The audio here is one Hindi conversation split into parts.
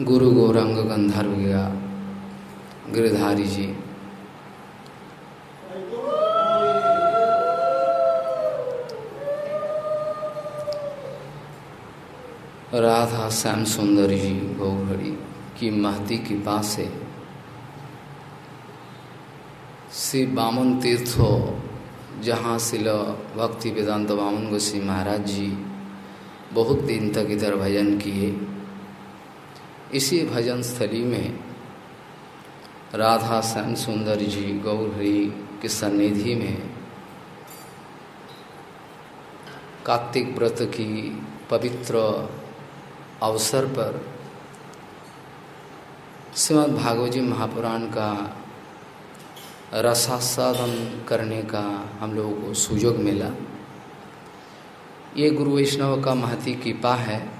गुरु गौरंग गंधर्व गया, गिरधारी जी। राधा श्याम सुंदर जी गौहरी की महती की पास से श्री बामन तीर्थो, जहाँ शिल भक्ति वेदांत बामन गोस्वी महाराज जी बहुत दिन तक इधर भजन किए। इसी भजन स्थली में राधा श्याम सुंदर जी गौरहरी के सन्निधि में कार्तिक व्रत की पवित्र अवसर पर श्रीमद् भागवत जी महापुराण का रसास्वादन करने का हम लोगों को सुयोग मिला। ये गुरु वैष्णव का महती कृपा है।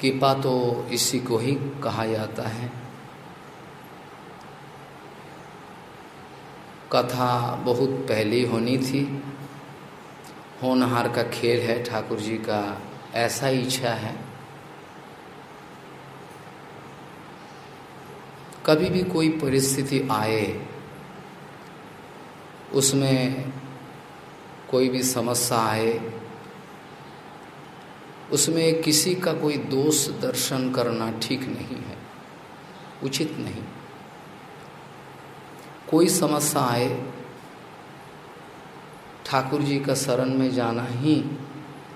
कृपा तो इसी को ही कहा जाता है। कथा बहुत पहले होनी थी। होनहार का खेल है, ठाकुर जी का ऐसा इच्छा है। कभी भी कोई परिस्थिति आए, उसमें कोई भी समस्या आए उसमें किसी का कोई दोष दर्शन करना ठीक नहीं है, उचित नहीं। कोई समस्या आए, ठाकुर जी का शरण में जाना ही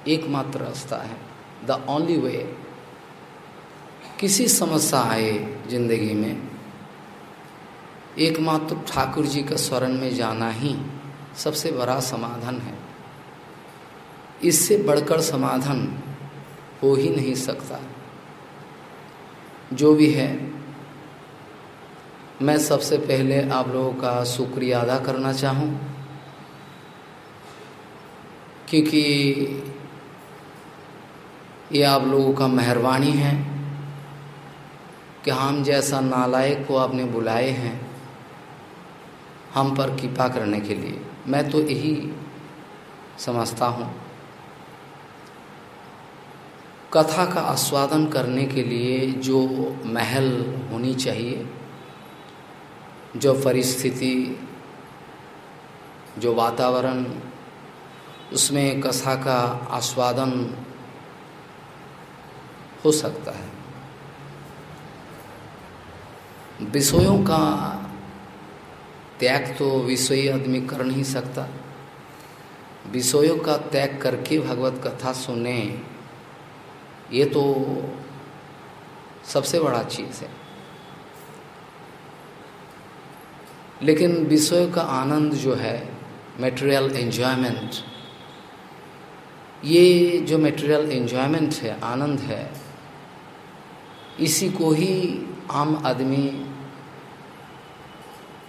एकमात्र रास्ता है। द ओनली वे किसी समस्या आए ज़िंदगी में, एकमात्र ठाकुर जी का शरण में जाना ही सबसे बड़ा समाधान है। इससे बढ़कर समाधान हो ही नहीं सकता। जो भी है, मैं सबसे पहले आप लोगों का शुक्रिया अदा करना चाहूँ, क्योंकि ये आप लोगों का मेहरबानी है कि हम जैसा नालायक को आपने बुलाए हैं, हम पर कृपा करने के लिए। मैं तो यही समझता हूँ। कथा का आस्वादन करने के लिए जो महल होनी चाहिए, जो परिस्थिति, जो वातावरण, उसमें कथा का आस्वादन हो सकता है। विषयों का त्याग तो विषय आदमी कर नहीं सकता। विषयों का त्याग करके भगवत कथा सुने ये तो सबसे बड़ा चीज़ है। लेकिन विषय का आनंद जो है मेटेरियल एंजॉयमेंट ये जो मेटेरियल एंजॉयमेंट है, आनंद है, इसी को ही आम आदमी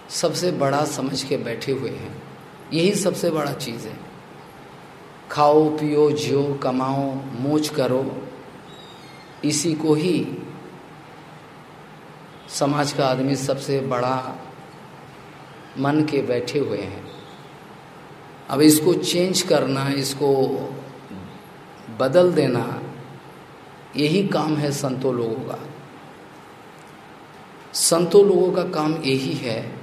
सबसे बड़ा समझ के बैठे हुए हैं। यही सबसे बड़ा चीज़ है। खाओ, पियो, जियो, कमाओ, मोज करो। इसी को ही समाज का आदमी सबसे बड़ा मन के बैठे हुए हैं। अब इसको चेंज करना, इसको बदल देना, यही काम है संतों लोगों का। संतों लोगों का काम यही है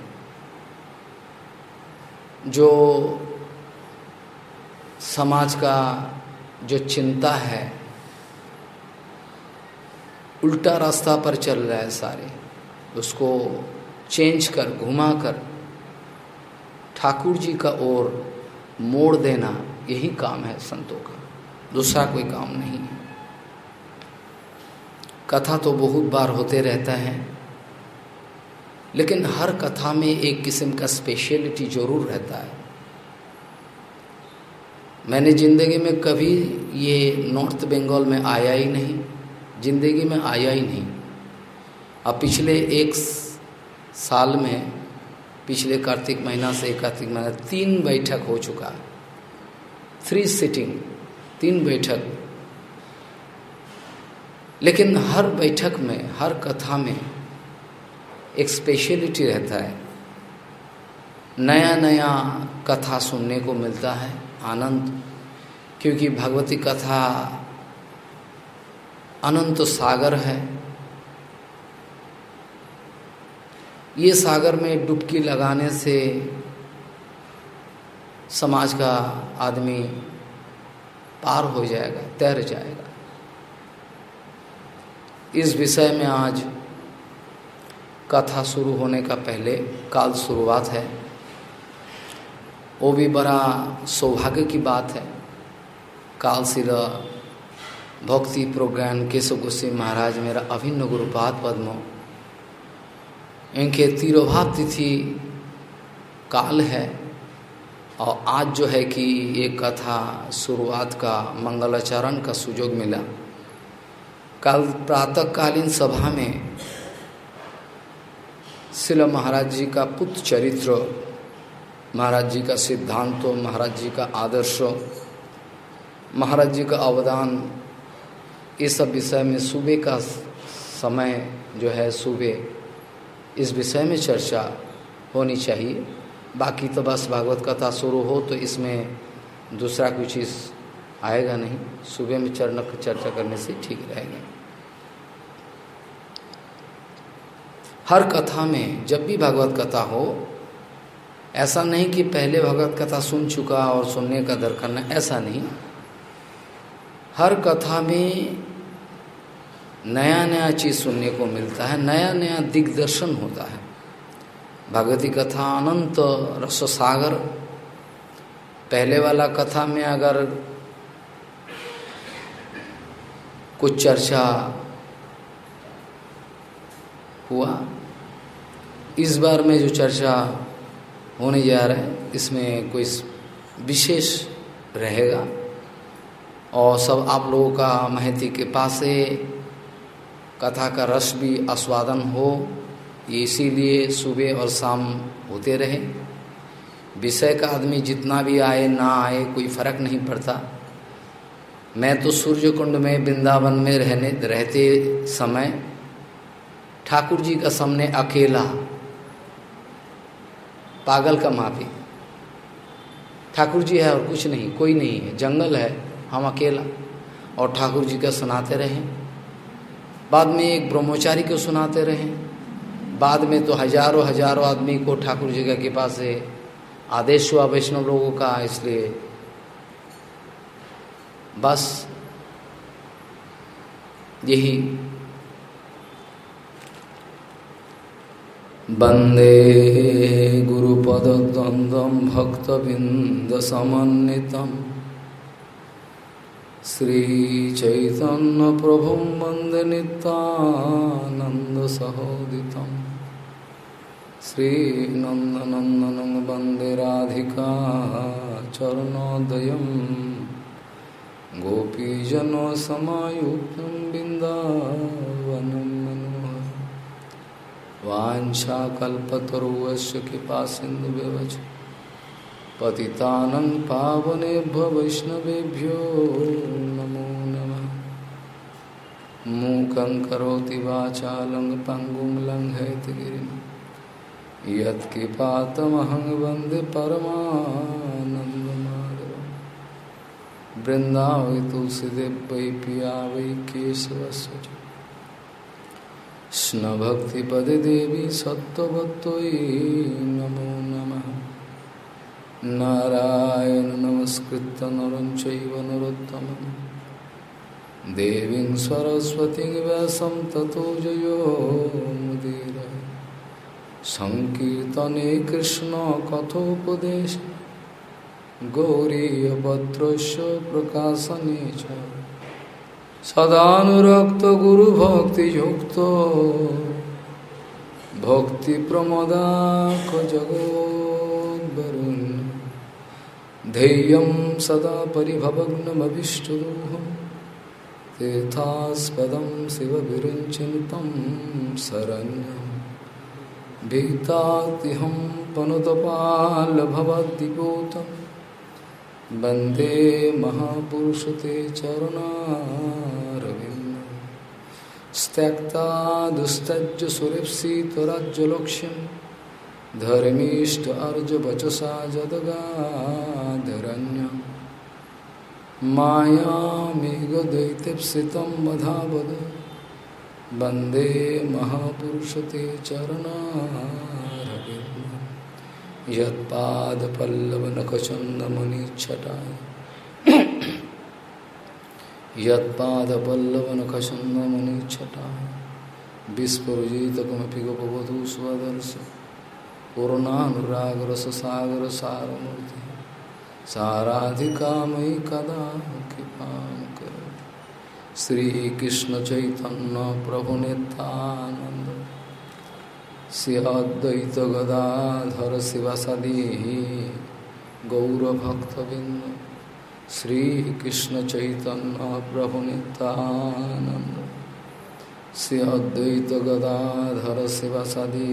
जो समाज का जो चिंता है उल्टा रास्ता पर चल रहा है सारे। उसको चेंज कर, घुमा कर, ठाकुर जी का ओर मोड़ देना यही काम है संतों का। दूसरा कोई काम नहीं है। कथा तो बहुत बार होते रहता है, लेकिन हर कथा में एक किस्म का स्पेशलिटी ज़रूर रहता है। मैंने ज़िंदगी में कभी ये नॉर्थ बंगाल में आया ही नहीं। ज़िंदगी में आया ही नहीं। अब पिछले एक साल में, पिछले कार्तिक महीना से कार्तिक महीना, तीन बैठक हो चुका। थ्री सिटिंग तीन बैठक। लेकिन हर बैठक में, हर कथा में एक स्पेशलिटी रहता है। नया नया कथा सुनने को मिलता है, आनंद। क्योंकि भगवती कथा अनंत सागर है। ये सागर में डुबकी लगाने से समाज का आदमी पार हो जाएगा, तैर जाएगा। इस विषय में आज कथा शुरू होने का पहले काल शुरुआत है। वो भी बड़ा सौभाग्य की बात है। काल सिरा भक्ति प्रोग्राम केशव गोस्वी महाराज मेरा अभिन्न गुरुपाद पद्म। इनके तिरोभाव तिथि काल है और आज जो है कि ये कथा शुरुआत का मंगलाचरण का सुजोग मिला। कल प्रातःकालीन सभा में शिल महाराज जी का पुत्र चरित्र, महाराज जी का सिद्धांत, महाराज जी का आदर्श, महाराज जी का अवदान ये सब विषय में सुबह का समय जो है सुबह इस विषय में चर्चा होनी चाहिए। बाकी तो बस भागवत कथा शुरू हो तो इसमें दूसरा कोई चीज़ आएगा नहीं। सुबह में चरण चर्चा करने से ठीक रहेगा। हर कथा में जब भी भागवत कथा हो, ऐसा नहीं कि पहले भगवत कथा सुन चुका और सुनने का दर करना, ऐसा नहीं। हर कथा में नया नया चीज़ सुनने को मिलता है नया नया दिग्दर्शन होता है। भगवती कथा अनंत रस सागर। पहले वाला कथा में अगर कुछ चर्चा हुआ, इस बार में जो चर्चा होने जा रहा है, इसमें कोई विशेष रहेगा। और सब आप लोगों का महती के पास से कथा का रस भी आस्वादन हो, ये इसीलिए सुबह और शाम होते रहे। विषय का आदमी जितना भी आए, ना आए, कोई फ़र्क नहीं पड़ता। मैं तो सूर्य कुंड में, वृंदावन में रहने, रहते समय ठाकुर जी का सामने अकेला, पागल का माफ़ी। ठाकुर जी है और कुछ नहीं, कोई नहीं है, जंगल है। हम अकेला और ठाकुर जी का सुनाते रहे। बाद में एक ब्रह्मचारी को सुनाते रहे। बाद में तो हज़ारों हज़ारों आदमी को ठाकुर जी के पास से आदेश हुआ वैष्णव लोगों का, इसलिए बस यही। वंदे गुरुपदद्वन्द्वं भक्तबिन्दसमन्वितम्। श्रीचैतन्यप्रभुं वंदे नित्यानन्दसहोदितम् श्रीनन्दनन्दनं वंदे राधिका चरणोदयं गोपीजनसमायुक्तं बिन्दावनम् वाछाकल्पतरुवश कृपा सिंधु व्यवच पतितानं पावनेभ्य वैष्णवेभ्यो नमो नमः। मूकं करोति वाचालं, पङ्गुं लङ्घयतिगिरिं यत्कृपातमहं वंदे परमानन्दमाधवं वृन्दावै वै पिया वै केशवस्य कृष्णभक्तिपदे देवी सत्त्ववत्त्वयि नमो नमः। नारायण नमस्कृत्य नरं चैव देवीं सरस्वतीं व्यासं ततो जयो मुदीर। सङ्कीर्तने कृष्णकथोपदेश गौरीयपत्रस्य प्रकाशने च। सदानुरक्त गुरु धैर्य सदा परिभवग्नमभिष्टदोहं तीर्थास्पदं शिवविरञ्चिन्तं शरण्यं। भीतातिहं वंदे महापुरुष ते चरणारविन्द। त्यक्ता दुस्तज्ज सुरेप्सितराज्यलक्ष्यं धर्मीष्ट अर्जवचसा जदगाधरण्यं मायामेघदैत्यप्सितं वधावद वंदे महापुरुषते चरणारविन्दं। यत्पादपल्लवनखचन्दमनिच्छटाय। यत्पादपल्लवनखचन्दमनिच्छटाय। विस्फुजितकमपि गोपवधू स्वदर्श पूर्णानुरागरससागरसारमूर्ति। साराधिका मयि कदा कृपा कर श्री कृष्ण चैतन्य प्रभु नित्यानंद श्री अद्वैत गदाधर शिवसदी गौरभक्तबिंद श्रीकृष्ण चैतन्य प्रभु नित्यानंद श्री अद्वैत गदाधर शिवसदी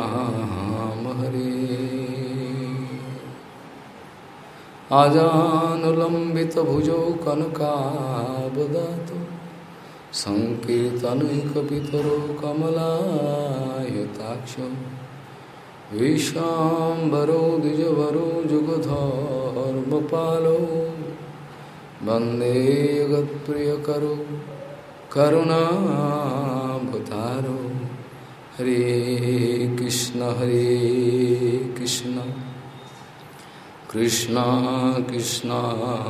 आजानुलंबित भुजौ कनकाबदातु सङ्कीर्तनैकपितरो कमलायताक्ष। विश्वाम्बरो द्विजवरो, जुगधर्मपालो। वंदे जगत्प्रियकरो, करुणाभतारो। हरे कृष्ण हरे कृष्ण। कृष्ण कृष्ण,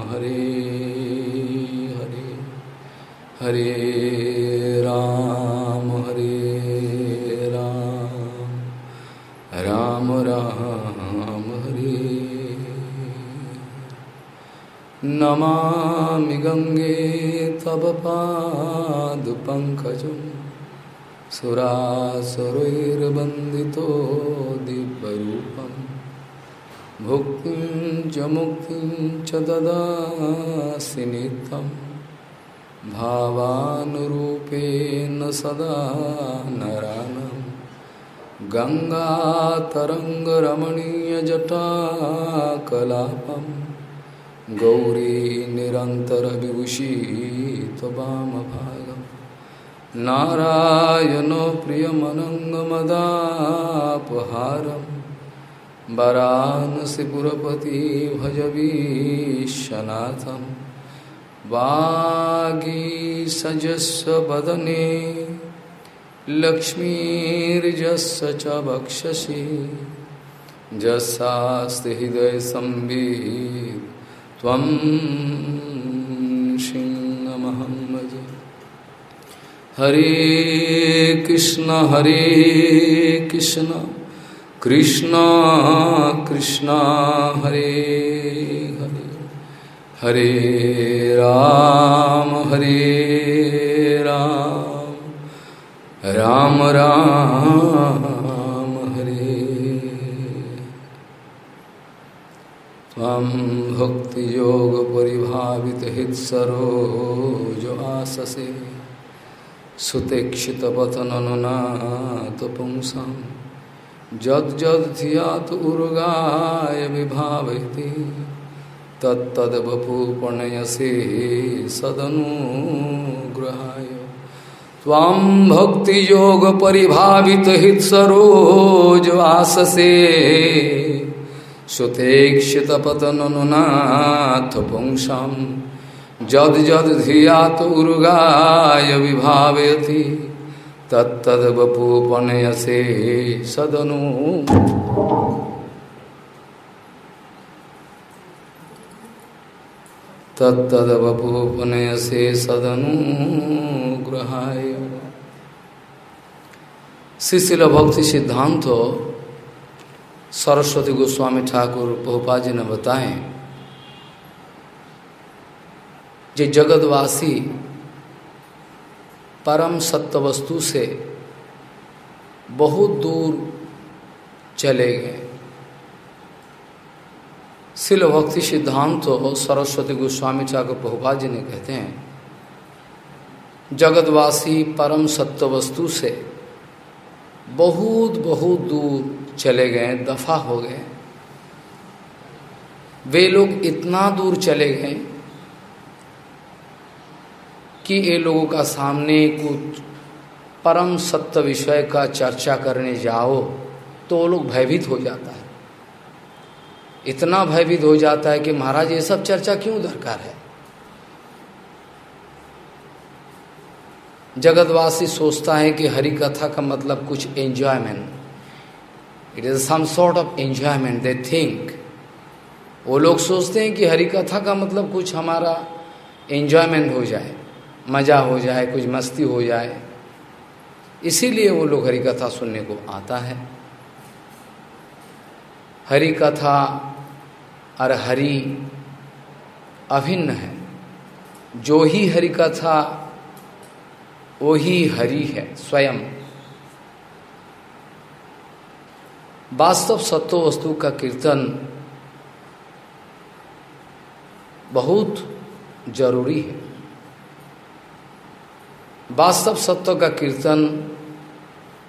हरे हरे। राम हरे राम। राम राम, हरे। नमामि गङ्गे तव पादपङ्कजं सुरासुरैर्वन्दितो भुक्तिं च मुक्तिं च ददासि नित्यम् भावानुरूपेण सदा नरानं गङ्गातरङ्गरमणीयजटाकलापं गौरी निरन्तरविभूषी त्वमभागं नारायणो प्रियमनङ्गमदापहारं वरानसिपुरपति भजवीशनाथम् वागीसजस्व वदने लक्ष्मीर्जस्य च वक्षसि जस्यास्ति हृदय त्वं सिंहमहं हरे कृष्ण हरे कृष्ण। कृष्ण कृष्ण हरे हरे। हरे राम हरे राम। राम राम हरे। त्वं भक्तियोगपरिभावितहृत्सरोज आससे सुतेक्षितपथननुनाथ पुंसां जज्जध्यात् उर्गाय विभावयति। तत्तद्वपूपणयसे सदनुग्रहाय। त्वां भक्तियोगपरिभावितहित्सरोजवाससे। सुतेक्षितपतननुनाथ पुंसां जद जद धियात उर्गाय विभावयति। तत्तद्वपूपणयसे सदनु। तत्तदवपुपनयसे सदनुग्रहाय शिशिल भक्ति सिद्धांत सरस्वती गोस्वामी ठाकुर बहुपा जी ने बताए, जे जगतवासी परम सत्य वस्तु से बहुत दूर चले गए। शिल भक्ति सिद्धांत तो सरस्वती गोस्वामी ठाकुर प्रभुपा जी ने कहते हैं, जगतवासी परम सत्य वस्तु से बहुत बहुत दूर चले गए, दफ़ा हो गए। वे लोग इतना दूर चले गए कि ये लोगों का सामने कुछ परम सत्य विषय का चर्चा करने जाओ तो वो लोग भयभीत हो जाता है। इतना भयभीत हो जाता है कि महाराज, ये सब चर्चा क्यों दरकार है? जगतवासी सोचता है कि हरि कथा का मतलब कुछ enjoyment it is some sort of enjoyment they think वो लोग सोचते हैं कि हरि कथा का मतलब कुछ हमारा एंजॉयमेंट हो जाए। मज़ा हो जाए, कुछ मस्ती हो जाए। इसीलिए वो लोग हरि कथा सुनने को आता है। हरि कथा और हरि अभिन्न है। जो ही हरि कथा वो ही हरि है, स्वयं। वास्तव सत्व वस्तु का कीर्तन बहुत ज़रूरी है। वास्तव सत्व का कीर्तन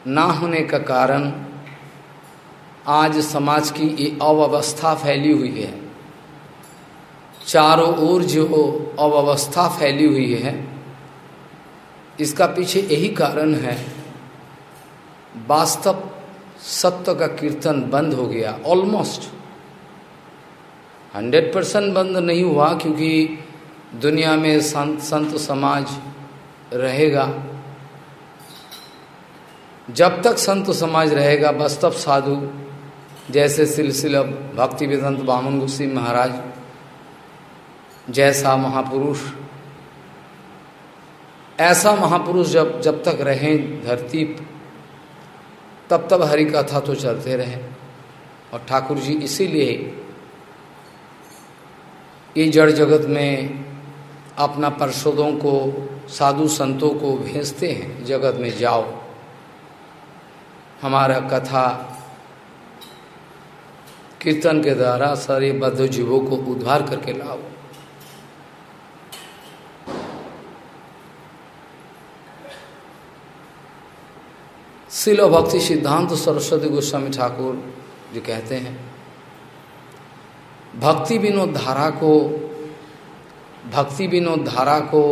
ना होने का कारण आज समाज की ये अव्यवस्था फैली हुई है। चारों ओर जो अव्यवस्था फैली हुई है, इसका पीछे यही कारण है, वास्तव सत्य का कीर्तन बंद हो गया ऑलमोस्ट हंड्रेड परसेंट बंद नहीं हुआ, क्योंकि दुनिया में संत संत समाज रहेगा। जब तक संत समाज रहेगा वास्तव साधु, जैसे सिलसिला भक्ति वेदंत बामन गुस्सी महाराज, जैसा महापुरुष, ऐसा महापुरुष जब जब तक रहे धरती तब तब हरि कथा तो चलते रहे। और ठाकुर जी इसीलिए ये जड़ जगत में अपना पार्षदों को, साधु संतों को भेजते हैं, जगत में जाओ। हमारा कथा कीर्तन के द्वारा सारे बद्ध जीवों को उद्धार करके लाओ। शिलो भक्ति सिद्धांत सरस्वती गोस्वामी ठाकुर जो कहते हैं, भक्ति विनोद धारा को भक्ति विनोद धारा को,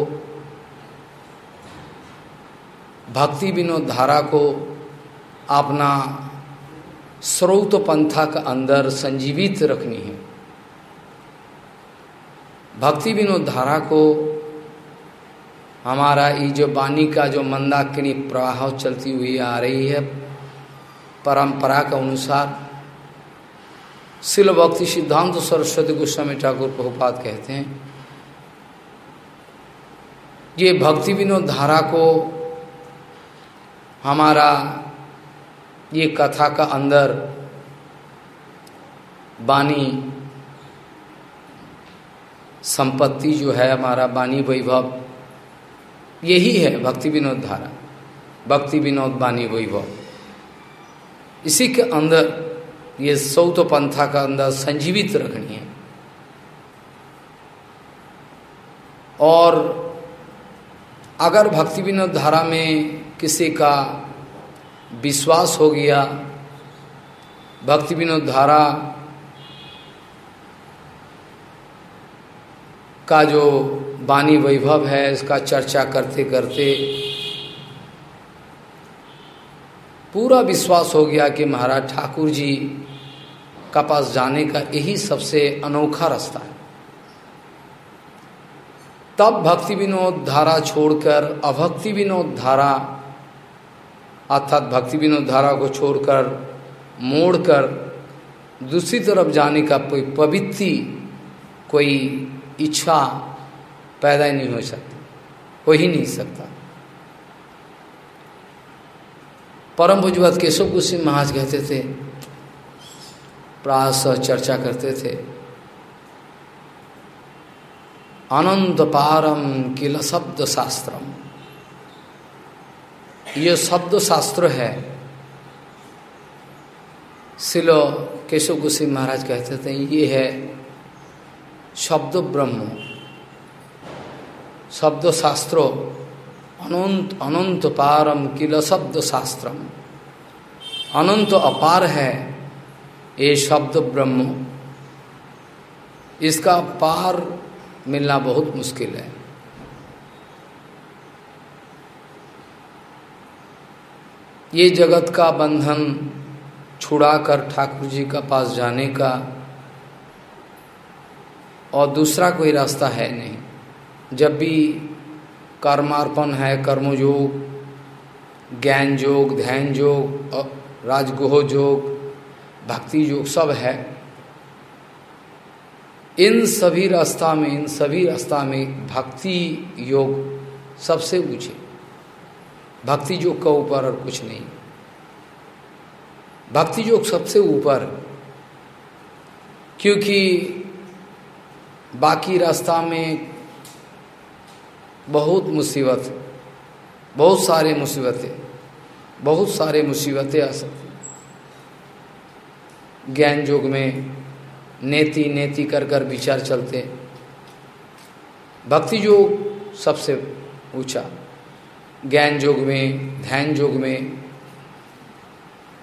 भक्ति विनोद धारा को अपना स्रोत पंथा के अंदर संजीवित रखनी है। भक्ति विनोद धारा को हमारा ये जो वाणी का, जो मंदाकिनी प्रवाह चलती हुई आ रही है, परंपरा के अनुसार, शिल भक्ति सिद्धांत सरस्वती गोस्वामी ठाकुर प्रभुपात कहते हैं। ये भक्ति विनोद धारा को हमारा ये कथा का अंदर बानी संपत्ति जो है, हमारा बानी वैभव, यही है भक्ति विनोद धारा। भक्ति विनोद, बानी वैभव। इसी के अंदर ये सौत पंथा का अंदर संजीवित रखनी है। और अगर भक्ति विनोद धारा में किसी का विश्वास हो गया भक्ति विनोद धारा का जो वाणी वैभव है, इसका चर्चा करते करते पूरा विश्वास हो गया कि महाराज ठाकुर जी का पास जाने का यही सबसे अनोखा रास्ता है। तब भक्ति विनोद धारा छोड़कर, अभक्ति विनोद धारा, अर्थात भक्ति विनोद धारा को छोड़कर, मोड़कर, दूसरी तरफ़ जाने का कोई पवित्री, कोई इच्छा पैदा नहीं हो सकती, हो ही नहीं सकता। परम भुजवत केशव कुशी महाराज कहते थे प्रास चर्चा करते थे अनंत पारम किल शब्द शास्त्रम ये शब्द शास्त्र है। शिलो केशव कुशी महाराज कहते थे, ये है शब्द ब्रह्म शब्द शास्त्रो अनंत अनंत पारम किल शब्द शास्त्रम अनंत अपार है ये शब्द ब्रह्म इसका पार मिलना बहुत मुश्किल है। ये जगत का बंधन छुड़ाकर ठाकुर जी का पास जाने का और दूसरा कोई रास्ता है नहीं। जब भी कर्मार्पण है, कर्मयोग, ज्ञान योग, ध्यान योग राजगोह योग, भक्ति योग सब है। इन सभी रास्ता में, इन सभी रास्ता में भक्ति योग सबसे ऊँचे। भक्ति योग का ऊपर और कुछ नहीं। भक्ति योग सबसे ऊपर, क्योंकि बाकी रास्ता में बहुत मुसीबत, बहुत सारे मुसीबतें, बहुत सारे मुसीबतें आ सकती ज्ञान योग में नेति नेति कर कर विचार चलते भक्ति योग सबसे ऊँचा। ज्ञान योग में, ध्यान योग में,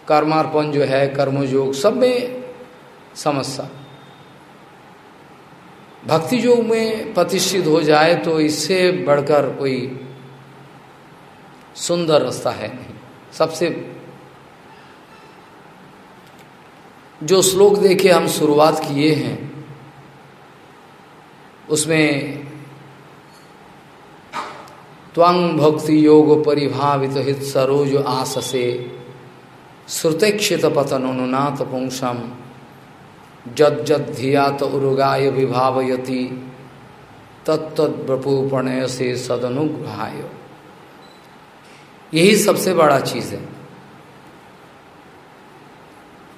कर्मार्पण जो है कर्म योग सब में समस्या। भक्ति योग में प्रतिष्ठित हो जाए तो इससे बढ़कर कोई सुंदर रास्ता है नहीं। सबसे जो श्लोक देखे हम शुरुआत किए हैं, उसमें त्वंग भक्ति योग परिभावित हित सरोज आस से श्रुतेक्षित पतन अनुनाथ पुंसम जद जद धियात उरुगाय विभावयति तत्तद्रपुपणय से सदनुग्रहाय। यही सबसे बड़ा चीज़ है।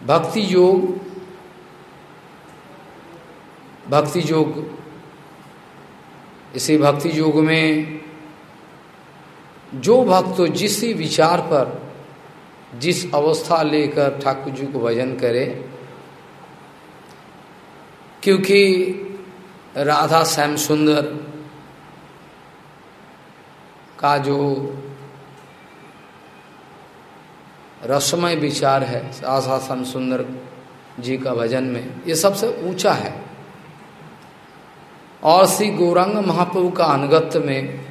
भक्ति योग भक्ति योग। इसी भक्ति योग में जो भक्त जिस विचार पर, जिस अवस्था लेकर ठाकुर जी को भजन करे, क्योंकि राधा श्याम सुंदर का जो रसमय विचार है श्याम सुंदर जी का भजन में। ये सबसे ऊँचा है। और श्री गौरांग महाप्रभु का अनुगत्य में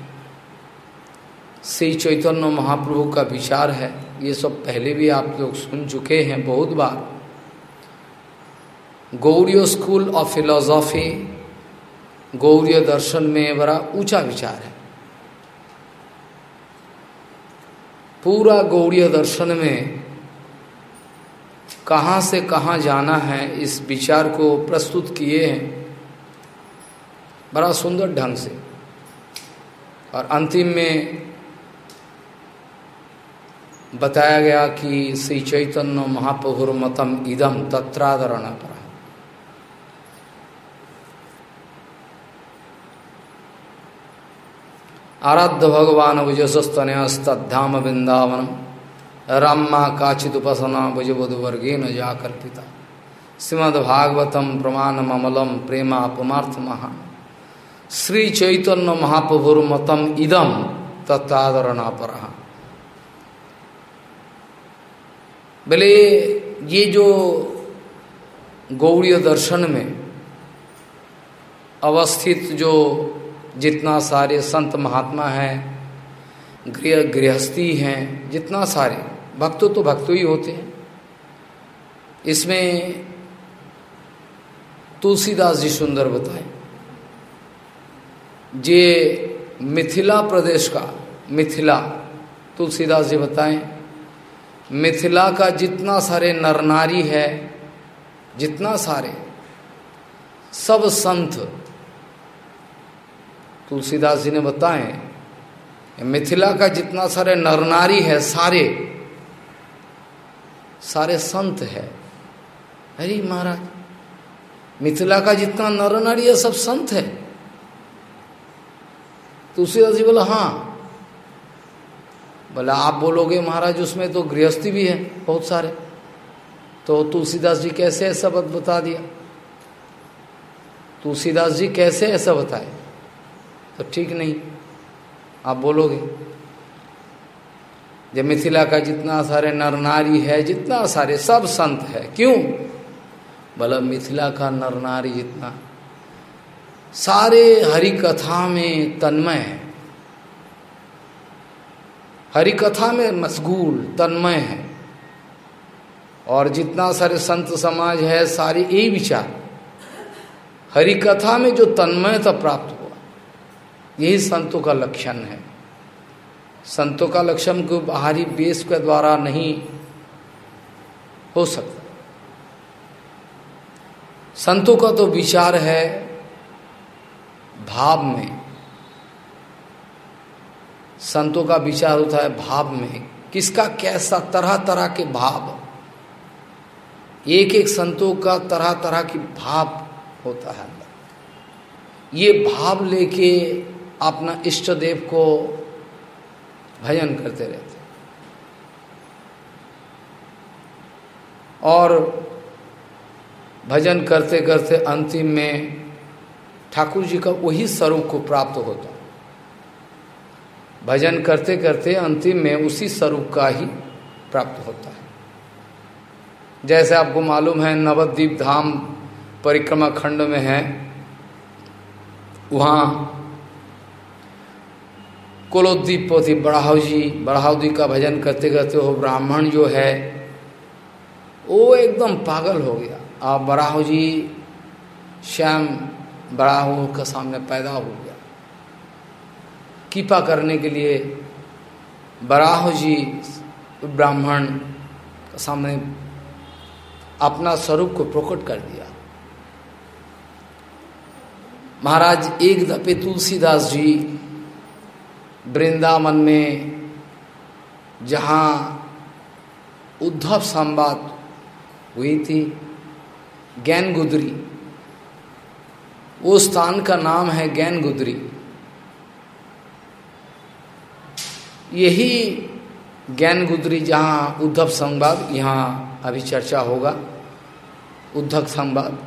श्री चैतन्य महाप्रभु का विचार है। ये सब पहले भी आप लोग सुन चुके हैं बहुत बार। Gaudiya school of philosophy Gaudiya दर्शन में बड़ा ऊँचा विचार है। पूरा गौड़ीय दर्शन में कहाँ से कहाँ जाना है, इस विचार को प्रस्तुत किए हैं, बड़ा सुंदर ढंग से। और अंतिम में बताया गया कि श्री चैतन्य महाप्रभुर मतम इदम तत्रादरण पर आराध्य भगवान भुजस्तनयस्तधाम वृंदावन। रामा काचित उपासना भुजबुधवर्गे न जाकल्पिता श्रीमद्भागवतम प्रमाण ममलम प्रेमा पुमार्थ महान श्री चैतन्य महाप्रभुर मतम इदम तत्तादरणा पर बोले ये जो गौड़ीय दर्शन में अवस्थित जो जितना सारे संत महात्मा हैं, गृह गृहस्थी हैं, जितना सारे, भक्त तो भक्तों ही होते हैं। इसमें तुलसीदास जी सुंदर बताए, जे मिथिला प्रदेश का, मिथिला, तुलसीदास जी बताएँ, मिथिला का जितना सारे नरनारी है, जितना सारे सब संत तुलसीदास जी ने बताए मिथिला का जितना सारे नरनारी है, सारे सारे संत है। अरे महाराज, मिथिला का जितना नरनारी है, सब संत है। तुलसीदास जी बोला हाँ। बोला, आप बोलोगे महाराज, उसमें तो गृहस्थी भी है, बहुत सारे। तो तुलसीदास जी कैसे ऐसा बता दिया? तुलसीदास जी कैसे ऐसा बताए? तो ठीक नहीं। आप बोलोगे जब मिथिला का जितना सारे नर नारी है, जितना सारे सब संत है, क्यों? बोला मिथिला का नर नारी जितना सारे हरि कथा में तन्मय है। हरि कथा में मशगूल, तन्मय है। और जितना सारे संत समाज है, सारे यही विचार। हरि कथा में जो तन्मयता प्राप्त यही संतों का लक्षण है। संतों का लक्षण को बाहरी बेस के द्वारा नहीं हो सकता। संतों का तो विचार है भाव में। संतों का विचार होता है भाव में। किसका कैसा तरह तरह के भाव? एक एक संतों का तरह तरह की भाव होता है। ये भाव लेके अपना इष्ट देव को भजन करते रहते और भजन करते करते अंतिम में ठाकुर जी का वही स्वरूप को प्राप्त होता। भजन करते करते अंतिम में उसी स्वरूप का ही प्राप्त होता है। जैसे आपको मालूम है, नवद्वीप धाम परिक्रमा खंड में है। वहाँ कुलोद्वीप पोथी बढ़ाव जी बढ़ाव जी का भजन करते करते वो ब्राह्मण जो है, वो एकदम पागल हो गया। आप बराह जी, श्याम बराह का सामने पैदा हो गया। कृपा करने के लिए बराह जी ब्राह्मण का सामने अपना स्वरूप को प्रकट कर दिया। महाराज एक दफे तुलसीदास जी वृंदावन में जहाँ उद्धव संवाद हुई थी ज्ञान गुदरी वो स्थान का नाम है ज्ञान गुदरी यही ज्ञान गुदरी जहाँ उद्धव संवाद, यहाँ अभी चर्चा होगा, उद्धव संवाद।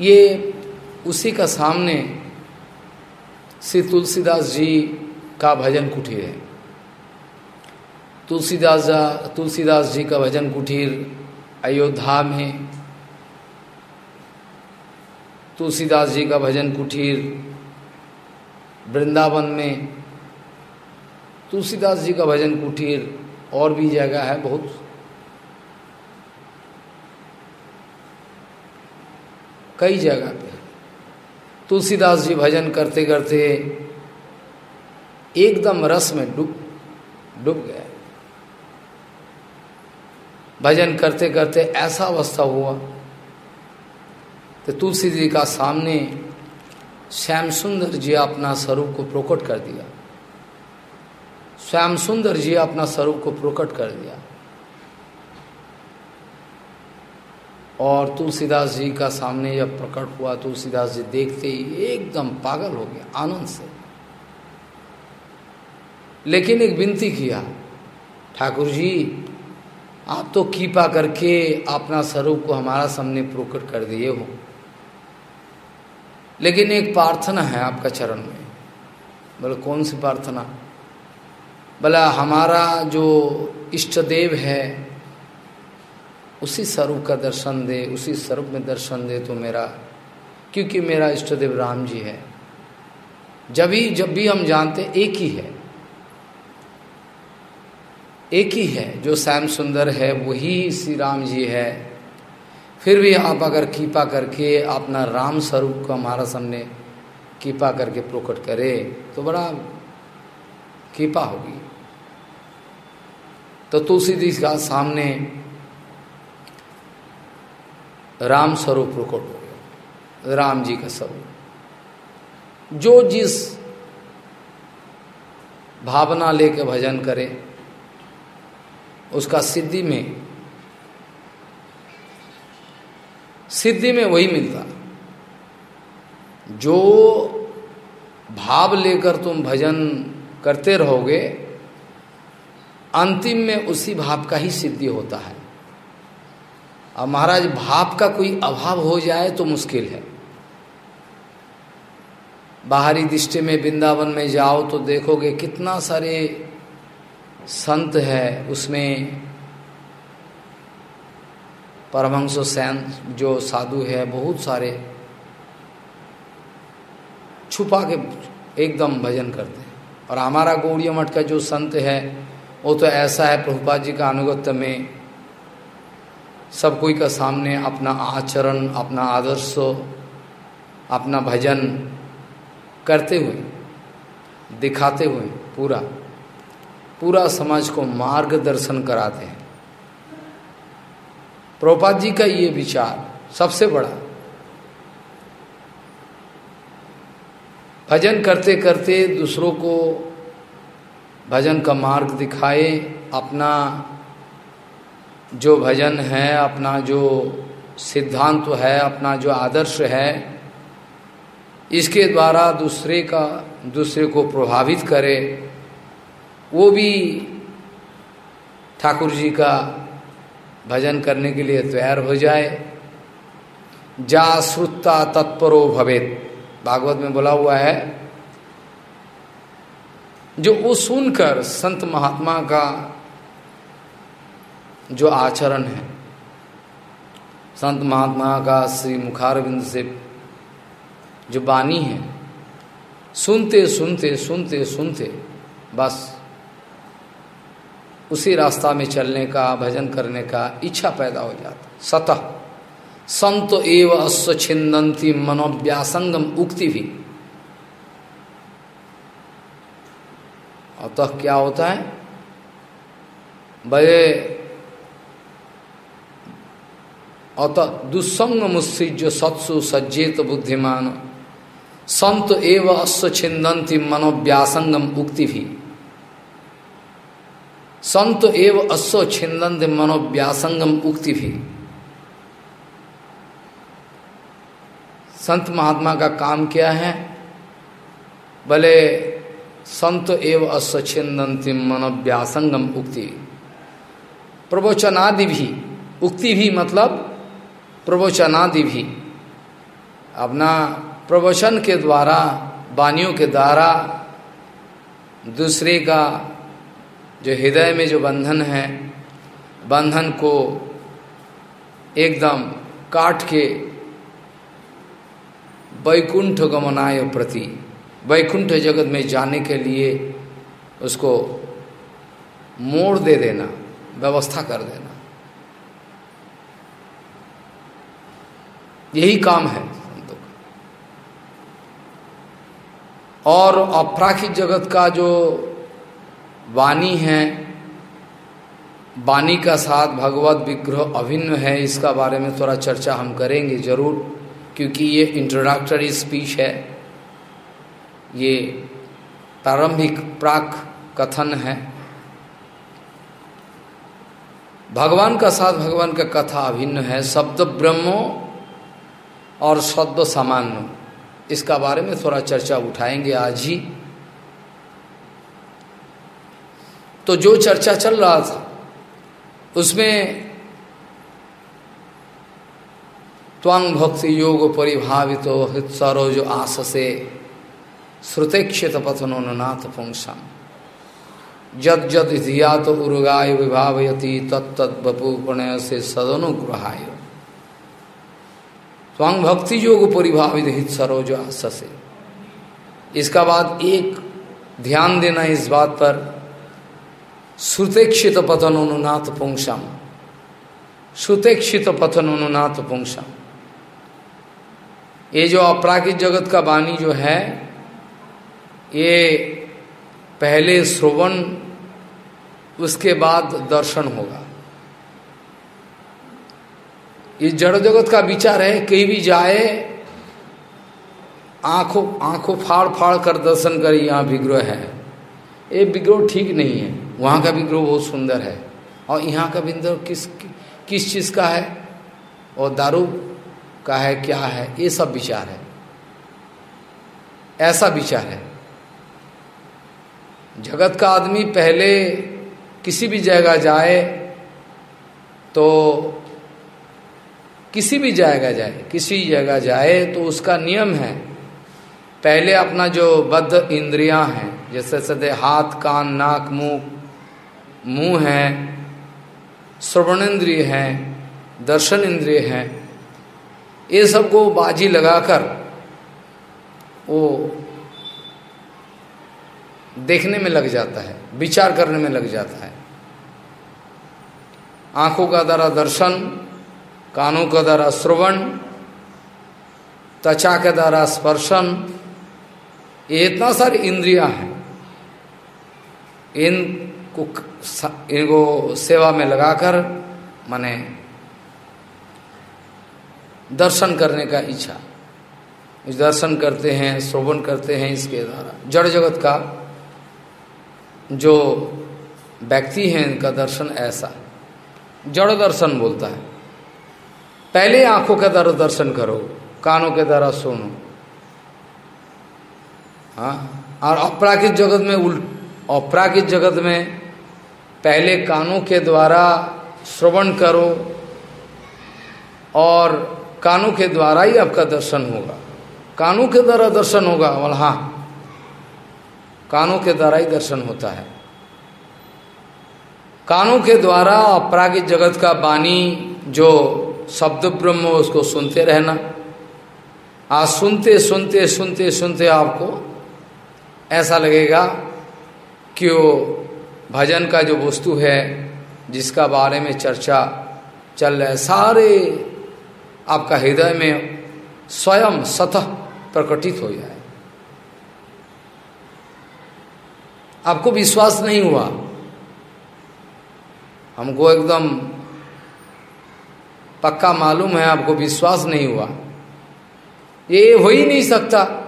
ये उसी का सामने श्री तुलसीदास जी का भजन कुटीर है। तुलसीदास तुलसीदास जी का भजन कुटीर अयोध्या में तुलसीदास जी का भजन कुटीर वृंदावन में तुलसीदास जी का भजन कुटीर और भी जगह है बहुत। कई जगह तुलसीदास जी भजन करते करते एकदम रस में डूब डूब गए। भजन करते करते ऐसा अवस्था हुआ तो तुलसी जी का सामने श्याम सुंदर जी अपना स्वरूप को प्रकट कर दिया। श्याम सुंदर जी अपना स्वरूप को प्रकट कर दिया। और तुलसीदास जी का सामने जब प्रकट हुआ, तुलसीदास जी देखते ही एकदम पागल हो गया आनंद से। लेकिन एक विनती किया, ठाकुर जी, आप तो कृपा करके अपना स्वरूप को हमारा सामने प्रकट कर दिए हो। लेकिन एक प्रार्थना है आपका चरण में। बोले, कौन सी प्रार्थना? बोला, हमारा जो इष्ट देव है उसी स्वरूप का दर्शन दे, उसी स्वरूप में दर्शन दे तो मेरा, क्योंकि मेरा इष्ट देव राम जी है। जब भी जब भी हम जानते एक ही है। एक ही है, जो श्याम सुंदर है, वही श्री राम जी है। फिर भी आप अगर कृपा करके अपना राम स्वरूप को हमारा सामने कृपा करके प्रकट करे तो बड़ा कृपा होगी। तो तुलसी जी का सामने राम स्वरूप प्रकट हो राम जी का स्वरूप। जो जिस भावना लेके भजन करे, उसका सिद्धि में सिद्धि में वही मिलता। जो भाव लेकर तुम भजन करते रहोगे, अंतिम में उसी भाव का ही सिद्धि होता है। अब महाराज भाव का कोई अभाव हो जाए तो मुश्किल है। बाहरी दृष्टि में वृंदावन में जाओ तो देखोगे कितना सारे संत है, उसमें परमहंसो सैन जो साधु है, बहुत सारे छुपा के एकदम भजन करते हैं। और हमारा गौड़िया मठ का जो संत है, वो तो ऐसा है प्रभुपा जी का अनुगत्य में सब कोई का सामने अपना आचरण, अपना आदर्श, अपना भजन करते हुए, दिखाते हुए पूरा पूरा समाज को मार्गदर्शन कराते हैं। प्रभुपाद जी का ये विचार सबसे बड़ा। भजन करते करते दूसरों को भजन का मार्ग दिखाए, अपना जो भजन है, अपना जो सिद्धांत है, अपना जो आदर्श है, इसके द्वारा दूसरे का, दूसरे को प्रभावित करे, वो भी ठाकुर जी का भजन करने के लिए तैयार हो जाए। जा श्रुता तत्परो भवेत, भागवत में बोला हुआ है। जो वो सुनकर संत महात्मा का जो आचरण है। संत महात्मा का श्री मुखारविंद से जो बानी है, सुनते सुनते सुनते सुनते, बस उसी रास्ता में चलने का, भजन करने का इच्छा पैदा हो जाता। सतह संत एव अश्व छिंदंती मनोव्यासंगम उक्ति भी। अतः क्या होता है? बड़े अतः दुस्संग मुस्सिज सत्सु सज्जेत बुद्धिमान। संत एव अश्व छिंदंती मनोव्यासंगम उक्ति भी संत एव अश्व छिंदंत मनोव्यासंगम उक्ति भी संत महात्मा का काम क्या है? भले संत एव अश्व छिंदंती मनोव्यासंगम उक्ति। प्रवचनादि भी, उक्ति भी मतलब प्रवचनादि भी। अपना प्रवचन के द्वारा, वाणियों के द्वारा, दूसरे का जो हृदय में जो बंधन है, बंधन को एकदम काट के वैकुंठ गमनाय प्रति, वैकुंठ जगत में जाने के लिए उसको मोड़ दे देना, व्यवस्था कर देना। यही काम है संतों का और अपराखित जगत का जो वाणी है, वाणी का साथ भगवत विग्रह अभिन्न है, इसका बारे में थोड़ा चर्चा हम करेंगे ज़रूर, क्योंकि ये इंट्रोडक्टरी स्पीच है। ये प्रारंभिक प्राक कथन है। भगवान का साथ भगवान का कथा अभिन्न है, शब्द ब्रह्मो और शब्द सामान्य। इसका बारे में थोड़ा चर्चा उठाएँगे आज ही। तो जो चर्चा चल रहा था, उसमें त्वंग भक्ति योग परिभावित तो हृत सरोज आस से श्रुतेक्षित पथनो नाथ पुंसम। जद जद धिया तो उर्गाय विभावयति तत्त बपु प्रणय से सदनुग्रहाय। त्वंग भक्ति योग परिभावित हित सरोज आस से इसका बाद एक ध्यान देना इस बात पर। श्रुतेक्षित पतन अनुनाथ पुंसम। श्रुतेक्षित पतन अनुनाथ पुंसम। ये जो अपराकित जगत का वाणी जो है, ये पहले श्रवण, उसके बाद दर्शन होगा। ये जड़ जगत का विचार है, कहीं भी जाए, आँखों आँखों फाड़ फाड़ कर दर्शन कर, यहाँ विग्रह है। ये विग्रह ठीक नहीं है। वहाँ का विग्रह बहुत सुंदर है। और यहाँ का विग्रह किस किस चीज़ का है? और दारू का है, क्या है? ये सब विचार है। ऐसा विचार है। जगत का आदमी पहले किसी भी जगह जाए तो किसी भी जगह जाए, किसी जगह जाए तो उसका नियम है, पहले अपना जो बद्ध इंद्रियाँ हैं, जैसे सदे हाथ, कान, नाक, मुँह मुँह है श्रवण इंद्रिय है, दर्शन इंद्रिय है, ये सबको बाजी लगाकर वो देखने में लग जाता है, विचार करने में लग जाता है। आँखों का द्वारा दर्शन कानों का द्वारा श्रवण, त्वचा के द्वारा स्पर्शन, ये इतना सारी इंद्रियाँ हैं। इनको इनको सेवा में लगाकर, माने दर्शन करने का इच्छा। दर्शन करते हैं श्रोवन करते हैं इसके द्वारा। जड़ जगत का जो व्यक्ति है, इनका दर्शन ऐसा। जड़ दर्शन बोलता है। पहले आँखों के द्वारा दर्शन करो, कानों के द्वारा सुनो। हाँ? और अपराकित जगत में उल्ट अपराकित जगत में पहले कानों के द्वारा श्रवण करो, और कानों के द्वारा ही आपका दर्शन होगा। कानों के द्वारा दर्शन होगा, बोल हाँ। कानों के द्वारा ही दर्शन होता है। कानों के द्वारा अपरागिक जगत का बानी जो शब्द ब्रह्म उसको सुनते रहना। आज सुनते सुनते सुनते सुनते आपको ऐसा लगेगा कि वो भजन का जो वस्तु है, जिसका बारे में चर्चा चल रहा है, सारे आपका हृदय में स्वयं सतह प्रकटित हो जाए। आपको विश्वास नहीं हुआ। हमको एकदम पक्का मालूम है, आपको विश्वास नहीं हुआ। ये हो ही नहीं सकता।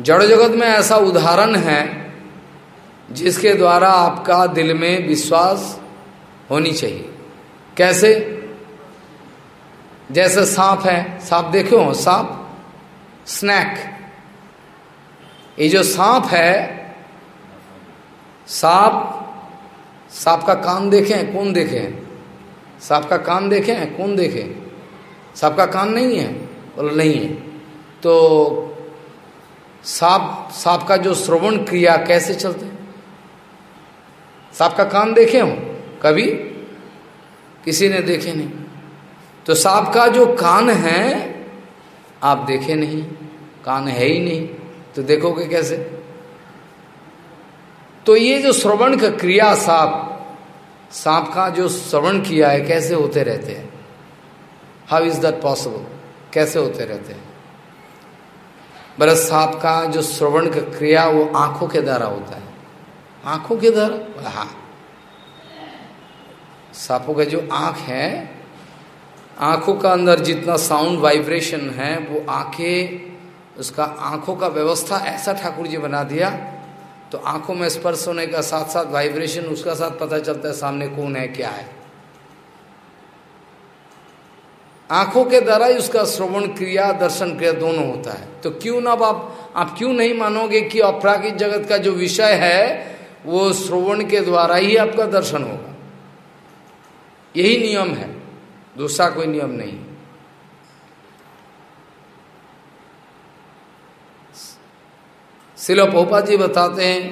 जड़ जगत में ऐसा उदाहरण है, जिसके द्वारा आपका दिल में विश्वास होनी चाहिए। कैसे? जैसे सांप है, सांप देखे हो? सांप? स्नैक। ये जो सांप है, सांप सांप का कान देखे कौन देखे। सांप का कान देखे कौन देखे। सांप का कान नहीं है बोलो नहीं है। तो सांप सांप का जो श्रवण क्रिया कैसे चलते सांप का कान देखे हो? कभी? किसी ने देखे नहीं। तो सांप का जो कान है, आप देखे नहीं। कान है ही नहीं। तो देखोगे कैसे? तो ये जो श्रवण का क्रिया सांप सांप का जो श्रवण किया है, कैसे होते रहते हैं? हाउ इज़ दैट पॉसिबल कैसे होते रहते हैं? बरस सांप का जो श्रवण का क्रिया, वो आँखों के द्वारा होता है। आँखों के द्वारा? हाँ। सांपों का जो आँख है, आँखों का अंदर जितना साउंड वाइब्रेशन है, वो आँखें, उसका आँखों का व्यवस्था ऐसा ठाकुर जी बना दिया तो आँखों में स्पर्श होने का साथ साथ वाइब्रेशन उसका साथ पता चलता है सामने कौन है, क्या है। आँखों के द्वारा ही उसका श्रवण, क्रिया, दर्शन, क्रिया दोनों होता है। तो क्यों ना आप आप क्यों नहीं मानोगे कि अपरागिक जगत का जो विषय है, वो श्रवण के द्वारा ही आपका दर्शन होगा। यही नियम है। दूसरा कोई नियम नहीं शिलो पोपा जी बताते हैं,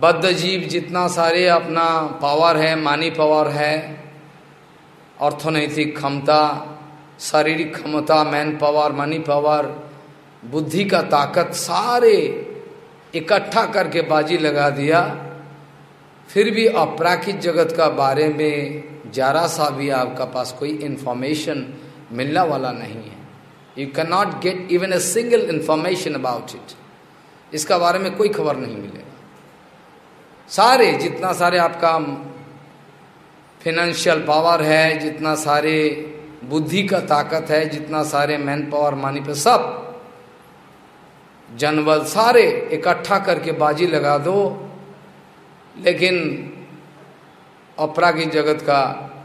बद्ध जीव जितना सारे अपना पावर है, मानी पावर है, अर्थनैतिक क्षमता, शारीरिक क्षमता, मैन पावर, मनी पावर, बुद्धि का ताकत सारे इकट्ठा करके बाजी लगा दिया, फिर भी अपराकित जगत का बारे में जरा सा भी आपका पास कोई इन्फॉर्मेशन मिलने वाला नहीं है। Can not get even a single information about it इसका बारे में कोई खबर नहीं मिलेगा। सारे, जितना सारे आपका फिनेंशियल पावर है, जितना सारे बुद्धि का ताकत है, जितना सारे मैन पावर मानी पे सब जनबल सारे इकट्ठा करके बाजी लगा दो। लेकिन अपरागिक जगत का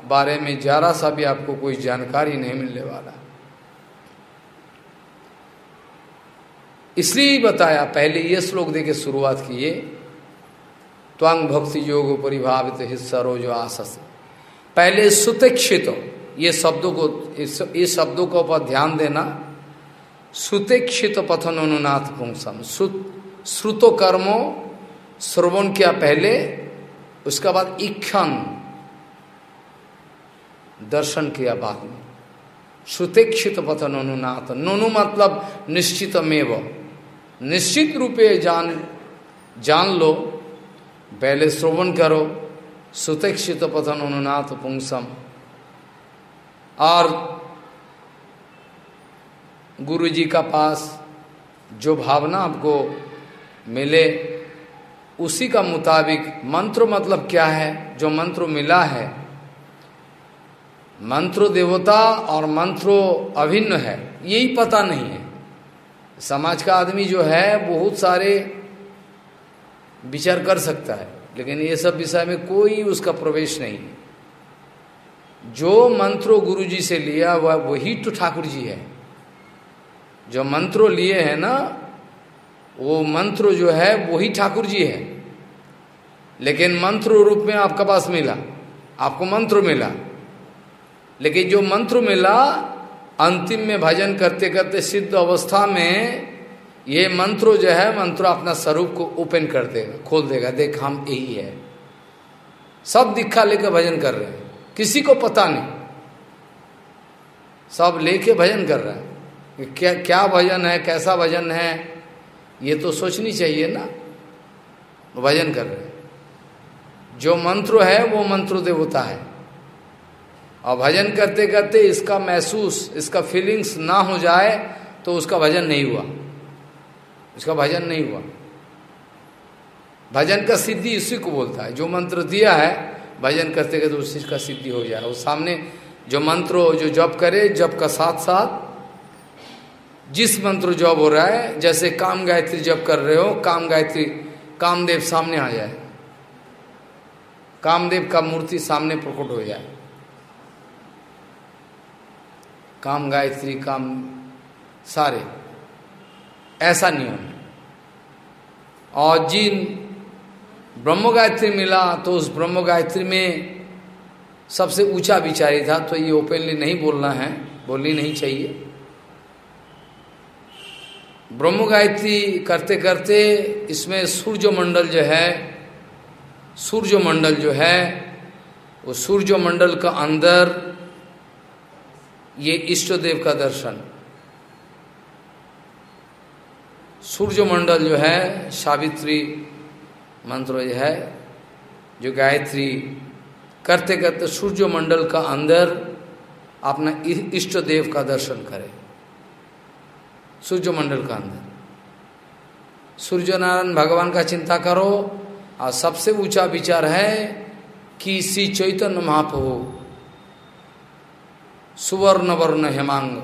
बारे में जरा सा भी आपको कोई जानकारी नहीं मिलने वाला। इसलिए बताया, पहले ये श्लोक दे के शुरुआत किए, त्वांग भक्ति योग परिभावित हिस्सा जो आसस। पहले सुतिक्षित, ये शब्दों को ये शब्दों को ऊपर ध्यान देना। सुतेक्षित पथन अनुनाथ पुंसम। श्रुतो कर्मो, श्रवण किया पहले, उसका बाद इक्षण दर्शन किया बाद में। श्रुतेक्षित पथन अनुनाथ नोनु मतलब निश्चित मेव निश्चित रूपे जान जान लो, पहले श्रवण करो, सुतेक्षित पथन अनुनाथ पुंसम। और गुरु जी का पास जो भावना आपको मिले, उसी का मुताबिक मंत्र मतलब क्या है, जो मंत्र मिला है? मंत्र देवता और मंत्रो अभिन्न है, यही पता नहीं है। समाज का आदमी जो है, बहुत सारे विचार कर सकता है, लेकिन ये सब विषय में कोई उसका प्रवेश नहीं जो मंत्रो गुरु जी से लिया, वह वही तो ठाकुर जी है। जो मंत्रो लिए हैं ना, वो मंत्र जो है, वही ठाकुर जी है। लेकिन मंत्र रूप में आपका पास मिला, आपको मंत्र मिला। लेकिन जो मंत्र मिला अंतिम में भजन करते करते सिद्ध अवस्था में ये मंत्र जो है, मंत्र अपना स्वरूप को ओपन कर देगा, खोल देगा, देख हम यही है। सब दिखा लेकर भजन कर रहे हैं। किसी को पता नहीं। सब लेके भजन कर रहे हैं। क्या क्या भजन है, कैसा भजन है, ये तो सोचनी चाहिए ना। भजन कर रहे हैं। जो मंत्र है, वो मंत्र देवता है। और भजन करते करते इसका महसूस, इसका फीलिंग्स ना हो जाए तो उसका भजन नहीं हुआ। उसका भजन नहीं हुआ। भजन का सिद्धि इसी को बोलता है। जो मंत्र दिया है, भजन करते करते उस चीज़ का सिद्धि हो जाए। उस सामने जो मंत्र जो जप करे, जप का साथ साथ जिस मंत्र जप हो रहा है, जैसे काम गायत्री जप कर रहे हो, काम गायत्री, कामदेव सामने आ जाए। कामदेव का मूर्ति सामने प्रकट हो जाए। काम गायत्री, काम सारे। ऐसा नियम है। और जिन ब्रह्म गायत्री मिला तो उस ब्रह्म गायत्री में सबसे ऊँचा विचारी था तो ये ओपनली नहीं बोलना है, बोलनी नहीं चाहिए। ब्रह्म गायत्री करते करते इसमें सूर्य मंडल जो है सूर्य मंडल जो है, वो सूर्य मंडल का अंदर ये इष्ट देव का दर्शन। सूर्य मंडल जो है, सावित्री मंत्र जो है, जो गायत्री करते करते सूर्य मंडल का अंदर अपना इष्ट देव का दर्शन करें। सूर्य मंडल का अंदर। सूर्य नारायण भगवान का चिंता करो, और सबसे ऊँचा विचार है कि श्री चैतन्य महाप्रभु सुवर्ण वर्ण हेमांग।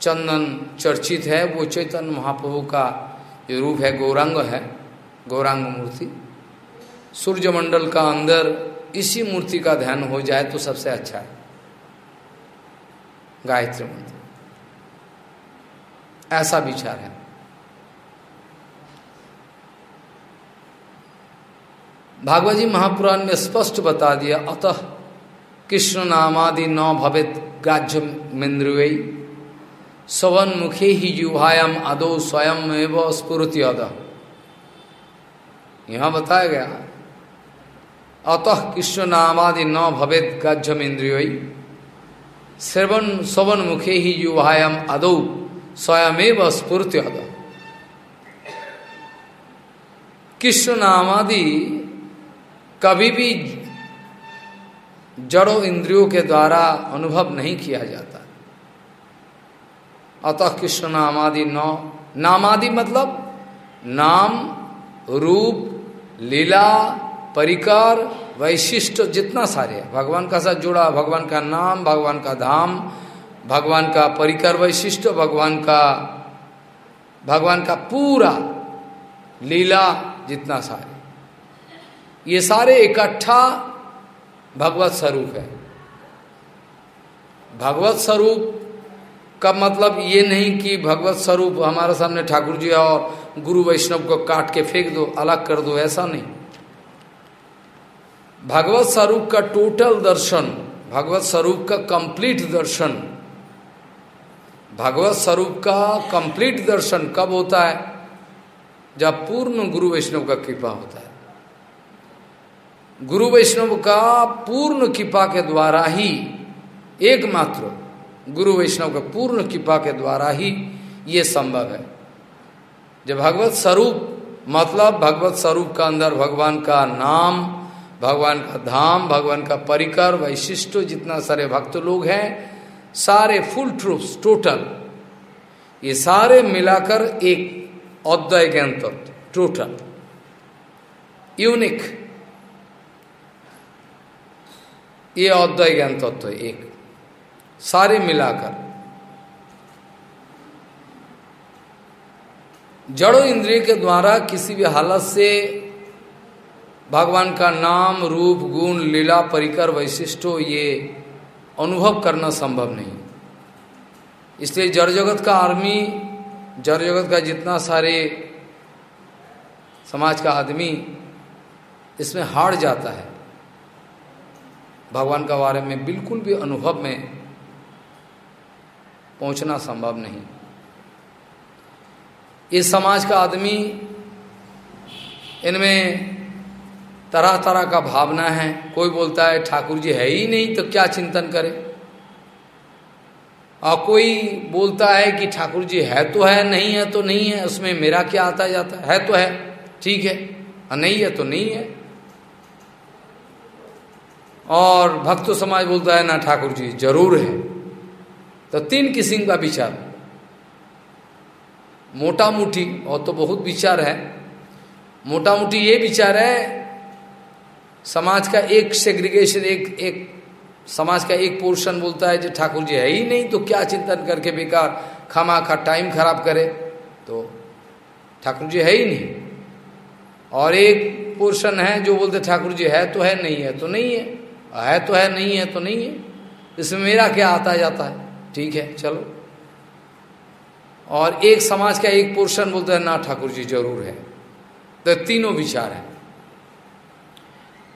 चंदन चर्चित है, वो चैतन्य महाप्रभु का जो रूप है, गौरांग है, गौरांग मूर्ति। सूर्य मंडल का अंदर इसी मूर्ति का ध्यान हो जाए तो सबसे अच्छा है। गायत्री मंत्र। ऐसा विचार है। भागवत जी महापुराण में स्पष्ट बता दिया, अतः कृष्ण नामादि न भवित गाज्य मेन्द्रिय। सवन मुखे ही युवायाम अदो स्वयं एवं अद यहाँ बताया गया। अतः कृष्ण नामादि न भवेद गाज्यम इंद्रिय श्रवण सवन मुखे ही युवायाम अदौ स्वयमेव स्फूर्ति अद कृष्ण नामादि कभी भी जड़ो इंद्रियों के द्वारा अनुभव नहीं किया जाता। अतः कृष्ण नामादि नौ, नामादि मतलब नाम, रूप, लीला, परिकर, वैशिष्ट जितना सारे है। भगवान का साथ जुड़ा, भगवान का नाम, भगवान का धाम, भगवान का परिकर वैशिष्ट, भगवान का भगवान का पूरा लीला जितना सारे ये सारे इकट्ठा भगवत स्वरूप है। भगवत स्वरूप का मतलब ये नहीं कि भगवत स्वरूप हमारे सामने ठाकुर जी और गुरु वैष्णव को काट के फेंक दो, अलग कर दो, ऐसा नहीं। भगवत स्वरूप का टोटल दर्शन, भगवत स्वरूप का कंप्लीट दर्शन, भगवत स्वरूप का कंप्लीट दर्शन कब होता है? जब पूर्ण गुरु वैष्णव का कृपा होता है। गुरु वैष्णव का पूर्ण कृपा के द्वारा ही एकमात्र गुरु वैष्णव का पूर्ण कृपा के द्वारा ही ये संभव है। जब भगवत स्वरूप मतलब भगवत स्वरूप का अंदर भगवान का नाम, भगवान का धाम, भगवान का परिकर, वैशिष्ट, जितना सारे भक्त लोग हैं, सारे फुल ट्रूथ टोटल ये सारे मिलाकर एक अद्वय ज्ञान तत्व टोटल यूनिक ये अद्वय ज्ञान तत्व एक। सारे मिलाकर। जड़ो इंद्रिय के द्वारा किसी भी हालत से भगवान का नाम, रूप, गुण, लीला, परिकर, वैशिष्टो ये अनुभव करना संभव नहीं। इसलिए जड़ जगत का आर्मी, जड़ जगत का जितना सारे समाज का आदमी, इसमें हार जाता है। भगवान के बारे में बिल्कुल भी अनुभव में पहुँचना संभव नहीं। इस समाज का आदमी इनमें तरह तरह का भावना है। कोई बोलता है ठाकुर जी है ही नहीं तो क्या चिंतन करे? और कोई बोलता है कि ठाकुर जी है तो है नहीं है तो नहीं है उसमें मेरा क्या आता जाता है, है तो है ठीक है और नहीं है तो नहीं है। और भक्त समाज बोलता है, ना ठाकुर जी, ज़रूर है। तो तीन किस्म का विचार। मोटा मुठी और तो बहुत विचार है। मोटा मोटी ये विचार है, समाज का एक सेग्रीगेशन एक एक समाज का एक पोर्शन बोलता है, जो ठाकुर जी है ही नहीं तो क्या चिंतन करके बेकार खामा खा टाइम खराब करे? तो ठाकुर जी है ही नहीं। और एक पोर्शन है, जो बोलते ठाकुर जी है तो है, नहीं है तो नहीं है। है तो है, नहीं है तो नहीं है। इसमें मेरा क्या आता जाता है? ठीक है, चलो। और एक समाज का एक पोर्शन बोलता है, ना ठाकुर जी ज़रूर है। तो तीनों विचार है।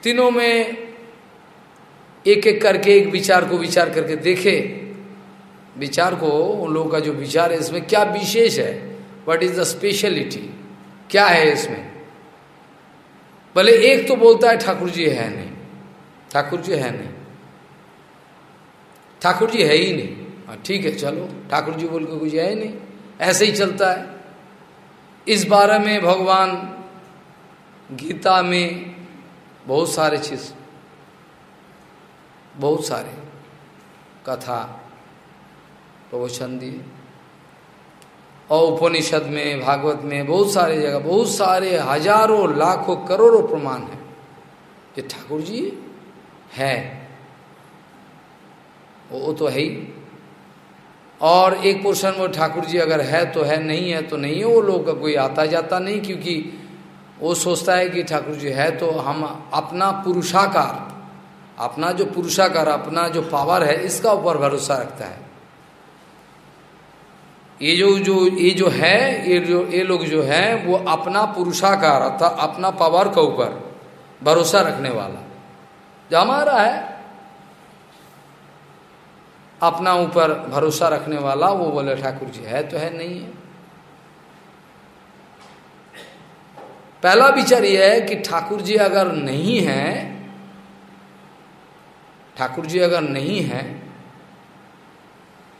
तीनों में एक एक करके, एक विचार को विचार करके देखे। विचार को, उन लोगों का जो विचार है, इसमें क्या विशेष है? वट इज़ द स्पेशलिटी क्या है इसमें? भले एक तो बोलता है ठाकुर जी है नहीं। ठाकुर जी है नहीं। ठाकुर जी है ही नहीं। हाँ ठीक है, चलो। ठाकुर जी बोल के कुछ है ही नहीं। ऐसे ही चलता है। इस बारे में भगवान गीता में बहुत सारे चीज़, बहुत सारे कथा, प्रवचन दिए। और उपनिषद में, भागवत में बहुत सारे जगह, बहुत सारे हज़ारों, लाखों, करोड़ों प्रमाण है। ये ठाकुर जी है। वो तो है ही। और एक पोर्शन वो ठाकुर जी अगर है तो है, नहीं है तो नहीं है। वो लोग का कोई आता जाता नहीं, क्योंकि वो सोचता है कि ठाकुर जी है तो हम अपना पुरुषाकार, अपना जो पुरुषाकार, अपना जो पावर है, इसका ऊपर भरोसा रखता है। ये जो जो, ये जो है, ये जो, ये लोग जो है, वो अपना पुरुषाकार अर्थात अपना पावर के ऊपर भरोसा रखने वाला। जो हमारा है, अपना ऊपर भरोसा रखने वाला, वो बोले, ठाकुर जी, है तो है, नहीं है। पहला विचार यह है कि ठाकुर जी अगर नहीं है, ठाकुर जी अगर नहीं है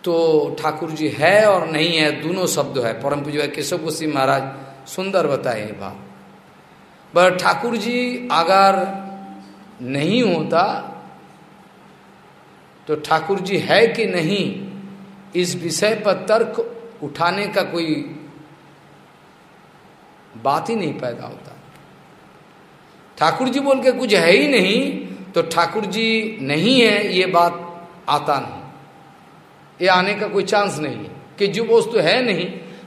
तो ठाकुर जी है और नहीं है, दोनों शब्द है। परम पूज्य केशव गोस्वी महाराज सुंदर बताए बात। ठाकुर जी अगर नहीं होता तो ठाकुर जी है कि नहीं, इस विषय पर तर्क उठाने का कोई बात ही नहीं पैदा होता। ठाकुर जी बोल के कुछ है ही नहीं तो ठाकुर जी नहीं है, ये बात आता नहीं। ये आने का कोई चांस नहीं है, कि जो वस्तु है नहीं,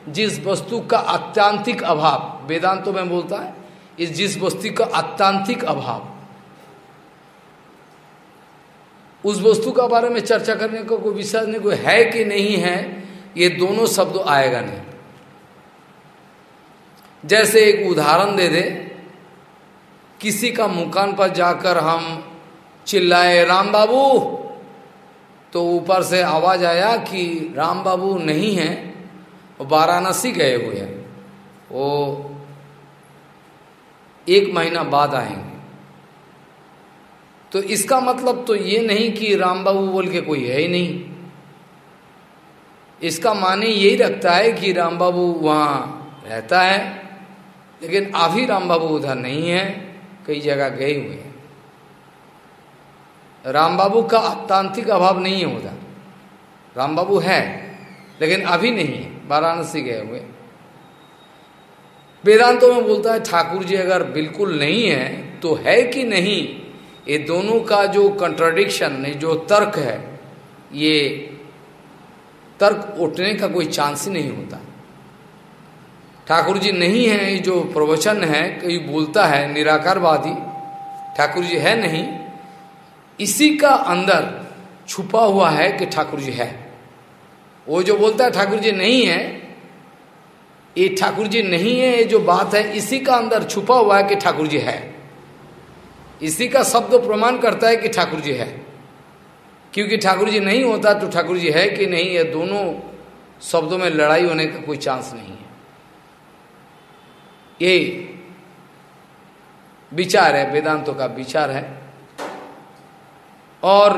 जिस वस्तु का अत्यांतिक अभाव, वेदांतों में बोलता है, इस जिस वस्तु का अत्यांतिक अभाव उस वस्तु का बारे में चर्चा करने का को कोई विषय नहीं, कोई है कि नहीं है, ये दोनों शब्द आएगा नहीं। जैसे एक उदाहरण दे दे, किसी का मुकान पर जाकर हम चिल्लाए, राम बाबू! तो ऊपर से आवाज़ आया कि राम बाबू नहीं है वाराणसी गए हुए हैं। वो एक महीना बाद आएँगे। तो इसका मतलब तो ये नहीं कि राम बाबू बोल के कोई है ही नहीं। इसका माने यही रखता है कि राम बाबू वहाँ रहता है, लेकिन अभी राम बाबू उधर नहीं है, कई जगह गए हुए हैं। राम बाबू का तांत्रिक अभाव नहीं है उधर। राम बाबू है, लेकिन अभी नहीं है, वाराणसी गए हुए। वेदांतों में बोलता है, ठाकुर जी अगर बिल्कुल नहीं है तो है कि नहीं? ये दोनों का जो कंट्राडिक्शन जो तर्क है, ये तर्क उठने का कोई चांस ही नहीं होता। ठाकुर जी नहीं है, ये जो प्रवचन है कोई बोलता है, निराकारवादी ठाकुर जी है नहीं। इसी का अंदर छुपा हुआ है कि ठाकुर जी है। वो जो बोलता है ठाकुर जी नहीं है, ये ठाकुर जी नहीं है, ये जो बात है, इसी का अंदर छुपा हुआ है कि ठाकुर जी है। इसी का शब्द प्रमाण करता है कि ठाकुर जी है। क्योंकि ठाकुर जी नहीं होता तो ठाकुर जी है कि नहीं, ये दोनों शब्दों में लड़ाई होने का कोई चांस नहीं है। ये विचार है, वेदांतों का विचार है। और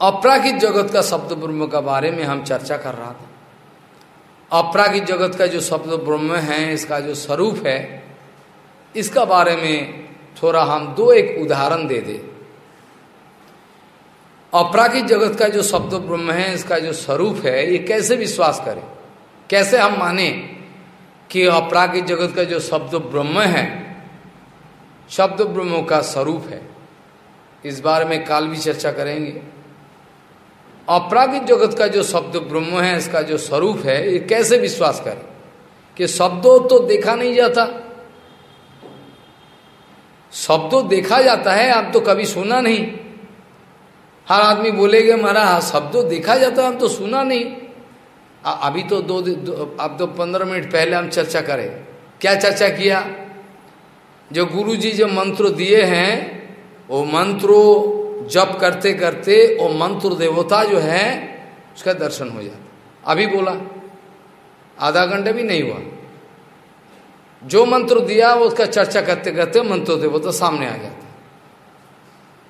अपरागिक जगत का शब्द ब्रह्म का बारे में हम चर्चा कर रहा था। अपरागिक जगत का जो शब्द ब्रह्म है, इसका जो स्वरूप है इसका बारे में थोड़ा हम दो एक उदाहरण दे दे। अपरागिक जगत का जो शब्द ब्रह्म है, इसका जो स्वरूप है, ये कैसे विश्वास करें? कैसे हम माने कि अपरागिक जगत का जो शब्द ब्रह्म है, शब्द ब्रह्म का स्वरूप है? इस बारे में काल भी चर्चा करेंगे। अपरागिक जगत का जो शब्द ब्रह्म है, इसका जो स्वरूप है, ये कैसे विश्वास करें? कि शब्दों तो देखा नहीं जाता शब्दों देखा जाता है आप तो कभी सुना नहीं। हर आदमी बोलेगा महाराज शब्दों देखा जाता है हम तो सुना नहीं। आ, अभी तो दो, दो अब तो पंद्रह मिनट पहले हम चर्चा करें। क्या चर्चा किया? जो गुरु जी जो मंत्र दिए हैं वो मंत्रो जप करते करते वो मंत्र देवता जो है उसका दर्शन हो जाता। अभी बोला। आधा घंटे भी नहीं हुआ। जो मंत्र दिया वो उसका चर्चा करते करते मंत्र देवता सामने आ जाता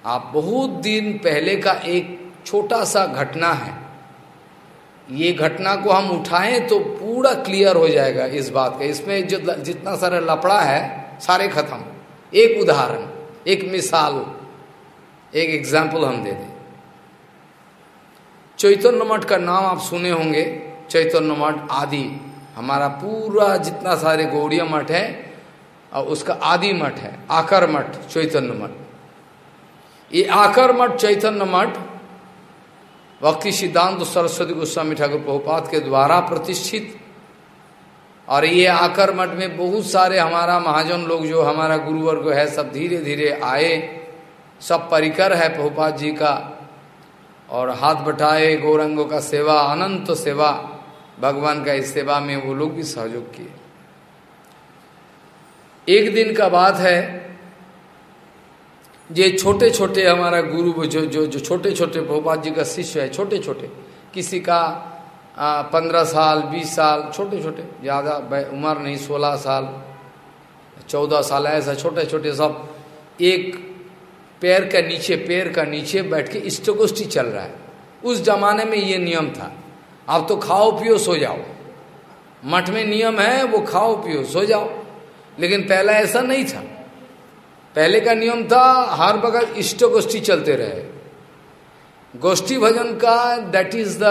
आप बहुत दिन पहले का एक छोटा सा घटना है। ये घटना को हम उठाएँ तो पूरा क्लियर हो जाएगा इस बात का। इसमें जो जितना सारा लपड़ा है, सारे खत्म। एक उदाहरण, एक मिसाल, एक एग्ज़ाम्पल हम दे दें। चैतन्य मठ का नाम आप सुने होंगे। चैतन्य मठ आदि। हमारा पूरा जितना सारे गौड़िया मठ है, और उसका आदि मठ है, आकर मठ, चैतन्य मठ। ये आकर मठ, चैतन्य मठ भक्ति सिद्धांत सरस्वती गोस्वामी ठाकुर प्रभुपात के द्वारा प्रतिष्ठित। और ये आकर मठ में बहुत सारे हमारा महाजन लोग जो हमारा गुरुवर्ग है, सब धीरे धीरे आए। सब परिकर है प्रभुपात जी का, और हाथ बटाए गौरंगों का सेवा, अनंत सेवा। भगवान का इस सेवा में वो लोग भी सहयोग किए। एक दिन का बात है, ये छोटे छोटे हमारा गुरु जो जो जो छोटे छोटे प्रभुपात जी का शिष्य है छोटे छोटे किसी का पंद्रह साल, बीस साल छोटे छोटे ज़्यादा उम्र नहीं, सोलह साल, चौदह साल, ऐसा छोटे छोटे सब, एक पैर का नीचे, पैर का नीचे बैठ के इष्टगोष्ठी चल रहा है। उस जमाने में ये नियम था। अब तो खाओ पियो सो जाओ। मठ में नियम है, वो खाओ पियो, सो जाओ। लेकिन पहला ऐसा नहीं था। पहले का नियम था, हर बगल इष्ट गोष्ठी चलते रहे। गोष्ठी भजन का that is the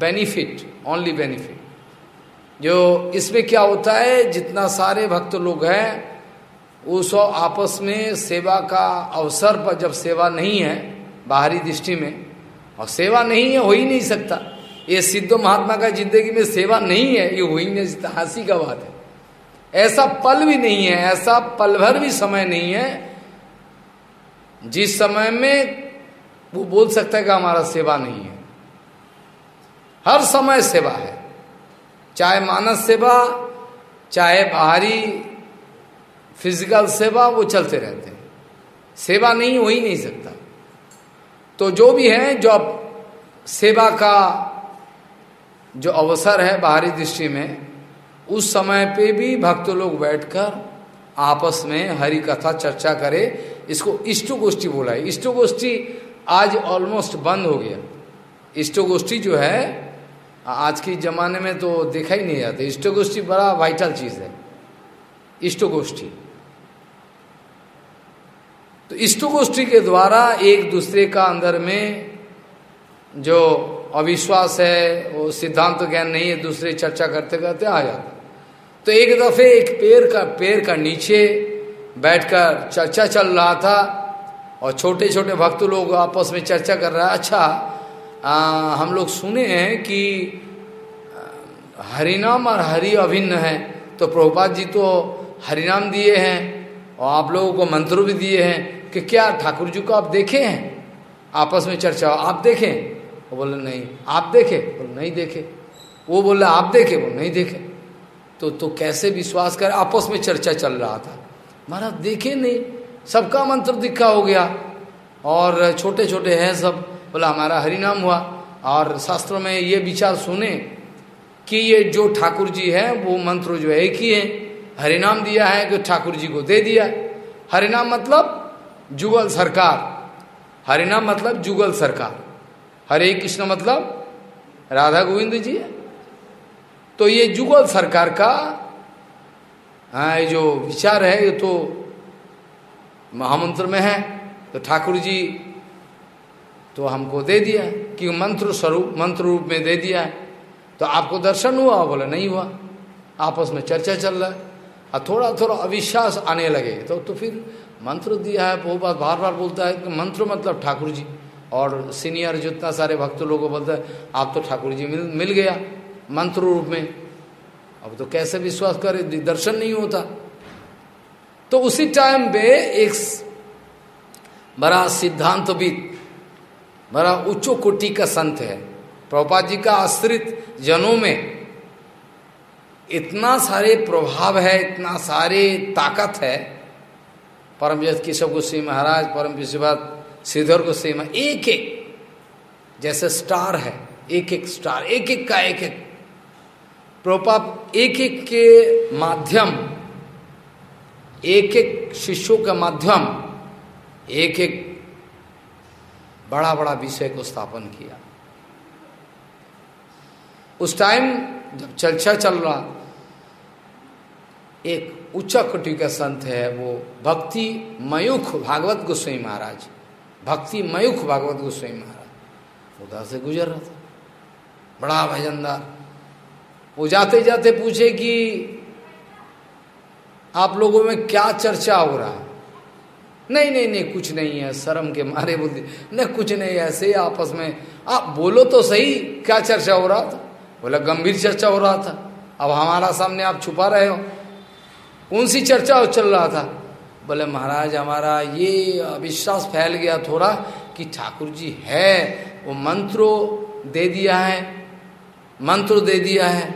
benefit only benefit जो इसमें क्या होता है, जितना सारे भक्त लोग हैं, वो सब आपस में सेवा का अवसर पर जब सेवा नहीं है, बाहरी दृष्टि में और सेवा नहीं है, हो ही नहीं सकता। ये सिद्ध महात्मा का ज़िंदगी में सेवा नहीं है, ये हो ही नहीं सकता। हँसी का बात है। ऐसा पल भी नहीं है, ऐसा पल भर भी समय नहीं है, जिस समय में वो बोल सकता है कि हमारा सेवा नहीं है। हर समय सेवा है। चाहे मानस सेवा, चाहे बाहरी फ़िज़िकल सेवा, वो चलते रहते हैं। सेवा नहीं, हो ही नहीं सकता। तो जो भी है, जो सेवा का जो अवसर है बाहरी दृष्टि में, उस समय पे भी भक्त लोग बैठकर आपस में हरि कथा चर्चा करे। इसको इष्ट गोष्ठी बोला है। इष्ट गोष्ठी आज ऑलमोस्ट बंद हो गया। इष्ट गोष्ठी जो है, आज के जमाने में तो देखा ही नहीं जाता। इष्ट गोष्ठी बड़ा वाइटल चीज़ है। इष्ट गोष्ठी। तो इष्ट गोष्ठी के द्वारा एक दूसरे का अंदर में जो अविश्वास है वो सिद्धांत तो ज्ञान नहीं है दूसरे चर्चा करते करते आ जाता तो एक दफे एक पेड़ का पेड़ का नीचे बैठकर चर्चा चल रहा था और छोटे छोटे भक्त लोग आपस में चर्चा कर रहा है। अच्छा आ, हम लोग सुने हैं कि हरिनाम और हरि अभिन्न है। तो प्रभुपाद जी तो हरिनाम दिए हैं और आप लोगों को मंत्र भी दिए हैं। कि क्या ठाकुर जी को आप देखे हैं? आपस में चर्चा हो आप देखें? वो बोले, नहीं। आप देखे? बोले, नहीं देखे। वो बोले, आप देखे? बोले, नहीं देखे। तो तो कैसे विश्वास कर? आपस में चर्चा चल रहा था। महाराज, देखे नहीं। सबका मंत्र दिखा हो गया। और छोटे छोटे हैं सब। बोला, हमारा हरिनाम हुआ। और शास्त्रों में ये विचार सुने कि ये जो ठाकुर जी है, वो मंत्र जो एक ही है। हरिनाम दिया है कि ठाकुर जी को दे दिया। हरिनाम मतलब जुगल सरकार। हरिनाम मतलब जुगल सरकार। हरे कृष्ण मतलब राधा गोविंद जी तो ये जुगल सरकार का हाँ जो विचार है, ये तो महामंत्र में है। तो ठाकुर जी तो हमको दे दिया कि मंत्र स्वरूप, मंत्र रूप में दे दिया तो आपको दर्शन हुआ? बोले, नहीं हुआ। आपस में चर्चा चल रहा है। और थोड़ा थोड़ा अविश्वास आने लगे। तो तो फिर मंत्र दिया है बात बार बार बोलता है कि मंत्र मतलब ठाकुर जी और सीनियर जितना सारे भक्त लोगों बोलता है, आप तो ठाकुर जी मिल मिल गया मंत्र रूप में। अब तो कैसे विश्वास करे? दर्शन नहीं होता। तो उसी टाइम पे एक बड़ा सिद्धांतविद, बड़ा उच्च कोटि का संत है। प्रभुपाद जी का आश्रित जनों में इतना सारे प्रभाव है, इतना सारे ताकत है परम जस केशव गोस्वी महाराज परम विश्वनाथ श्रीधर गोस्वी एक एक जैसे स्टार है एक एक स्टार एक एक का एक एक प्रभुपाद एक एक के माध्यम एक एक शिष्यों का माध्यम एक एक बड़ा बड़ा विषय को स्थापन किया। उस टाइम जब चर्चा चल रहा, एक उच्च कोटि का संत है वो भक्ति मयूख भागवत गोस्वाई महाराज। भक्ति मयूख भागवत गोस्वाई महाराज। उधर से गुजर रहा था। बड़ा भजनदार। वो जाते जाते पूछे कि आप लोगों में क्या चर्चा हो रहा? है नहीं नहीं नहीं, कुछ नहीं है। शर्म के मारे बोलते, नहीं, कुछ नहीं, ऐसे आपस में। आप बोलो तो सही, क्या चर्चा हो रहा था? बोला, गंभीर चर्चा हो रहा था। अब हमारा सामने आप छुपा रहे हो। कौन सी चर्चा चल रहा था? बोले, महाराज, हमारा ये अविश्वास फैल गया थोड़ा कि ठाकुर जी है, वो मंत्रो दे दिया है, मंत्र दे दिया है।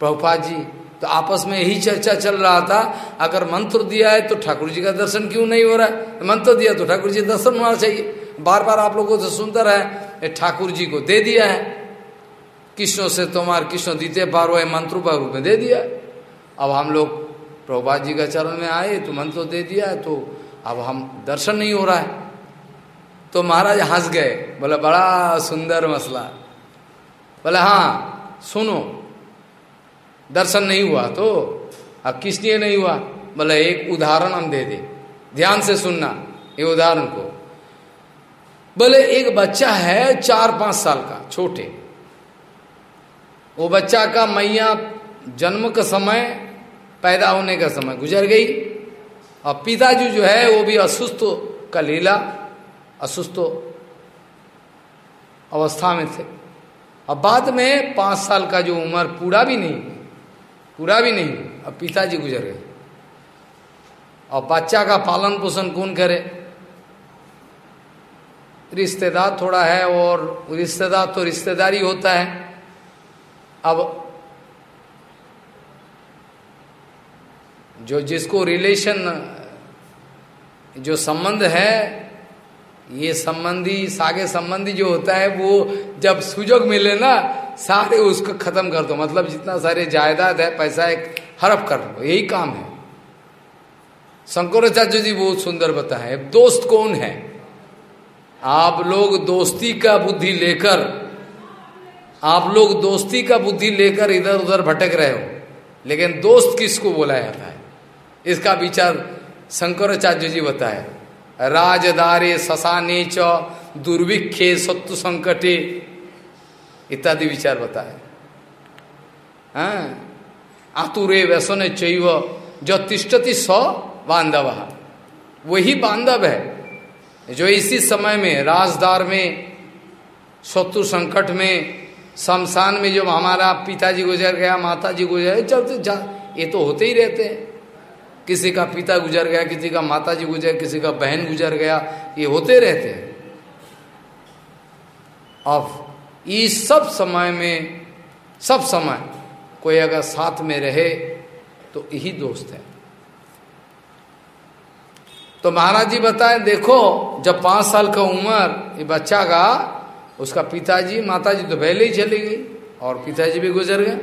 प्रभुपाद जी तो आपस में यही चर्चा चल रहा था, अगर मंत्र दिया है तो ठाकुर जी का दर्शन क्यों नहीं हो रहा है? मंत्र दिया तो ठाकुर जी दर्शन होना चाहिए। बार बार आप लोगों से सुनता रहे ठाकुर जी को दे दिया है। कृष्ण से तुम्हार कृष्ण दीते है मंत्र पर रूप में दे दिया अब हम लोग प्रभुपाद जी का चरण में आए तो मंत्र दे दिया तो अब हम दर्शन नहीं हो रहा है। तो महाराज हंस गए, बोले, बड़ा सुंदर मसला। बोले हाँ सुनो, दर्शन नहीं हुआ तो अब किस लिए नहीं हुआ? बोले, एक उदाहरण हम दे दे, ध्यान से सुनना, ये उदाहरण को। बोले, एक बच्चा है चार पाँच साल का, छोटे। वो बच्चा का मैया जन्म का समय पैदा होने का समय गुजर गई। और पिताजी जो है, वो भी असुस्थ का लीला असुस्थ अवस्था में थे। अब बाद में पाँच साल का जो उम्र, पूरा भी नहीं, पूरा भी नहीं, अब पिताजी गुजर गए। और बच्चा का पालन पोषण कौन करे? रिश्तेदार थोड़ा है और रिश्तेदार तो रिश्तेदारी होता है। अब जो जिसको रिलेशन जो संबंध है, ये संबंधी, सागे संबंधी जो होता है, वो जब सुजोग मिले ना, सारे उसको खत्म कर दो। मतलब जितना सारे जायदाद है, पैसा एक हड़प कर लो यही काम है। शंकराचार्य जी बहुत सुंदर बताए। दोस्त कौन है? आप लोग दोस्ती का बुद्धि लेकर, आप लोग दोस्ती का बुद्धि लेकर इधर उधर भटक रहे हो। लेकिन दोस्त किसको बोला जाता है? इसका विचार शंकराचार्य जी बताए। राजदारे ससाने च, दुर्भिक्षे सत्व संकटे, इत्यादि विचार बताए। हाँ। आतुरे व्यसन चैव जो तिष्ठति स बांधव। वही बांधव है, जो इसी समय में राजदार में शत्रु संकट में, शमशान में जब हमारा पिताजी गुजर गया माता जी गुजर चलते जा, ये तो होते ही रहते हैं। किसी का पिता गुजर गया, किसी का माता जी गुजर, किसी का बहन गुजर गया, ये होते रहते हैं। अब इस सब समय में, सब समय कोई अगर साथ में रहे तो यही दोस्त है। तो महाराज जी बताए, देखो, जब पाँच साल का उम्र, ये बच्चा का, उसका पिताजी, माताजी तो पहले ही चली गई, और पिताजी भी गुजर गए।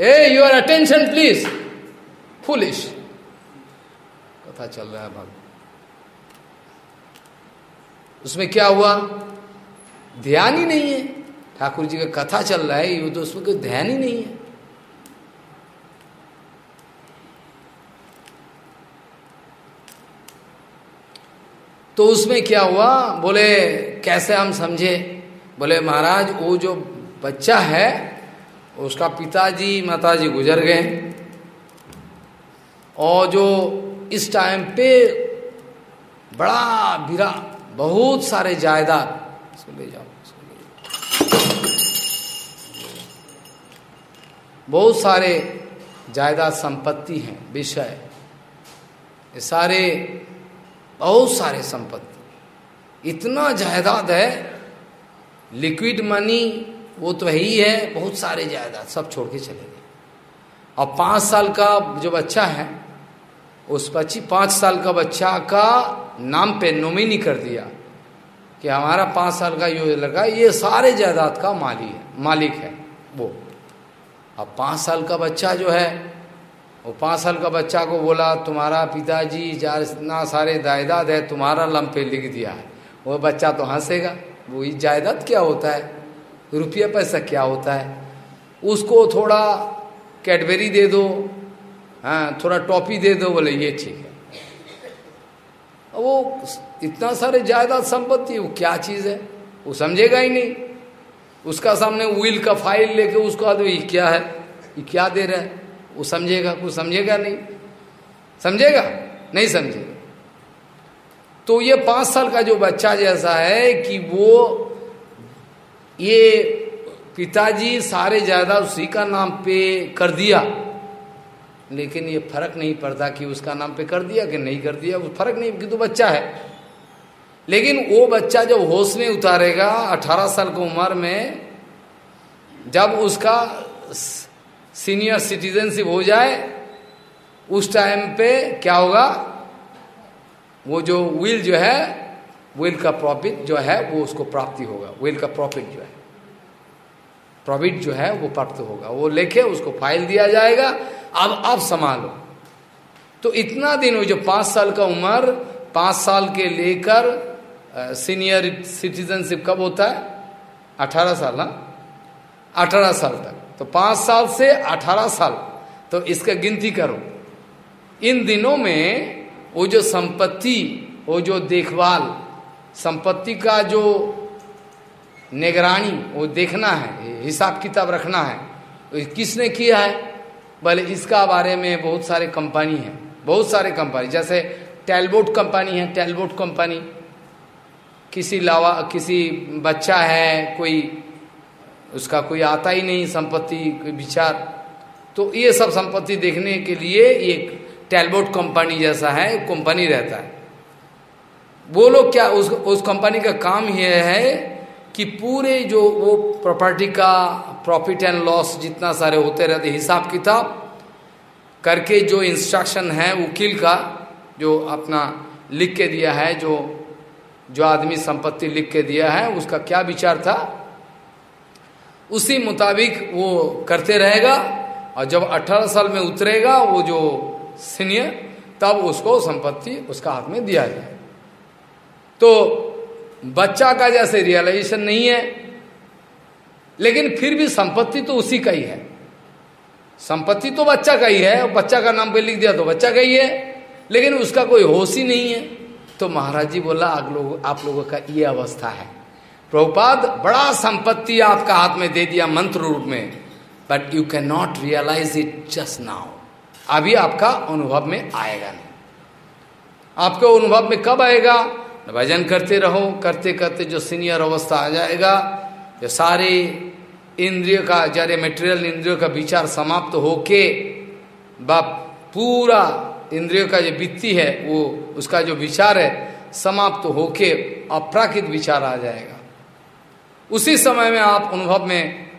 A your attention please foolish कथा चल रहा है भक्त उसमें क्या हुआ? ध्यान ही नहीं है। ठाकुर जी का कथा चल रहा है, ये तो उसमें कोई ध्यान ही नहीं है। तो उसमें क्या हुआ? बोले, कैसे हम समझे? बोले, महाराज, वो जो बच्चा है उसका पिताजी, माताजी गुजर गए। और जो इस टाइम पे बड़ा बिरा बहुत सारे जायदाद, इसको ले जाओ बहुत सारे जायदाद संपत्ति हैं, विषय। ये सारे, बहुत सारे संपत्ति। इतना जायदाद है लिक्विड मनी वो तो ही है बहुत सारे जायदाद, सब छोड़ के चले गए। और पाँच साल का जो बच्चा है, उस पच्चीस पाँच साल का बच्चा का नाम पे नोमिनी कर दिया कि हमारा पाँच साल का यो लड़का, ये सारे जायदाद का माली है, मालिक है, वो। अब पाँच साल का बच्चा जो है, वो पाँच साल का बच्चा को बोला, तुम्हारा पिताजी इतना सारे जायदाद है, तुम्हारा लम पे लिख दिया है। वो बच्चा तो हंसेगा, वो जायदाद क्या होता है? रुपया पैसा क्या होता है? उसको थोड़ा कैडबेरी दे दो हाँ थोड़ा टॉफी दे दो, बोले, ये ठीक है। वो इतना सारे जायदाद संपत्ति, वो क्या चीज़ है? वो समझेगा ही नहीं। उसका सामने व्हील का फ़ाइल लेके उसको आदमी, ये क्या है? ये क्या दे रहा है? वो समझेगा, कुछ समझेगा नहीं। समझेगा? नहीं समझेगा। तो ये पाँच साल का जो बच्चा जैसा है कि वो ये पिताजी सारे जायदाद उसी का नाम पे कर दिया। लेकिन ये फ़र्क नहीं पड़ता कि उसका नाम पे कर दिया कि नहीं कर दिया, वो फ़र्क नहीं कि तो बच्चा है। लेकिन वो बच्चा जब होश में उतारेगा, अठारह साल की उम्र में, जब उसका सीनियर सिटीजनशिप हो जाए, उस टाइम पे क्या होगा? वो जो विल जो है विल का प्रॉफिट जो है वो उसको प्राप्ति होगा विल का प्रॉफिट जो है प्रॉफिट जो है वो प्राप्त होगा वो लेके उसको फ़ाइल दिया जाएगा अब अब संभालो तो इतना दिन हो जो पाँच साल का उम्र पाँच साल के लेकर सीनियर सिटीजनशिप कब होता है अठारह साल ना अठारह साल तक तो पाँच साल से अठारह साल तो इसका गिनती करो इन दिनों में वो जो संपत्ति वो जो देखभाल संपत्ति का जो निगरानी, वो देखना है, हिसाब किताब रखना है। किसने किया है? भले इसका बारे में बहुत सारे कंपनी है, बहुत सारे कंपनी। जैसे टेलबोट कंपनी है टेलबोट कंपनी। किसी लावा, किसी बच्चा है, कोई, उसका कोई आता ही नहीं संपत्ति, कोई विचार। तो ये सब संपत्ति देखने के लिए एक टेलबोट कंपनी जैसा है कंपनी रहता है। वो लोग क्या उस उस कंपनी का काम यह है कि पूरे जो वो प्रॉपर्टी का प्रॉफिट एंड लॉस जितना सारे होते रहते, हिसाब किताब करके जो इंस्ट्रक्शन है, वकील का, जो अपना लिख के दिया है, जो जो आदमी संपत्ति लिख के दिया है, उसका क्या विचार था? उसी मुताबिक वो करते रहेगा और जब 18 साल में उतरेगा वो जो सीनियर तब उसको संपत्ति उसका हाथ में दिया जाए तो बच्चा का जैसे रियलाइजेशन नहीं है, लेकिन फिर भी संपत्ति तो उसी का ही है। संपत्ति तो बच्चा का ही है बच्चा का नाम पे लिख दिया तो बच्चा का ही है, लेकिन उसका कोई होश ही नहीं है। तो महाराज जी बोला, आप लोग, आप लोगों का ये अवस्था है। प्रभुपाद, बड़ा संपत्ति आपका हाथ में दे दिया मंत्र रूप में but you can not realise it just now अभी आपका अनुभव में आएगा नहीं। आपके अनुभव में कब आएगा? भजन करते रहो, करते करते जो सीनियर अवस्था आ जाएगा जो सारे इंद्रिय का जरे मेटेरियल इंद्रियों का विचार समाप्त होके, बाप पूरा इंद्रियों का जो वित्ती है, वो उसका जो विचार है, समाप्त होके अपराकृत विचार आ जाएगा। उसी समय में आप अनुभव में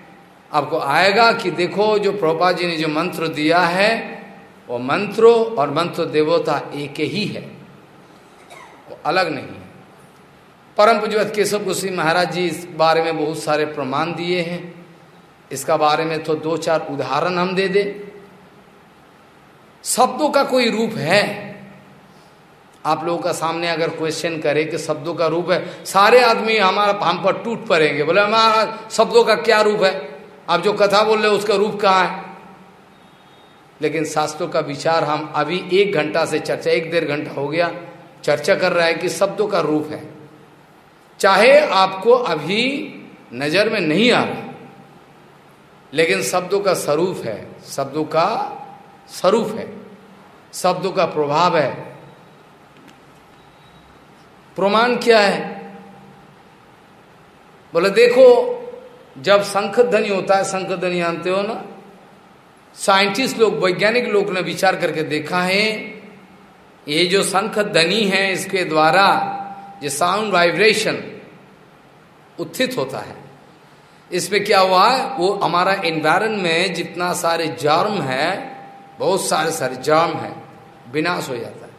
आपको आएगा कि देखो, जो प्रभा जी ने जो मंत्र दिया है, वो मंत्रो और मंत्र देवता एक ही है। वो अलग नहीं है। परम पूजवत केशव गोस्वी महाराज जी इस बारे में बहुत सारे प्रमाण दिए हैं। इसका बारे में तो दो चार उदाहरण हम दे दे। शब्दों का कोई रूप है? आप लोगों का सामने अगर क्वेश्चन करे कि शब्दों का रूप है, सारे आदमी हमारा हम पर टूट पड़ेंगे। बोले, हमारा शब्दों का क्या रूप है? आप जो कथा बोल रहे हो, उसका रूप कहाँ है? लेकिन शास्त्रों का विचार हम अभी एक घंटा से चर्चा, एक डेढ़ घंटा हो गया। चर्चा कर रहा है कि शब्दों का रूप है। चाहे आपको अभी नज़र में नहीं आ रहा, लेकिन शब्दों का स्वरूप है, शब्दों का स्वरूप है, शब्दों का प्रभाव है। प्रमाण क्या है? बोले, देखो, जब शंख ध्वनि होता है शंख ध्वनि जानते हो ना? साइंटिस्ट लोग, वैज्ञानिक लोग ने विचार करके देखा है ये जो शंख ध्वनि है, इसके द्वारा जो साउंड वाइब्रेशन उत्थित होता है। इसमें क्या हुआ? वो हमारा एनवायरन में जितना सारे जर्म है, बहुत सारे सारे जर्म है, विनाश हो जाता है।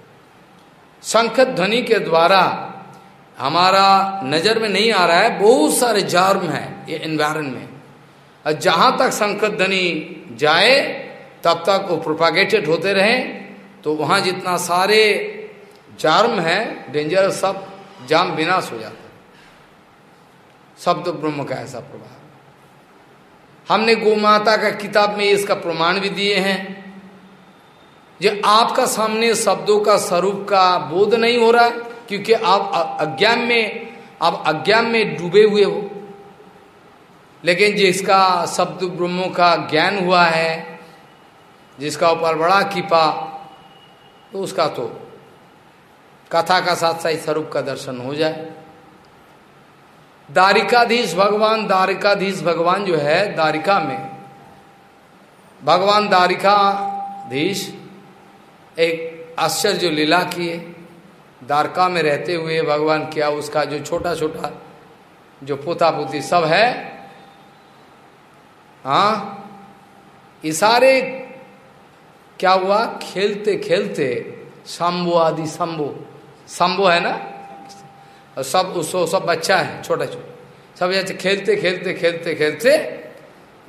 शंख ध्वनि के द्वारा हमारा नज़र में नहीं आ रहा है, बहुत सारे जर्म है ये एनवायरमेंट में। और जहाँ तक शंख ध्वनि जाए, तब तक वो प्रोपागेटेड होते रहे तो वहाँ जितना सारे जर्म है डेंजर सब जाम विनाश हो जाता है। शब्द ब्रह्म का ऐसा प्रभाव। हमने गोमाता का किताब में इसका प्रमाण भी दिए हैं। जो आपका सामने शब्दों का स्वरूप का बोध नहीं हो रहा है, क्योंकि आप अज्ञान में, आप अज्ञान में डूबे हुए हो। लेकिन जिसका शब्द ब्रह्मों का ज्ञान हुआ है, जिसका ऊपर बड़ा कृपा तो उसका तो कथा का साथ साथ स्वरूप का दर्शन हो जाए। दारिकाधीश भगवान दारिकाधीश भगवान जो है दारिका में, भगवान दारिकाधीश एक आश्चर्य लीला किए द्वारका में रहते हुए भगवान किया उसका जो छोटा छोटा जो पोता पोती सब है हाँ इशारे क्या हुआ? खेलते खेलते, शंभो आदि शंभो। शंभो है ना? और सब उसो, सब बच्चा है, छोटा छोटा। सब ऐसे खेलते खेलते खेलते खेलते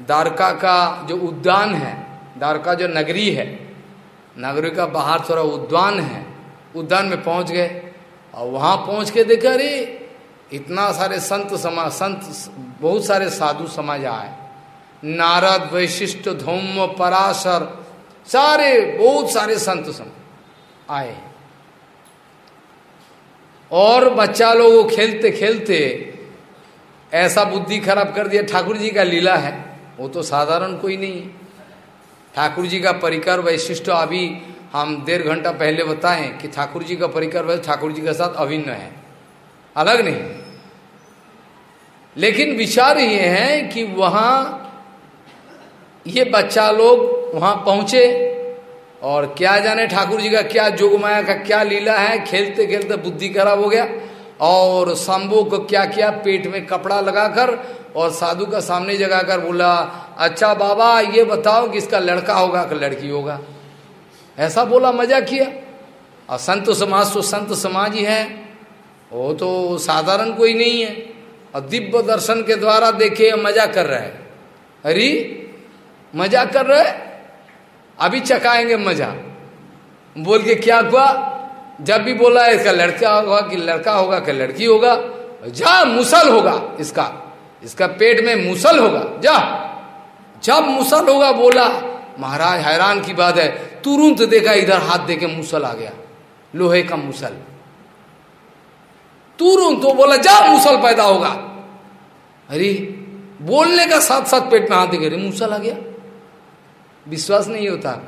द्वारका का जो उद्यान है, द्वारका जो नगरी है, नगरी का बाहर थोड़ा उद्यान है, उद्यान में पहुँच गए। और वहाँ पहुँच के देखा, अरे, इतना सारे संत समाज संत, बहुत सारे साधु समाज आए। नारद वैशिष्ट धौम पराशर सारे, बहुत सारे संत समाज आए। और बच्चा लोग खेलते खेलते ऐसा बुद्धि खराब कर दिया, ठाकुर जी का लीला है। वो तो साधारण कोई नहीं है। ठाकुर जी का परिकर वैशिष्ट अभी हम डेढ़ घंटा पहले बताएँ कि ठाकुर जी का परिकर वैसे ठाकुर जी के साथ अभिन्न है। अलग नहीं। लेकिन विचार ये है कि वहाँ ये बच्चा लोग वहाँ पहुँचे और क्या जाने ठाकुर जी का क्या जोगमाया का क्या लीला है, खेलते खेलते बुद्धि खराब हो गया और शंभु को क्या किया, पेट में कपड़ा लगाकर और साधु का सामने जगाकर बोला अच्छा बाबा, ये बताओ कि इसका लड़का होगा कि लड़की होगा? ऐसा बोला, मज़ा किया। और संत समाज तो संत समाज ही है, वो तो साधारण कोई नहीं है। और दिव्य दर्शन के द्वारा देखे, मज़ा कर रहे है। अरे, मज़ा कर रहे अभी चकाएँगे मज़ा। बोल के क्या हुआ? जब भी बोला, इसका लड़का होगा कि लड़का होगा, कि लड़की होगा, जा, मुसल होगा इसका। इसका पेट में मुसल होगा। जा। जब मुसल होगा, बोला, महाराज, हैरान की बात है। तुरंत देखा, इधर हाथ देके मुसल आ गया। लोहे का मुसल। तुरंत तो बोला, जा, मुसल पैदा होगा। अरे, बोलने का साथ साथ पेट में हाथ देखे अरे, मुसल आ गया। विश्वास नहीं होता।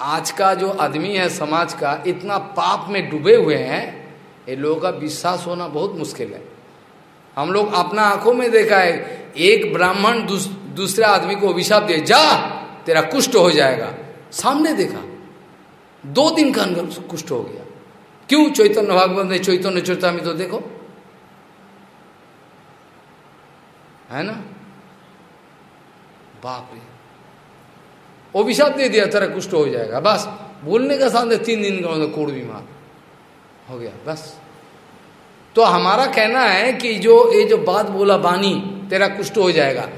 आज का जो आदमी है समाज का इतना पाप में डूबे हुए हैं ये लोगों का विश्वास होना बहुत मुश्किल है। हम लोग अपना आँखों में देखा है एक ब्राह्मण दूस, दूसरे आदमी को अभिशाप दे जा तेरा कुष्ठ हो जाएगा। सामने देखा दो दिन का अंदर कुष्ठ हो गया। क्यों? चैतन्य भागवत ने चैतन्य चौथा में तो देखो। है ना? बाप रे। अभिशाप दे दिया तेरा कुष्ठ हो जाएगा। बस, बोलने का सामने तीन दिन का मतलब कोड़ बीमार हो गया, बस। तो हमारा कहना है कि जो, ये जो बात बोला बानी, तेरा कुष्ठ हो जाएगा।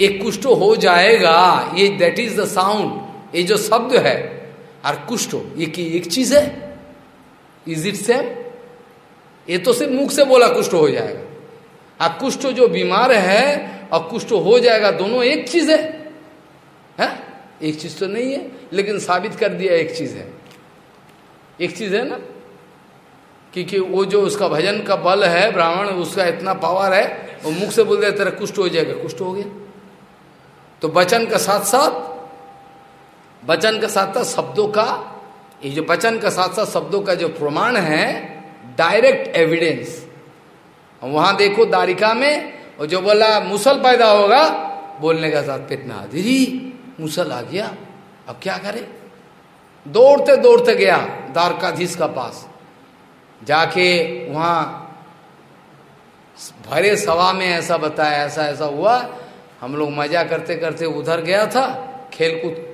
एक कुष्ठ हो जाएगा, ये दैट इज़ द साउंड ये जो शब्द है, और कुष्ठ, ये की एक चीज़ है। इज़ इट सेम ये तो सिर्फ़ मुख से बोला कुष्ठ हो जाएगा। और कुष्ठ जो बीमार है और कुष्ठ हो जाएगा दोनों एक चीज़ है, है? एक चीज़ तो नहीं है लेकिन साबित कर दिया एक चीज़ है। एक चीज़ है ना? क्योंकि वो जो उसका भजन का बल है ब्राह्मण उसका इतना पावर है वो मुख से बोल दिया तेरा कुष्ठ हो जाएगा कुष्ठ हो गया। तो वचन का साथ साथ वचन का साथ साथ शब्दों का ये जो वचन का साथ साथ शब्दों का जो प्रमाण है डायरेक्ट एविडेंस वहाँ देखो दारिका में और जो बोला, मुसल पैदा होगा, बोलने का साथ पितना दीदी मुसल आ गया। अब क्या करे? दौड़ते दौड़ते गया द्वारकाधीश का पास। जाके वहाँ भरे सभा में ऐसा बताया, ऐसा ऐसा हुआ। हम लोग मज़ा करते करते उधर गया था, खेलकूद।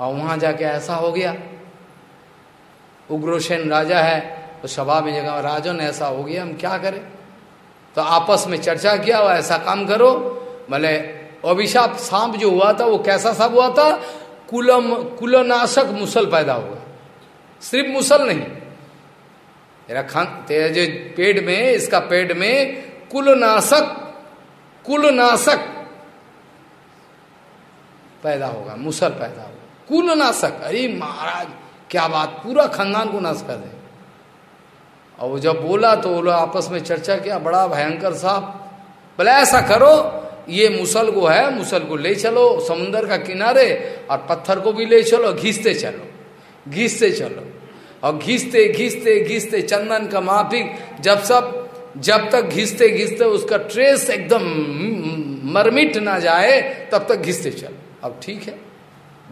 और वहाँ जाके ऐसा हो गया। उग्रसेन राजा है तो सभा में जगह, राजन ऐसा हो गया। हम क्या करें? तो आपस में चर्चा किया, वो ऐसा काम करो। भले अभिशाप सांप जो हुआ था, वो कैसा सांप हुआ था? कुलम, कुलनाशक मुसल पैदा हुआ। सिर्फ़ मुसल नहीं। तेरा खान, तेरा जो पेट में, इसका पेट में कुलनाशक कुलनाशक पैदा होगा, मुसल पैदा होगा। कुलनाशक। अरे महाराज, क्या बात, पूरा खानदान को नाश कर दे और वो जब बोला तो वो लोग आपस में चर्चा किया, बड़ा भयंकर साहब बोले, ऐसा करो, ये मुसल को है मुसल को ले चलो समुन्द्र का किनारे और पत्थर को भी ले चलो, घिसते चलो घिसते चलो। और घिसते घिसते घिसते चंदन का माफिक जब सब, जब तक घिसते घिसते उसका ट्रेस एकदम मरमिट ना जाए, तब तक घिसते चलो। अब ठीक है,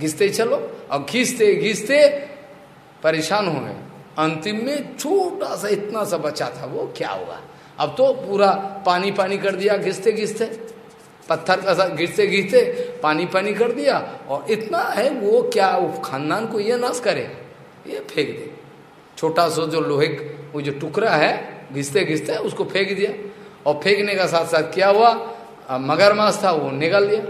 घिसते चलो और घिसते घिसते परेशान हो गए। अंतिम में छोटा सा इतना सा बचा था वो, क्या हुआ? अब तो पूरा पानी पानी कर दिया, घिसते घिसते। पत्थर का साथ घिसते घिसते पानी पानी कर दिया और इतना है वो क्या खानदान को ये नाश करे? ये फेंक दे। छोटा सा जो लोहे वो जो टुकड़ा है, घिसते घिसते उसको फेंक दिया। और फेंकने का साथ साथ क्या हुआ? मगरमाछ था, वो निकल दिया।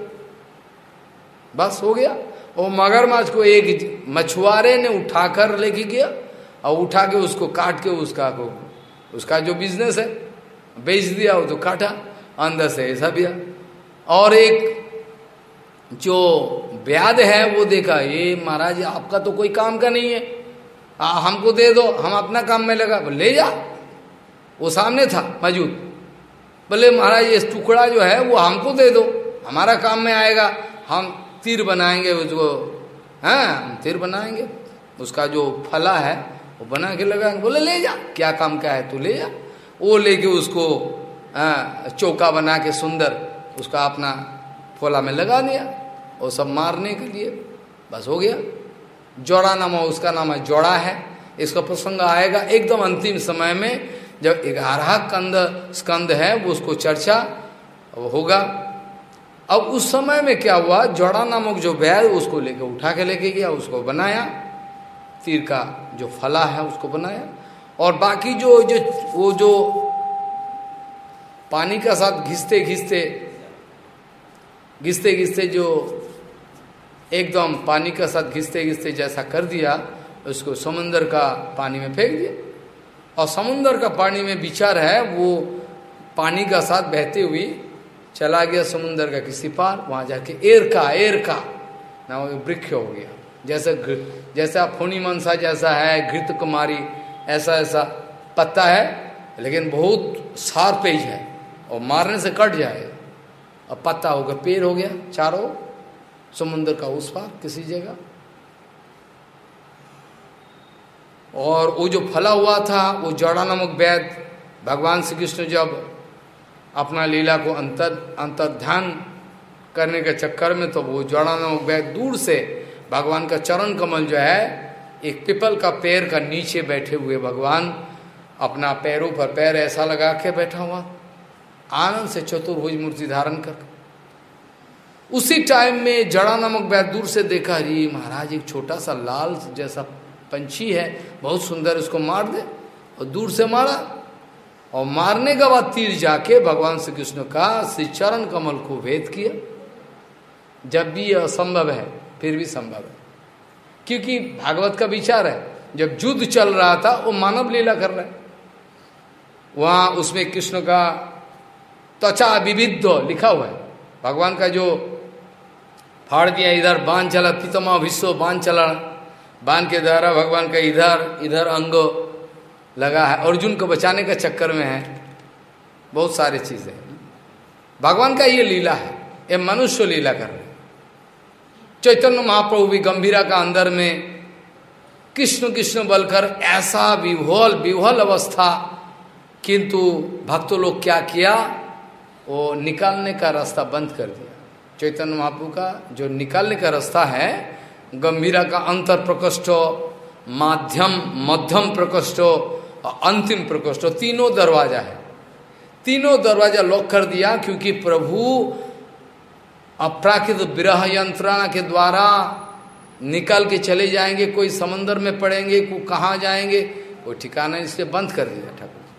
बस हो गया। और मगरमच्छ को एक मछुआरे ने उठाकर लेके गया। और उठा के उसको काट के उसका को उसका जो बिज़नेस है बेच दिया वो तो काटा अंदर से ऐसा दिया और एक जो ब्याद है वो देखा ये महाराज आपका तो कोई काम का नहीं है। आ, हमको दे दो हम अपना काम में लगा। ले जा। वो सामने था मौजूद। बोले महाराज ये टुकड़ा जो है वो हमको दे दो। हमारा काम में आएगा। हम तीर बनाएँगे उसको। हाँ तीर बनाएँगे। उसका जो फला है वो बना के लगा बोले ले जा क्या काम का है तू ले जा। वो लेके उसको आ, चौका बना के सुंदर उसका अपना फोला में लगा दिया वो सब मारने के लिए बस हो गया। जोड़ा नाम उसका नाम है जोड़ा है। इसका प्रसंग आएगा एकदम अंतिम समय में जब ग्यारह कंद स्कंद है वो उसको चर्चा होगा। अब उस समय में क्या हुआ जोड़ा नामक जो बैल उसको लेके उठा के लेके गया उसको बनाया। तीर का जो फला है उसको बनाया। और बाकी जो जो, वो जो पानी का साथ घिसते घिसते घिसते घिसते जो एकदम पानी का साथ घिसते घिसते जैसा कर दिया, उसको समुन्दर का पानी में फेंक दिया। और समुन्दर का पानी में विचार है, वो पानी का साथ बहते हुए चला गया समुन्दर का किसी पार, वहाँ जाके एर का एर का ना वो वृक्ष हो गया। जैसे जैसा फोनी मनसा जैसा है, घृत कुमारी, ऐसा ऐसा पत्ता है, लेकिन बहुत सार पेज है और मारने से कट जाए। और पत्ता हो गया पेड़ हो गया चारों, समुद्र का उस पार, किसी जगह। और वो जो फला हुआ था, वो जड़ा नमक वैद, भगवान श्री कृष्ण जब अपना लीला को अंतर अंतर ध्यान करने के चक्कर में तो वो जड़ा नमक वैद दूर से भगवान का चरण कमल जो है, एक पिपल का पैर का नीचे बैठे हुए भगवान अपना पैरों पर पैर ऐसा लगा के बैठा हुआ, आनंद से चतुर्भुज मूर्ति धारण कर। उसी टाइम में जड़ा नमक वैद दूर से देखा जी महाराज, एक छोटा सा लाल जैसा पंछी है, बहुत सुंदर, इसको मार दे। और दूर से मारा। और मारने के बाद तीर जाके भगवान श्री कृष्ण का श्री चरण कमल को भेद किया। जब भी यह असंभव है फिर भी संभव है। क्योंकि भागवत का विचार है, जब युद्ध चल रहा था, वो मानव लीला कर रहा है। वहाँ उसमें कृष्ण का त्वचा विविध लिखा हुआ है। भगवान का जो फाड़ दिया, इधर बाँध चला पितमा विश्व बाँध चला बाँध के द्वारा भगवान का इधर इधर अंग लगा है। अर्जुन को बचाने का चक्कर में है। बहुत सारी चीज़ें भगवान का ये लीला है, ये मनुष्य लीला कर रहे चैतन्य महाप्रभु भी गंभीरा का अंदर में कृष्ण कृष्ण बलकर, ऐसा विभोल विभोल अवस्था, किंतु भक्तों लोग क्या किया? वो निकालने का रास्ता बंद कर दिया। चैतन्य महाप्रभु का जो निकालने का रास्ता है, गंभीरा का अंतर प्रकोष्ठ, माध्यम, मध्यम प्रकोष्ठ और अंतिम प्रकोष्ठ, तीनों दरवाज़ा है। तीनों दरवाज़ा लॉक कर दिया, क्योंकि प्रभु अपराकृत विरह यंत्रणा के द्वारा निकल के चले जाएँगे, कोई समंदर में पड़ेंगे, को कहाँ जाएँगे, वो ठिकाना इसलिए बंद कर दिया ठाकुर जी।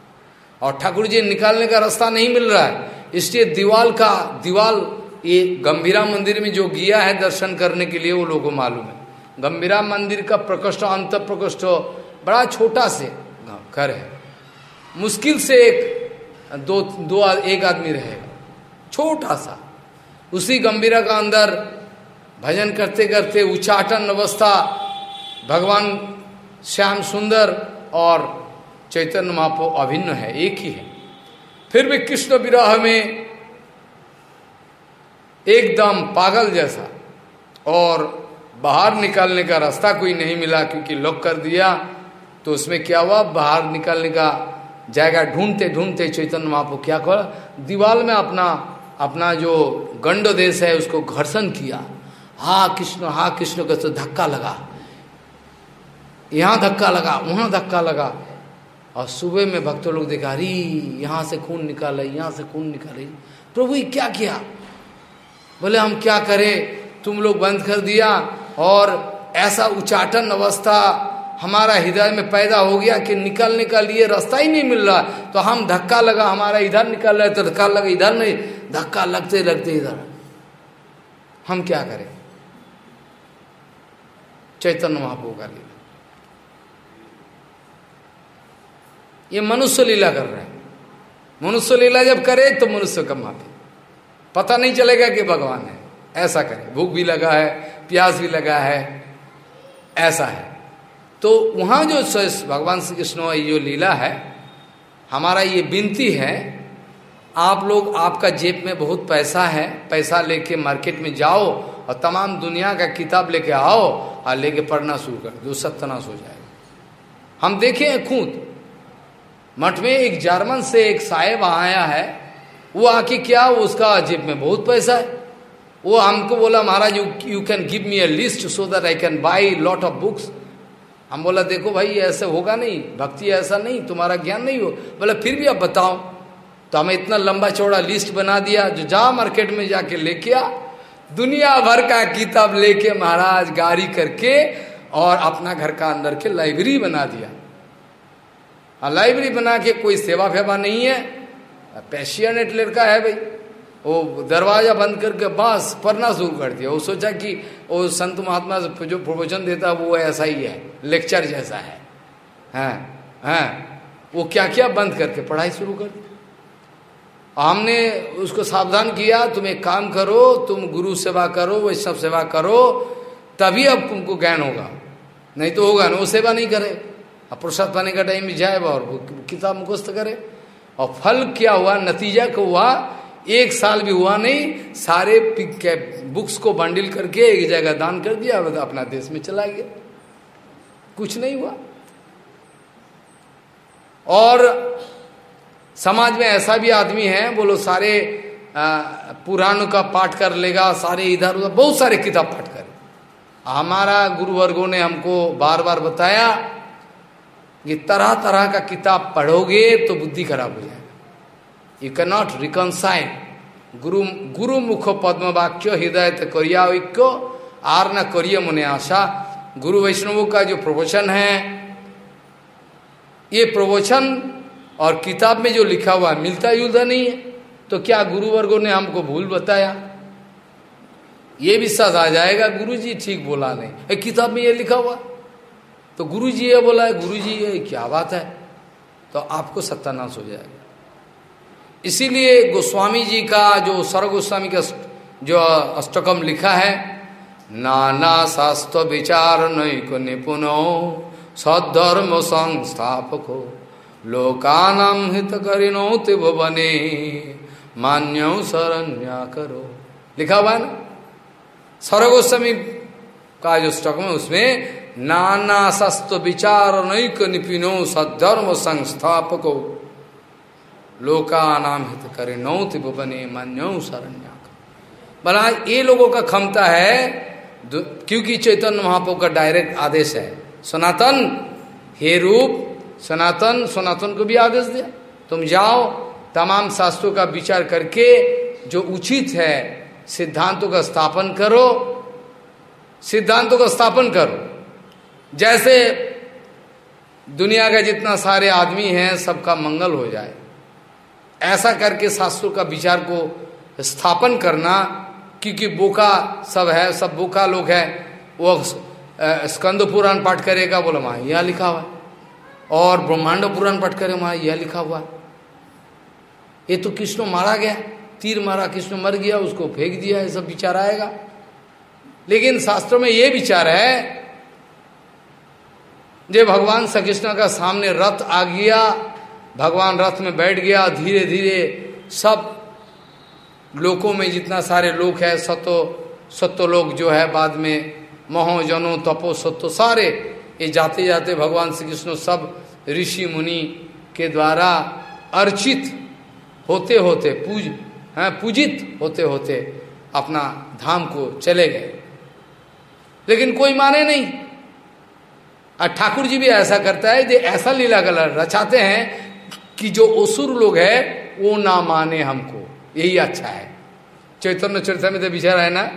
और ठाकुर जी, निकालने का रास्ता नहीं मिल रहा है। इसलिए दीवाल का, दीवाल, ये गंभीरा मंदिर में जो गया है दर्शन करने के लिए, वो लोगों मालूम है। गंभीरा मंदिर का प्रकोष्ठ अंत प्रकोष्ठ बड़ा छोटा से घर है। मुश्किल से एक, दो दो, एक आदमी रहेगा। छोटा सा। उसी गंभीरा का अंदर भजन करते करते उच्चाटन अवस्था भगवान श्याम सुंदर और चैतन्य महापो अभिन्न है, एक ही है। फिर भी कृष्ण विराह में एकदम पागल जैसा और बाहर निकालने का रास्ता कोई नहीं मिला क्योंकि लॉक कर दिया तो उसमें क्या हुआ? बाहर निकालने का जाएगा ढूंढते ढूंढते चैतन्य महापो क्या कर दीवाल में अपना अपना जो गंड देश है, उसको घर्षण किया। हा कृष्ण हा कृष्ण का तो धक्का लगा। यहाँ धक्का लगा, वहाँ धक्का लगा। और सुबह में भक्तों लोग देखा, अरे, यहाँ से खून निकाला यहाँ से खून निकाले प्रभु क्या किया? बोले, हम क्या करें? तुम लोग बंद कर दिया और ऐसा उचाटन अवस्था हमारा हृदय में पैदा हो गया कि निकलने का लिए रास्ता ही नहीं मिल रहा। तो हम धक्का लगा, हमारा इधर निकल रहा है तो धक्का लगा, इधर नहीं। धक्का लगते लगते इधर। हम क्या करें? चैतन्य महाप्रभु का लीला। ये मनुष्य लीला कर रहे हैं। मनुष्य लीला जब करे तो मनुष्य का माफ़ी पता नहीं चलेगा कि भगवान है। ऐसा करे। भूख भी लगा है, प्यास भी लगा है, ऐसा है। तो वहाँ जो भगवान श्री कृष्ण जो लीला है, हमारा ये विनती है आप लोग, आपका जेब में बहुत पैसा है, पैसा लेके मार्केट में जाओ और तमाम दुनिया का किताब लेके आओ और लेके पढ़ना शुरू कर दो सत्यानाश हो जाएगा हम देखे हैं खुद। मठ में एक जर्मन से एक साहेब आया है, वो आके क्या उसका जेब में बहुत पैसा है। वो हमको बोला, Maharaj you you can give me a list so that I can buy lot of books हम बोला, देखो भाई, ऐसे होगा नहीं, भक्ति ऐसा नहीं, तुम्हारा ज्ञान नहीं हो। बोला, फिर भी आप बताओ। तो हमें इतना लंबा चौड़ा लिस्ट बना दिया, जो जा मार्केट में जाके लेके आ। दुनिया भर का किताब लेके महाराज गाड़ी करके और अपना घर का अंदर के लाइब्रेरी बना दिया। हाँ लाइब्रेरी बना के कोई सेवा फेवा नहीं है। पैशियनेट लड़का है भाई। वो दरवाज़ा बंद करके बस पढ़ना शुरू कर दिया। वो सोचा कि वो संत महात्मा जो प्रवचन देता, वो ऐसा ही है लेक्चर जैसा है। हैं हैं। वो क्या क्या बंद करके पढ़ाई शुरू कर दी। हमने उसको सावधान किया, तुम एक काम करो, तुम गुरु सेवा करो वैष्णव सेवा करो, तभी अब तुमको ज्ञान होगा। नहीं तो होगा ना, वो सेवा नहीं करे। अब प्रसाद पाने का टाइम जाए और किताब मुखस्त करे। और फल क्या हुआ? नतीजा क्या हुआ? एक साल भी हुआ नहीं, सारे बुक्स को बंडल करके एक जगह दान कर दिया अपना देश में चला गया। कुछ नहीं हुआ। और समाज में ऐसा भी आदमी है बोलो सारे पुराण का पाठ कर लेगा, सारे इधर उधर, बहुत सारे किताब पाठ करे। हमारा गुरुवर्गों ने हमको बार बार बताया कि तरह तरह का किताब पढ़ोगे तो बुद्धि खराब हो जाएगा। यू कैन नॉट रिकनसाइल गुरु गुरु मुख पद्म वाक्य हृदय करिया ऐक्य आर न करिए मुने आशा। गुरु वैष्णवों का जो प्रवचन है, ये प्रवचन और किताब में जो लिखा हुआ है, मिलता जुलता नहीं है। तो क्या गुरु वर्गों ने हमको भूल बताया? ये विश्वास आ जाएगा गुरु जी ठीक बोला नहीं। किताब में ये लिखा हुआ? तो गुरु जी ये बोला है गुरु जी ये, क्या बात है? तो आपको सत्यानाश हो जाएगा। इसीलिए गोस्वामी जी का जो सर्व गोस्वामी का जो अष्टकम लिखा है, नाना शास्त्र विचार नहीं नैक निपुनो संस्थापक संस्थापको। लोकानाम हित करिनो तिभुवने मान्यो शरण्या करो लिखा हुआ ना? सर्वगोस्वामी का जो स्टक में उसमें, नाना शस्त्र विचार नैक निपिनो सद्धर्म संस्थापको। लोकानाम हित करे नौ तिभुवने मान्यो शरण्या बना, ये लोगों का क्षमता है क्योंकि चैतन्य महाप्रभु का डायरेक्ट आदेश है। सनातन, हे रूप सनातन सनातन को भी आदेश दिया। तुम जाओ, तमाम शास्त्रों का विचार करके जो उचित है, सिद्धांतों का स्थापन करो। सिद्धांतों का स्थापन करो। जैसे दुनिया का जितना सारे आदमी हैं, सबका मंगल हो जाए। ऐसा करके शास्त्रों का विचार को स्थापन करना, क्योंकि बोका सब है, सब बोका लोग है, वो स्कंद पुराण पाठ करेगा, बोला वहाँ यह लिखा हुआ और ब्रह्मांड पुराण पाठ करे वहाँ यह लिखा हुआ। ये तो कृष्ण मारा गया, तीर मारा, कृष्ण मर गया, उसको फेंक दिया, ये सब विचार आएगा। लेकिन शास्त्रों में ये विचार है जे भगवान श्री कृष्ण का सामने रथ आ गया, भगवान रथ में बैठ गया धीरे धीरे सब लोकों में जितना सारे लोग है, सतो सत्तो लोग जो है बाद में, मोहो, जनो, तपो सत्यो सारे ये जाते जाते भगवान श्री कृष्ण सब ऋषि मुनि के द्वारा अर्चित होते होते, पूज, हैं, पूजित होते होते अपना धाम को चले गए। लेकिन कोई माने नहीं। और ठाकुर जी भी ऐसा करता है, जो ऐसा लीला कलर रचाते हैं कि जो असुर लोग है, वो ना माने हमको। यही अच्छा है। चैतन्य चरित्र में तो विचार है ना,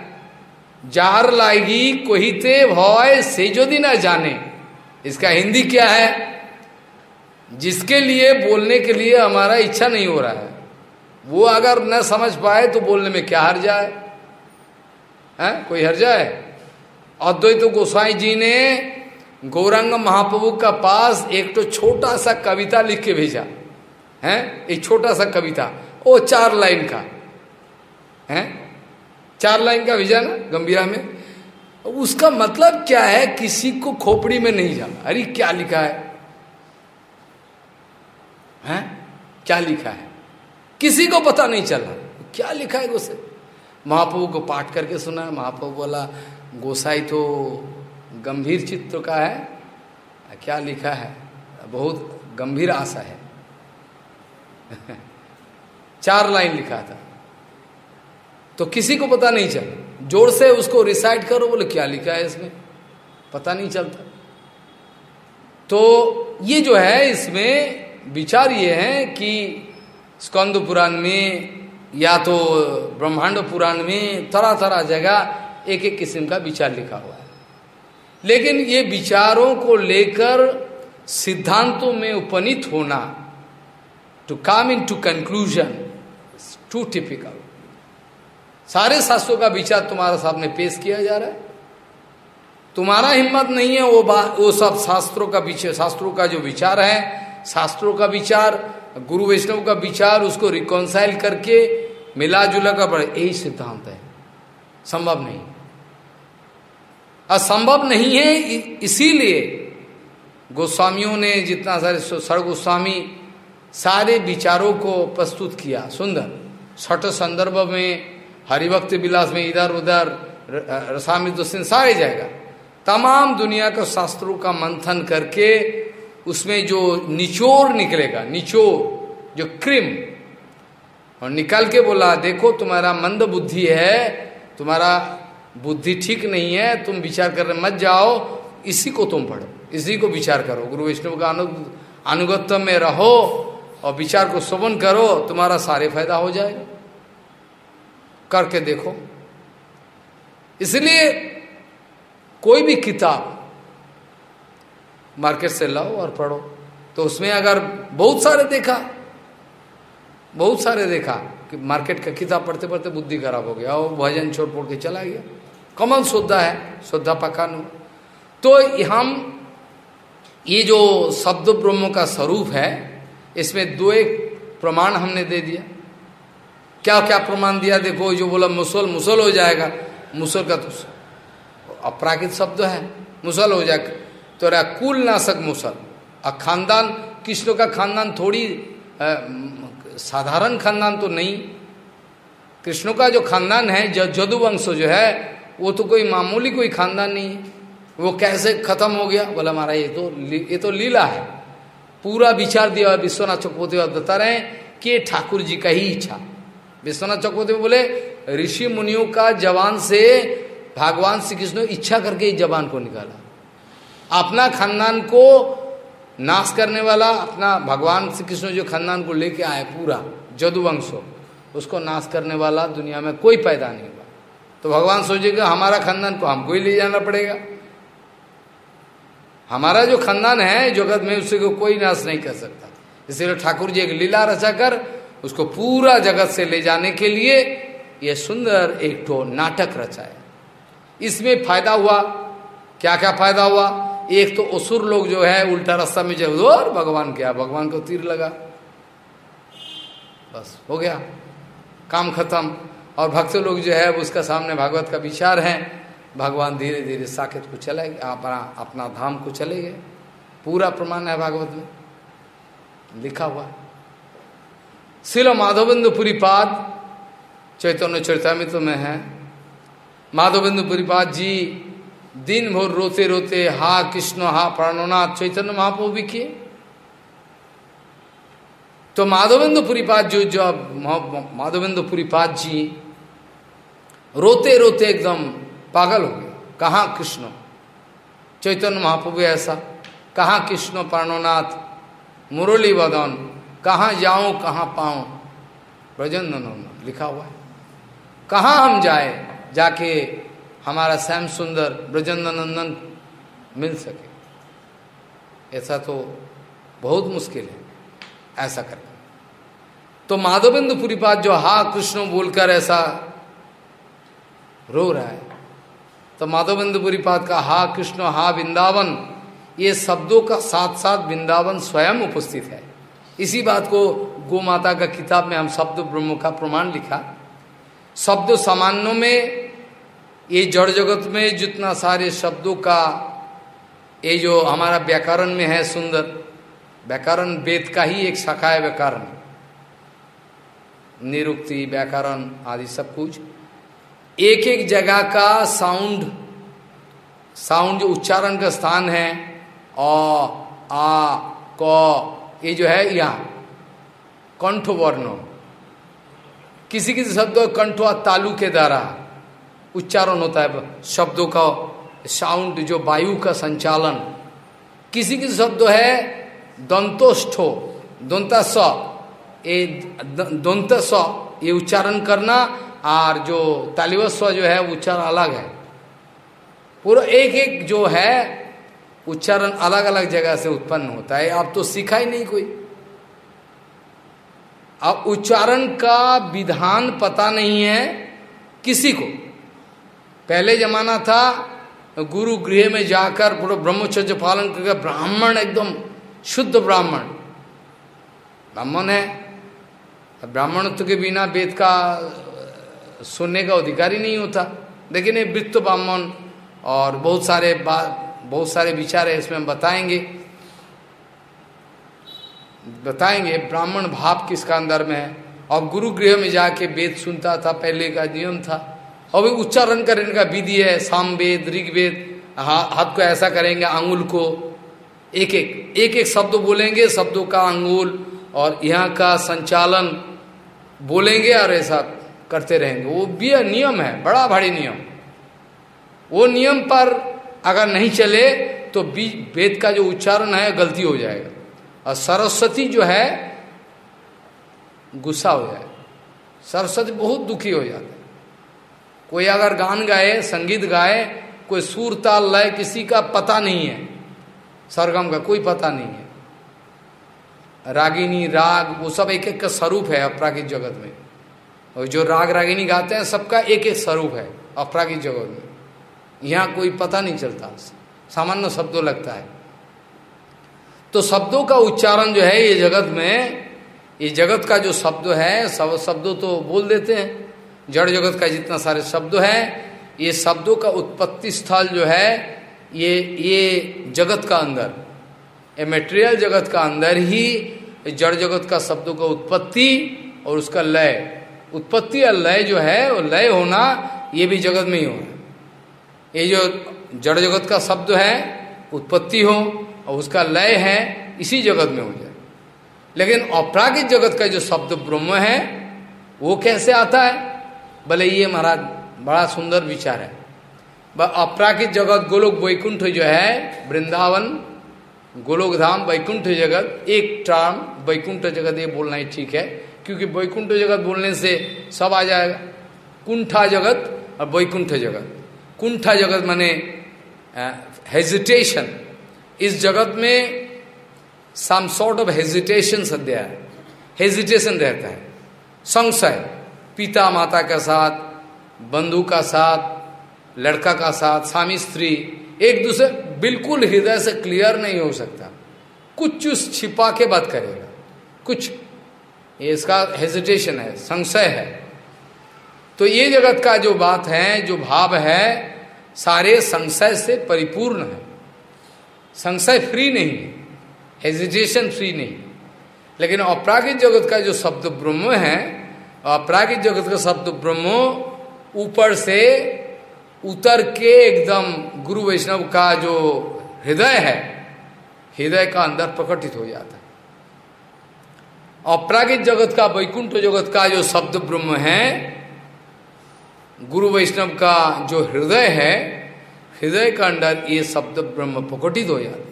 जार लाएगी कोहिते भय, से जो ना जाने। इसका हिंदी क्या है? जिसके लिए बोलने के लिए हमारा इच्छा नहीं हो रहा है। वो अगर न समझ पाए तो बोलने में क्या हर जाए? है? कोई हर जाए? अद्वैत गोसाई जी ने गौरंग महाप्रभु का पास एक तो छोटा सा कविता लिख के भेजा। है? एक छोटा सा कविता। वो चार लाइन का। है? चार लाइन का भेजा ना गंभीरा में? उसका मतलब क्या है? किसी को खोपड़ी में नहीं जाना। अरे, क्या लिखा है? हैं? क्या लिखा है? किसी को पता नहीं चला। क्या लिखा है उसे? महाप्रभु को पाठ करके सुना। है महाप्रभु बोला, गोसाई तो गंभीर चित्र का है। क्या लिखा है? बहुत गंभीर आशा है। चार लाइन लिखा था। तो किसी को पता नहीं चला। ज़ोर से उसको रिसाइट करो, बोले, क्या लिखा है इसमें? पता नहीं चलता। तो ये जो है, इसमें विचार ये है कि स्कंद पुराण में या तो ब्रह्मांड पुराण में तरह तरह जगह एक एक किस्म का विचार लिखा हुआ है। लेकिन ये विचारों को लेकर सिद्धांतों में उपनीत होना to come into conclusion to typical सारे शास्त्रों का विचार तुम्हारे सामने पेश किया जा रहा है। तुम्हारा हिम्मत नहीं है वो बात वो सब शास्त्रों का विचार शास्त्रों का जो विचार है, शास्त्रों का विचार, गुरु वैष्णव का विचार, उसको रिकॉन्साइल करके मिला जुला कर पड़े यही सिद्धांत है। संभव नहीं। असंभव नहीं है इसीलिए गोस्वामियों ने जितना सारे सड़ गोस्वामी सारे विचारों को प्रस्तुत किया। सुंदर, छठ संदर्भ में हरिभक्त विलास में इधर उधर रसामित सारे जाएगा। तमाम दुनिया के शास्त्रों का मंथन करके उसमें जो निचोर निकलेगा, निचोड़, जो क्रिम। और निकल के बोला, देखो, तुम्हारा मंद बुद्धि है, तुम्हारा बुद्धि ठीक नहीं है, तुम विचार करने मत जाओ, इसी को तुम पढ़ो, इसी को विचार करो। गुरु वैष्णव का अनु अनुगत्य में रहो और विचार को शोभन करो, तुम्हारा सारे फ़ायदा हो जाएगा। करके देखो। इसलिए कोई भी किताब मार्केट से लाओ और पढ़ो। तो उसमें अगर बहुत सारे देखा, बहुत सारे देखा कि मार्केट का किताब पढ़ते पढ़ते बुद्धि खराब हो गया और भजन छोड़ पोड़ के चला गया। कमल शुद्धा है शुद्धा पकानु तो हम ये जो शब्द ब्रह्म का स्वरूप है, इसमें दो एक प्रमाण हमने दे दिया। क्या क्या प्रमाण दिया देखो जो बोला, मुसल मुसल हो जाएगा। मुसल का तो अपराकित शब्द है, मुसल हो जाएगा। तो रहा कुल नाशक मुसल। और खानदान कृष्ण का खानदान? थोड़ी साधारण खानदान तो नहीं। कृष्ण का जो खानदान है जदुवंश जो है, वो तो कोई मामूली कोई खानदान नहीं है। वो कैसे खत्म हो गया? बोला हमारा ये तो ये तो लीला है। पूरा विचार दिया विश्वनाथ चक्रवर्ती बता रहे हैं कि ठाकुर जी का ही इच्छा। विश्वनाथ चक्रवर्ती बोले, ऋषि मुनियों का जवान से भगवान श्री कृष्ण इच्छा करके इस जवान को निकाला। अपना खानदान को नाश करने वाला, अपना भगवान श्री कृष्ण जो खानदान को लेके आए पूरा, जदुवंश, उसको नाश करने वाला दुनिया में कोई पैदा नहीं हुआ। तो भगवान सोचेगा, हमारा खानदान को हमको ही ले जाना पड़ेगा। हमारा जो खानदान है, जगत में उसे को कोई नाश नहीं कर सकता। इसीलिए ठाकुर जी एक लीला रचा कर उसको पूरा जगत से ले जाने के लिए यह सुंदर एक ठो नाटक रचा है इसमें फ़ायदा हुआ। क्या क्या फ़ायदा हुआ? एक तो असुर लोग जो है, उल्टा रास्ता में जब और भगवान क्या भगवान को तीर लगा। बस, हो गया। काम खत्म। और भक्त लोग जो है, उसका सामने भागवत का विचार है। भगवान धीरे धीरे साकेत को चले गए, अपना अपना धाम को चले गए। पूरा प्रमाण है भागवत में। लिखा हुआ। है शिलो माधवबिंदु पुरीपाद, चैतन्य चरितमित में है। माधवबिंदु पुरीपाद जी दिन भर रोते रोते, हा कृष्ण, हा प्राणनाथ, चैतन्य महाप्रभु भी किए। तो माधवेंद्र पुरीपाद जो जब माधवेंद्र पुरीपाद जी रोते रोते एकदम पागल हो गए। कहाँ कृष्ण? चैतन्य महाप्रभु ऐसा। कहाँ कृष्ण, प्राणनाथ मुरली वदन कहाँ जाऊँ, कहाँ पाऊँ? ब्रजन लिखा हुआ है। कहाँ हम जाए, जाके हमारा श्याम सुंदर ब्रजेंद्र नंदन मिल सके? ऐसा तो बहुत मुश्किल है, ऐसा करके तो माधवेंद्र पुरीपाद जो हा कृष्ण बोलकर ऐसा रो रहा है तो माधवेंद्र पुरीपाद का हा कृष्ण, हा वृंदावन, ये शब्दों का साथ साथ वृंदावन स्वयं उपस्थित है। इसी बात को गो माता का किताब में हम शब्द ब्रह्म का प्रमाण लिखा। शब्द सामान्यों में, ये जड़ जगत में जितना सारे शब्दों का, ये जो हमारा व्याकरण में है सुंदर, व्याकरण वेद का ही एक शाखा है व्याकरण। निरुक्ति, व्याकरण आदि सब कुछ। एक एक जगह का साउंड साउंड जो उच्चारण का स्थान है, अ, आ, क ये जो है यहाँ कंठ वर्ण किसी किसी शब्द कंठ और तालु के द्वारा उच्चारण होता है, शब्दों का साउंड जो वायु का संचालन। किसी किसी शब्द है दंतोष्ठो दंता स ये दंत स ये उच्चारण करना, और जो तालिवस्व जो है उच्चारण अलग है। पूरा एक एक जो है उच्चारण अलग अलग जगह से उत्पन्न होता है। अब तो सीखा ही नहीं कोई। अब उच्चारण का विधान पता नहीं है किसी को। पहले जमाना था, गुरु गृह में जाकर पूरा ब्रह्मचर्य पालन करके ब्राह्मण एकदम, शुद्ध ब्राह्मण। ब्राह्मण है। ब्राह्मणत्व के बिना वेद का, सुनने का अधिकार ही नहीं होता। लेकिन ये वृत्त ब्राह्मण और बहुत सारे बहुत सारे विचार है, इसमें हम बताएँगे। बताएँगे, ब्राह्मण भाव किसका अंदर में है? और गुरु गृह में जाके वेद सुनता था, पहले का नियम था। और भी उच्चारण करने का विधि है, साम वेद ऋग्वेद हाथ को ऐसा करेंगे आंगुल को एक एक एक एक शब्द बोलेंगे, शब्दों का अंगुल और यहाँ का संचालन बोलेंगे और ऐसा करते रहेंगे। वो भी नियम है, बड़ा भारी नियम। वो नियम पर अगर नहीं चले तो बीज, वेद का जो उच्चारण है, गलती हो जाएगा। और सरस्वती जो है, गुस्सा हो जाए। सरस्वती बहुत दुखी हो जाते कोई अगर गान गाए, संगीत गाए, कोई सुर ताल लय किसी का पता नहीं है। सरगम का कोई पता नहीं है। रागिनी, राग, वो सब एक एक का स्वरूप है अपरागिक जगत में। और जो राग रागिनी गाते हैं, सबका एक एक स्वरूप है अपरागिक जगत में। यहाँ कोई पता नहीं चलता। सामान्य शब्दों लगता है। तो शब्दों का उच्चारण जो है ये जगत में, ये जगत का जो शब्द है, सब शब्दों तो बोल देते हैं। जड़ जगत का जितना सारे शब्द है, ये शब्दों का उत्पत्ति स्थल जो है, ये ये जगत का अंदर, ये मेटेरियल जगत का अंदर ही जड़ जगत का शब्दों का उत्पत्ति और उसका लय। उत्पत्ति और लय जो है, वो लय होना ये भी जगत में ही होना ये जो जड़ जगत का शब्द है, उत्पत्ति हो और उसका लय है, इसी जगत में हो जाए। लेकिन अपरागिक जगत का जो शब्द ब्रह्म है, वो कैसे आता है? भले ये महाराज बड़ा सुंदर विचार है। अपराकित जगत गोलोक वैकुंठ जो है, वृंदावन, गोलोक धाम, वैकुंठ जगत, एक टर्म वैकुंठ जगत ये बोलना ही ठीक है, क्योंकि वैकुंठ जगत बोलने से सब आ जाएगा। कुंठा जगत और वैकुंठ जगत। कुंठा जगत माने हेजिटेशन इस जगत में सम सॉर्ट ऑफ़ हेजिटेशन सद्या है। हेजिटेशन रहता है। संशय। पिता माता का साथ, बंधु का साथ, लड़का का साथ, स्वामी स्त्री, एक दूसरे, बिल्कुल हृदय से क्लियर नहीं हो सकता। कुछ चुस छिपा के बात करेगा। कुछ। इसका हेजिटेशन है, संशय है। तो ये जगत का जो बात है, जो भाव है, सारे संशय से परिपूर्ण है। संशय फ्री नहीं हेजिटेशन फ्री नहीं लेकिन अपरागिक जगत का जो शब्द ब्रह्म है, अपरागिक जगत का शब्द ब्रह्म ऊपर से उतर के एकदम गुरु वैष्णव का जो हृदय है, हृदय का अंदर प्रकटित हो जाता है। अपरागिक जगत का, वैकुंठ जगत का जो शब्द ब्रह्म है गुरु वैष्णव का जो हृदय है, हृदय का अंदर ये शब्द ब्रह्म प्रकटित हो जाते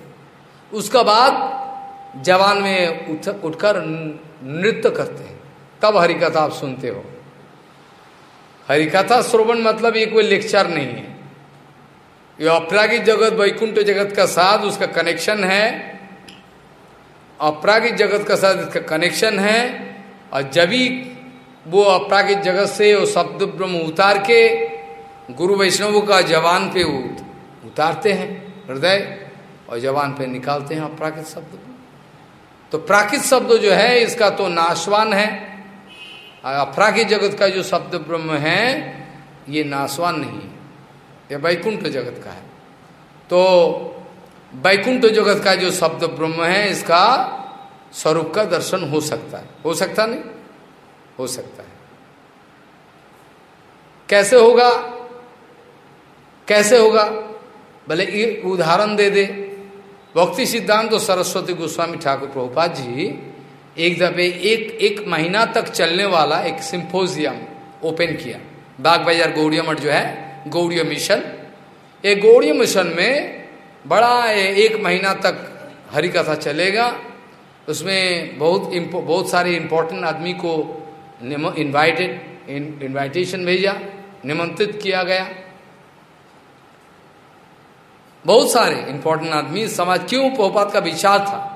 उसका बाद जवान में उठ, उठकर नृत्य करते हैं। तब हरिकथा आप सुनते हो। हरिकथा श्रोवण मतलब ये कोई लेक्चर नहीं है। ये अपरागिक जगत, वैकुंठ जगत का साथ उसका कनेक्शन है। अपरागिक जगत का साथ इसका कनेक्शन है। और जब वो अपरागिक जगत से वो शब्द ब्रह्म उतार के गुरु वैष्णव का जवान पे उतारते हैं, हृदय, और जवान पे निकालते हैं अपराकृत शब्द। तो प्राकृत शब्द जो है, इसका तो नाशवान है। अपराकृत जगत का जो शब्द ब्रह्म है, ये नाशवान नहीं है। ये वैकुंठ जगत का है। तो वैकुंठ जगत का जो शब्द ब्रह्म है, इसका स्वरूप का दर्शन हो सकता है। हो सकता नहीं? हो सकता है। कैसे होगा? कैसे होगा? भले उदाहरण दे दे। भक्ति सिद्धांत तो सरस्वती गोस्वामी ठाकुर प्रभुपाद जी, एक दफे एक एक महीना तक चलने वाला एक सिंपोजियम ओपन किया। बाग बाज़ार गौड़िया मठ जो है, गौड़िया मिशन। एक गौड़िया मिशन में बड़ा एक महीना तक हरि कथा चलेगा। उसमें बहुत बहुत सारे इंपॉर्टेंट आदमी को इनवाइटेड इनवाइटेशन भेजा, निमंत्रित किया गया। बहुत सारे इंपॉर्टेंट आदमी समाज, क्यों पोपात का विचार था?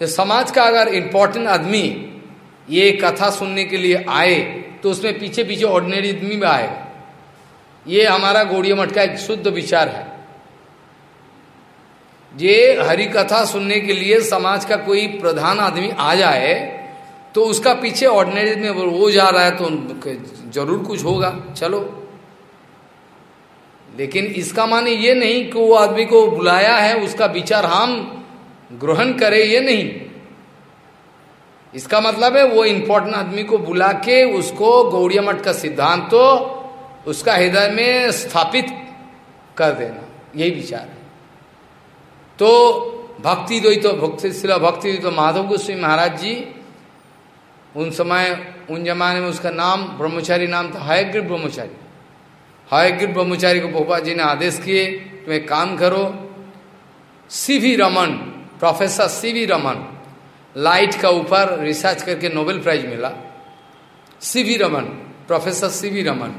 कि समाज का अगर इंपॉर्टेंट आदमी ये कथा सुनने के लिए आए तो उसमें पीछे पीछे ऑर्डिनरी आदमी भी आएगा ये हमारा गोड़िया मठ का एक शुद्ध विचार है। ये हरि कथा सुनने के लिए समाज का कोई प्रधान आदमी आ जाए तो उसका पीछे ऑर्डिनरी में वो जा रहा है तो ज़रूर कुछ होगा, चलो। लेकिन इसका माने ये नहीं कि वो आदमी को बुलाया है, उसका विचार हम ग्रहण करें, ये नहीं। इसका मतलब है वो इंपॉर्टेंट आदमी को बुला के उसको गौड़िया मठ का सिद्धांत तो उसका हृदय में स्थापित कर देना, यही विचार है। तो भक्ति द्वैत तो भक्ति शिला भक्ति द्वैत तो माधव गोस्वी महाराज जी उन समय, उन जमाने में उसका नाम ब्रह्मचारी नाम था हयग्र ब्रह्मचारी। हयग्र ब्रह्मचारी को भोपाल जी ने आदेश किए, तुम एक काम करो C V Raman, professor C V Raman, light का ऊपर रिसर्च करके नोबेल प्राइज मिला। C V Raman, professor C V Raman.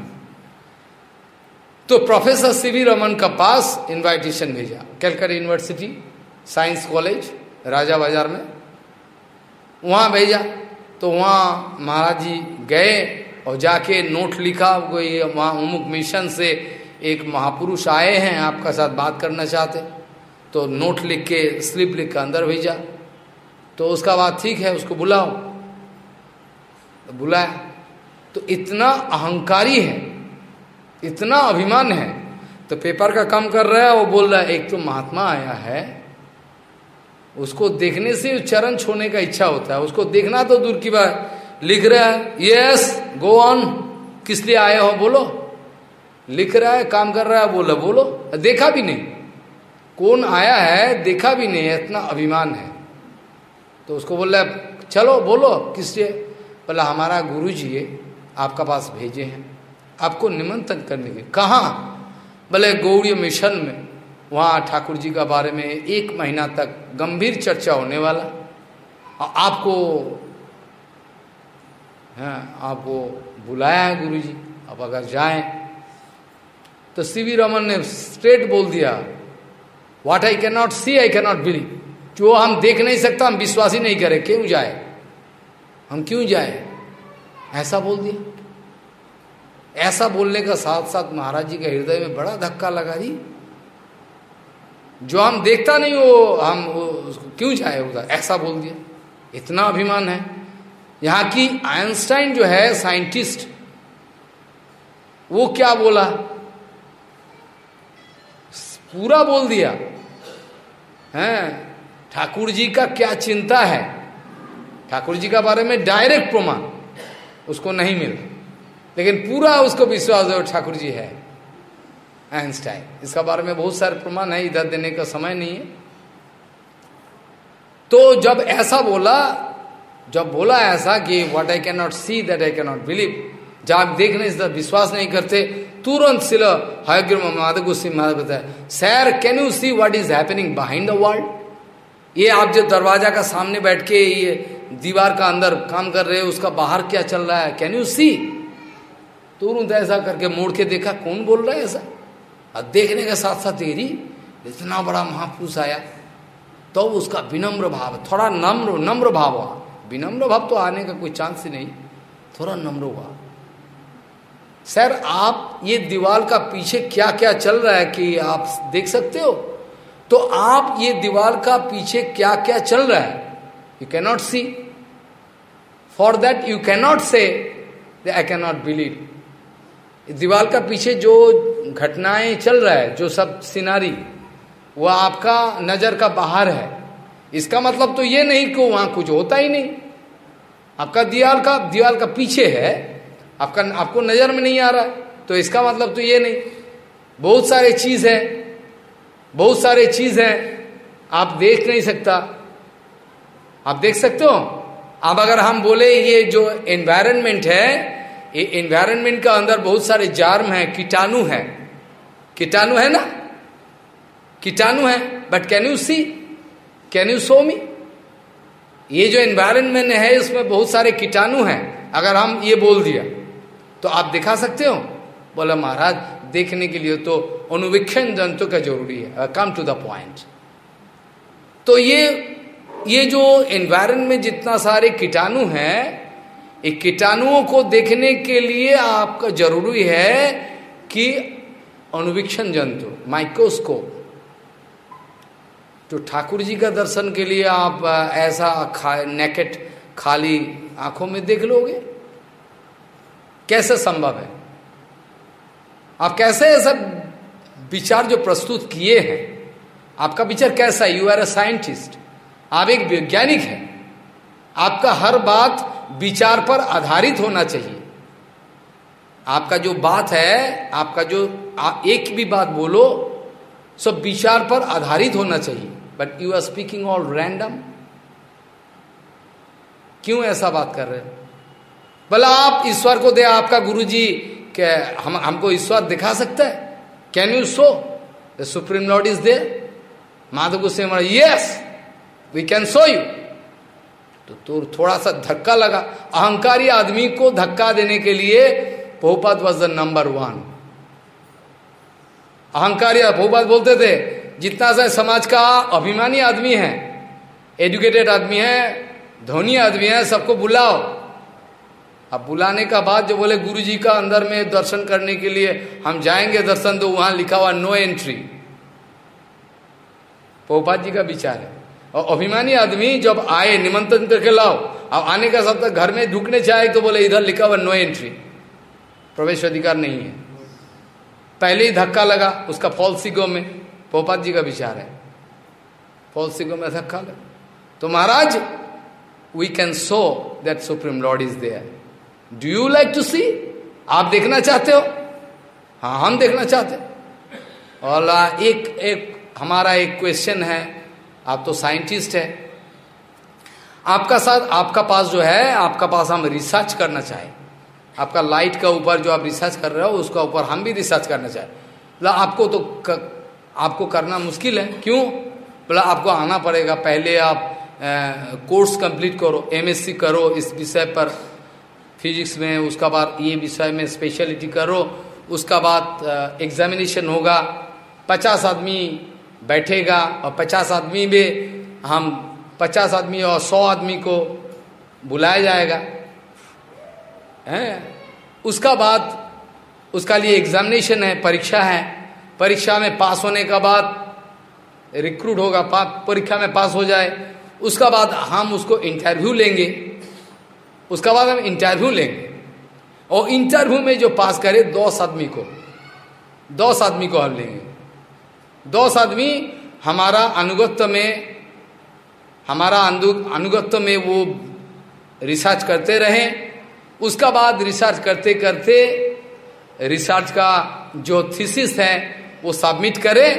तो प्रोफेसर सीवी रमन का पास इनविटेशन भेजा। Calcutta university, science college, Raja Bazar में, वहाँ भेजा। तो वहाँ महाराज जी गए और जाके नोट लिखा कोई वहाँ उमुक मिशन से एक महापुरुष आए हैं, आपका साथ बात करना चाहते। तो नोट लिख के, स्लिप लिख के अंदर भेजा। तो उसका बात ठीक है, उसको बुलाओ। तो बुलाया। तो इतना अहंकारी है, इतना अभिमान है। तो पेपर का काम कर रहा है, वो बोल रहा है, एक तो महात्मा आया है उसको देखने से चरण छोड़ने का इच्छा होता है। उसको देखना तो दूर की बात। लिख रहा है यस गो ऑन किस लिए आए हो बोलो। लिख रहा है, काम कर रहा है, बोलो बोलो। देखा भी नहीं। कौन आया है, देखा भी नहीं इतना अभिमान है। तो उसको बोल रहा है, चलो, बोलो, किस लिए? बोला, हमारा गुरु जी आपका पास भेजे हैं। आपको निमंत्रण करने के कहा? बोले गौड़ी मिशन में। वहाँ ठाकुर जी का बारे में एक महीना तक गंभीर चर्चा होने वाला। और आपको हाँ आपको बुलाया है गुरु जी अब अगर जाए तो सीवी रमन ने स्ट्रेट बोल दिया what I can not see I can not believe जो हम देख नहीं सकता, हम विश्वास ही नहीं करें, क्यों जाए? हम क्यों जाए? ऐसा बोल दिया। ऐसा बोलने का साथ साथ महाराज जी के हृदय में बड़ा धक्का लगा, जी जो हम देखता नहीं, वो हम, वो क्यों जाए? उधर ऐसा बोल दिया। इतना अभिमान है। यहाँ की आइंस्टाइन जो है, साइंटिस्ट, वो क्या बोला? पूरा बोल दिया। है? ठाकुर जी का क्या चिंता है? ठाकुर जी का बारे में डायरेक्ट प्रमाण उसको नहीं मिला। लेकिन पूरा उसको विश्वास है ठाकुर जी है। आइंस्टाइन। इसका बारे में बहुत सारे प्रमाण है, इधर देने का समय नहीं है। तो जब ऐसा बोला, जब बोला ऐसा कि what I can not see that I can not believe जब आप देख नहीं विश्वास नहीं करते, तुरंत सिल हयग्र माधव बताया sir can you see what is happening behind the world ये आप जो दरवाज़ा का सामने बैठ के ये दीवार का अंदर काम कर रहे हैं, उसका बाहर क्या चल रहा है? कैन यू सी तुरंत ऐसा करके मोड़ के देखा, कौन बोल रहा है ऐसा? और देखने के साथ साथ तेरी इतना बड़ा महापुरुष आया। तो उसका विनम्र भाव, थोड़ा नम्र नम्र भाव हुआ। विनम्र भाव तो आने का कोई चांस ही नहीं, थोड़ा नम्र हुआ। सर, आप ये दीवार का पीछे क्या क्या चल रहा है कि आप देख सकते हो? तो आप ये दीवार का पीछे क्या क्या चल रहा है? You cannot see for that you cannot say I cannot believe दीवार का पीछे जो घटनाएँ चल रहा है, जो सब सिनारी वह आपका नज़र का बाहर है। इसका मतलब तो ये नहीं कि वहाँ कुछ होता ही नहीं। आपका दीवार का दीवार का पीछे है, आपका, आपको नज़र में नहीं आ रहा तो इसका मतलब तो ये नहीं। बहुत सारे चीज़ है, बहुत सारे चीज़ है, आप देख नहीं सकता। आप देख सकते हो? अब अगर हम बोले ये जो एनवायरनमेंट है, ये एनवायरनमेंट का अंदर बहुत सारे जार्म है, कीटाणु है। कीटाणु है ना कीटाणु है but can you see can you show me ये जो एनवायरमेंट है, इसमें बहुत सारे कीटाणु हैं। अगर हम ये बोल दिया तो आप दिखा सकते हो? बोला, महाराज, देखने के लिए तो अनुवीक्षण जंतु का ज़रूरी है। कम टू द पॉइंट तो ये ये जो एनवायरमेंट में जितना सारे कीटाणु हैं एक कीटाणुओं को देखने के लिए आपका ज़रूरी है कि अनुवीक्षण जंतु, माइक्रोस्कोप। तो ठाकुर जी का दर्शन के लिए आप ऐसा खा, नेकेट खाली आँखों में देख लोगे? कैसे संभव है? आप कैसे ऐसा विचार जो प्रस्तुत किए हैं? आपका विचार कैसा है? यू आर ए साइंटिस्ट आप एक वैज्ञानिक हैं। आपका हर बात विचार पर आधारित होना चाहिए। आपका जो बात है, आपका जो एक भी बात बोलो सब विचार पर आधारित होना चाहिए। But you are speaking all random क्यों ऐसा बात कर रहे हो? बोला आप ईश्वर को दे आपका गुरु जी के हम हमको ईश्वर दिखा सकता है? Can you show the supreme lord is there Madhav गुस्से yes we can show you तो, तो थोड़ा सा धक्का लगा। अहंकारी आदमी को धक्का देने के लिए बहुपत वॉज़ द नंबर वन अहंकारी बहुपत बोलते थे, जितना सा समाज का अभिमानी आदमी है एजुकेटेड आदमी है, धोनी आदमी है, सबको बुलाओ। अब बुलाने का बाद जो बोले गुरु जी का अंदर में दर्शन करने के लिए हम जाएँगे दर्शन तो वहाँ लिखा हुआ नो एंट्री पोपात जी का विचार है। और अभिमानी आदमी जब आए, निमंत्रण करके लाओ, अब आने का सब तक घर में ढुकने चाहे तो बोले, इधर लिखा हुआ नो एंट्री प्रवेश अधिकार नहीं है। पहले ही धक्का लगा, उसका फॉल्सिगो में, पोपात जी का विचार है। फॉल्सिगो में धक्का लगा। तो Maharaj we can show that supreme lord is there do you like to see आप देखना चाहते हो? हाँ हम देखना चाहते और एक एक, हमारा एक क्वेश्चन है। आप तो साइंटिस्ट है। आपका साथ, आपका पास जो है, आपका पास हम रिसर्च करना चाहें। आपका लाइट का ऊपर जो आप रिसर्च कर रहे हो उसका ऊपर हम भी रिसर्च करना चाहें। बोला आपको तो क, आपको करना मुश्किल है। क्यों? बोला आपको आना पड़ेगा। पहले आप कोर्स कंप्लीट करो एमएससी करो इस विषय पर। फिजिक्स में उसका बाद ये विषय में स्पेशलिटी करो। उसका बाद एग्जामिनेशन होगा। पचास आदमी बैठेगा और पचास आदमी में हम पचास आदमी और सौ आदमी को बुलाया जाएगा। हैं? उसका बाद उसका लिए एग्जामिनेशन है, परीक्षा है। परीक्षा में पास होने का बाद रिक्रूट होगा परीक्षा में पास हो जाए। उसका बाद हम उसको इंटरव्यू लेंगे। उसका बाद हम इंटरव्यू लेंगे। और इंटरव्यू में जो पास करे, दस आदमी को, दस आदमी को हम लेंगे। दस आदमी हमारा अनुगत्य में, हमारा अनुगत्य में वो रिसर्च करते रहे। उसका बाद रिसर्च करते करते रिसर्च का जो थीसिस है, वो सबमिट करे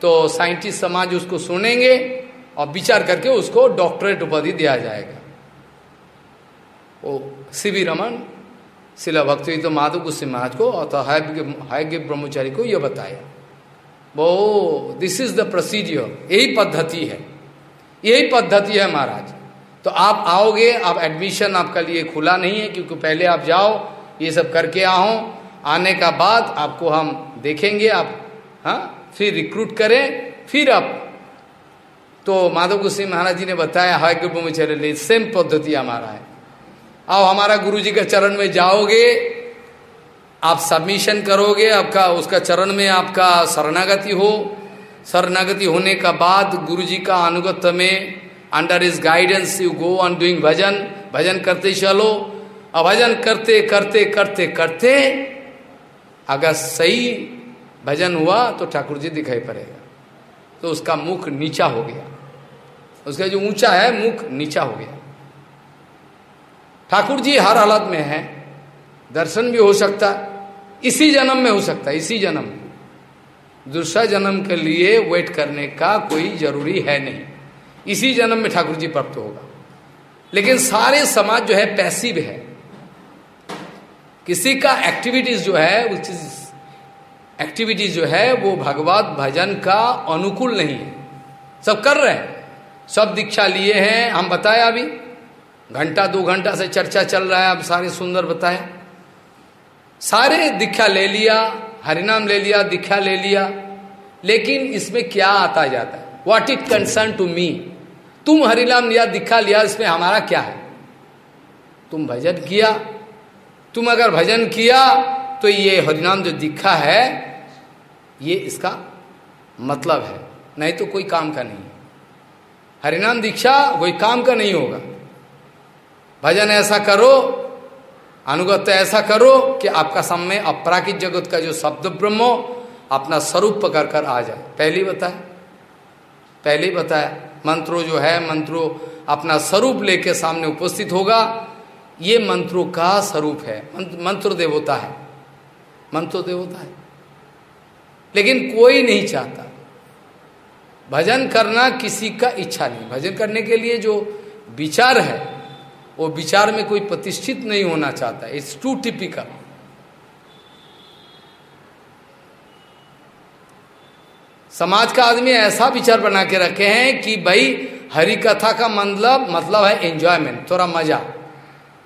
तो साइंटिस्ट समाज उसको सुनेंगे और विचार करके उसको डॉक्टरेट उपाधि दिया जाएगा। वो सी वी रमन, शिला भक्ति तो माधव गुस्से महाराज को और हायज्ञ ब्रह्मचारी को यह बताया। वो दिस इज़ द प्रोसीजियर यही पद्धति है। यही पद्धति है महाराज। तो आप आओगे, आप एडमिशन आपका लिए खुला नहीं है, क्योंकि पहले आप जाओ, ये सब करके आओ। आने का बाद आपको हम देखेंगे, आप हाँ फिर रिक्रूट करें, फिर आप तो माधव गुस्सी महाराज जी ने बताया हाई के ब्रह्मचर्य सेम पद्धति हमारा है। आओ, हमारा गुरु जी के चरण में जाओगे, आप सबमिशन करोगे, आपका, उसका चरण में आपका शरणागति हो। शरणागति होने का बाद गुरु जी का अनुगत्य में under his guidance you go on doing bhajan भजन करते चलो और भजन करते करते करते करते अगर सही भजन हुआ तो ठाकुर जी दिखाई पड़ेगा तो उसका मुख नीचा हो गया उसका जो ऊँचा है मुख नीचा हो गया ठाकुर जी हर हालत में है दर्शन भी हो सकता इसी जन्म में हो सकता इसी जन्म दूसरा जन्म के लिए वेट करने का कोई ज़रूरी है नहीं इसी जन्म में ठाकुर जी प्राप्त होगा। लेकिन सारे समाज जो है पैसिव है। किसी का एक्टिविटीज़ जो है विच इज़ एक्टिविटी जो है, वो भगवत भजन का अनुकूल नहीं है। सब कर रहे हैं। सब दीक्षा लिए हैं। हम बताया अभी। घंटा, दो घंटा से चर्चा चल रहा है। अब सारे सुंदर बताया सारे दीक्षा ले लिया, हरिनाम ले लिया, दीक्षा ले लिया। लेकिन इसमें क्या आता जाता है? What it concern to me तुम हरिनाम लिया दीक्षा लिया, इसमें हमारा क्या है? तुम भजन किया, तुम अगर भजन किया तो ये हरिनाम जो दीक्षा है, ये इसका मतलब है। नहीं तो कोई काम का नहीं। हरिनाम दीक्षा, कोई काम का नहीं होगा। भजन ऐसा करो अनुगत ऐसा करो कि आपका सामने अपराकित जगत का जो शब्द ब्रह्मो अपना स्वरूप पकड़ कर आ जाए। पहले बताया। पहले बताया। मंत्रो जो है, मंत्रो अपना स्वरूप लेके सामने उपस्थित होगा। ये मंत्रों का स्वरूप है। मंत्र देवता है। मंत्र देवता है। लेकिन कोई नहीं चाहता। भजन करना किसी का इच्छा नहीं। भजन करने के लिए जो विचार है, वो विचार में कोई प्रतिष्ठित नहीं होना चाहता। इट्स टू टिपिकल समाज का आदमी ऐसा विचार बना के रखे हैं कि भाई हरि कथा का मतलब मतलब है एंजॉयमेंट थोड़ा मज़ा।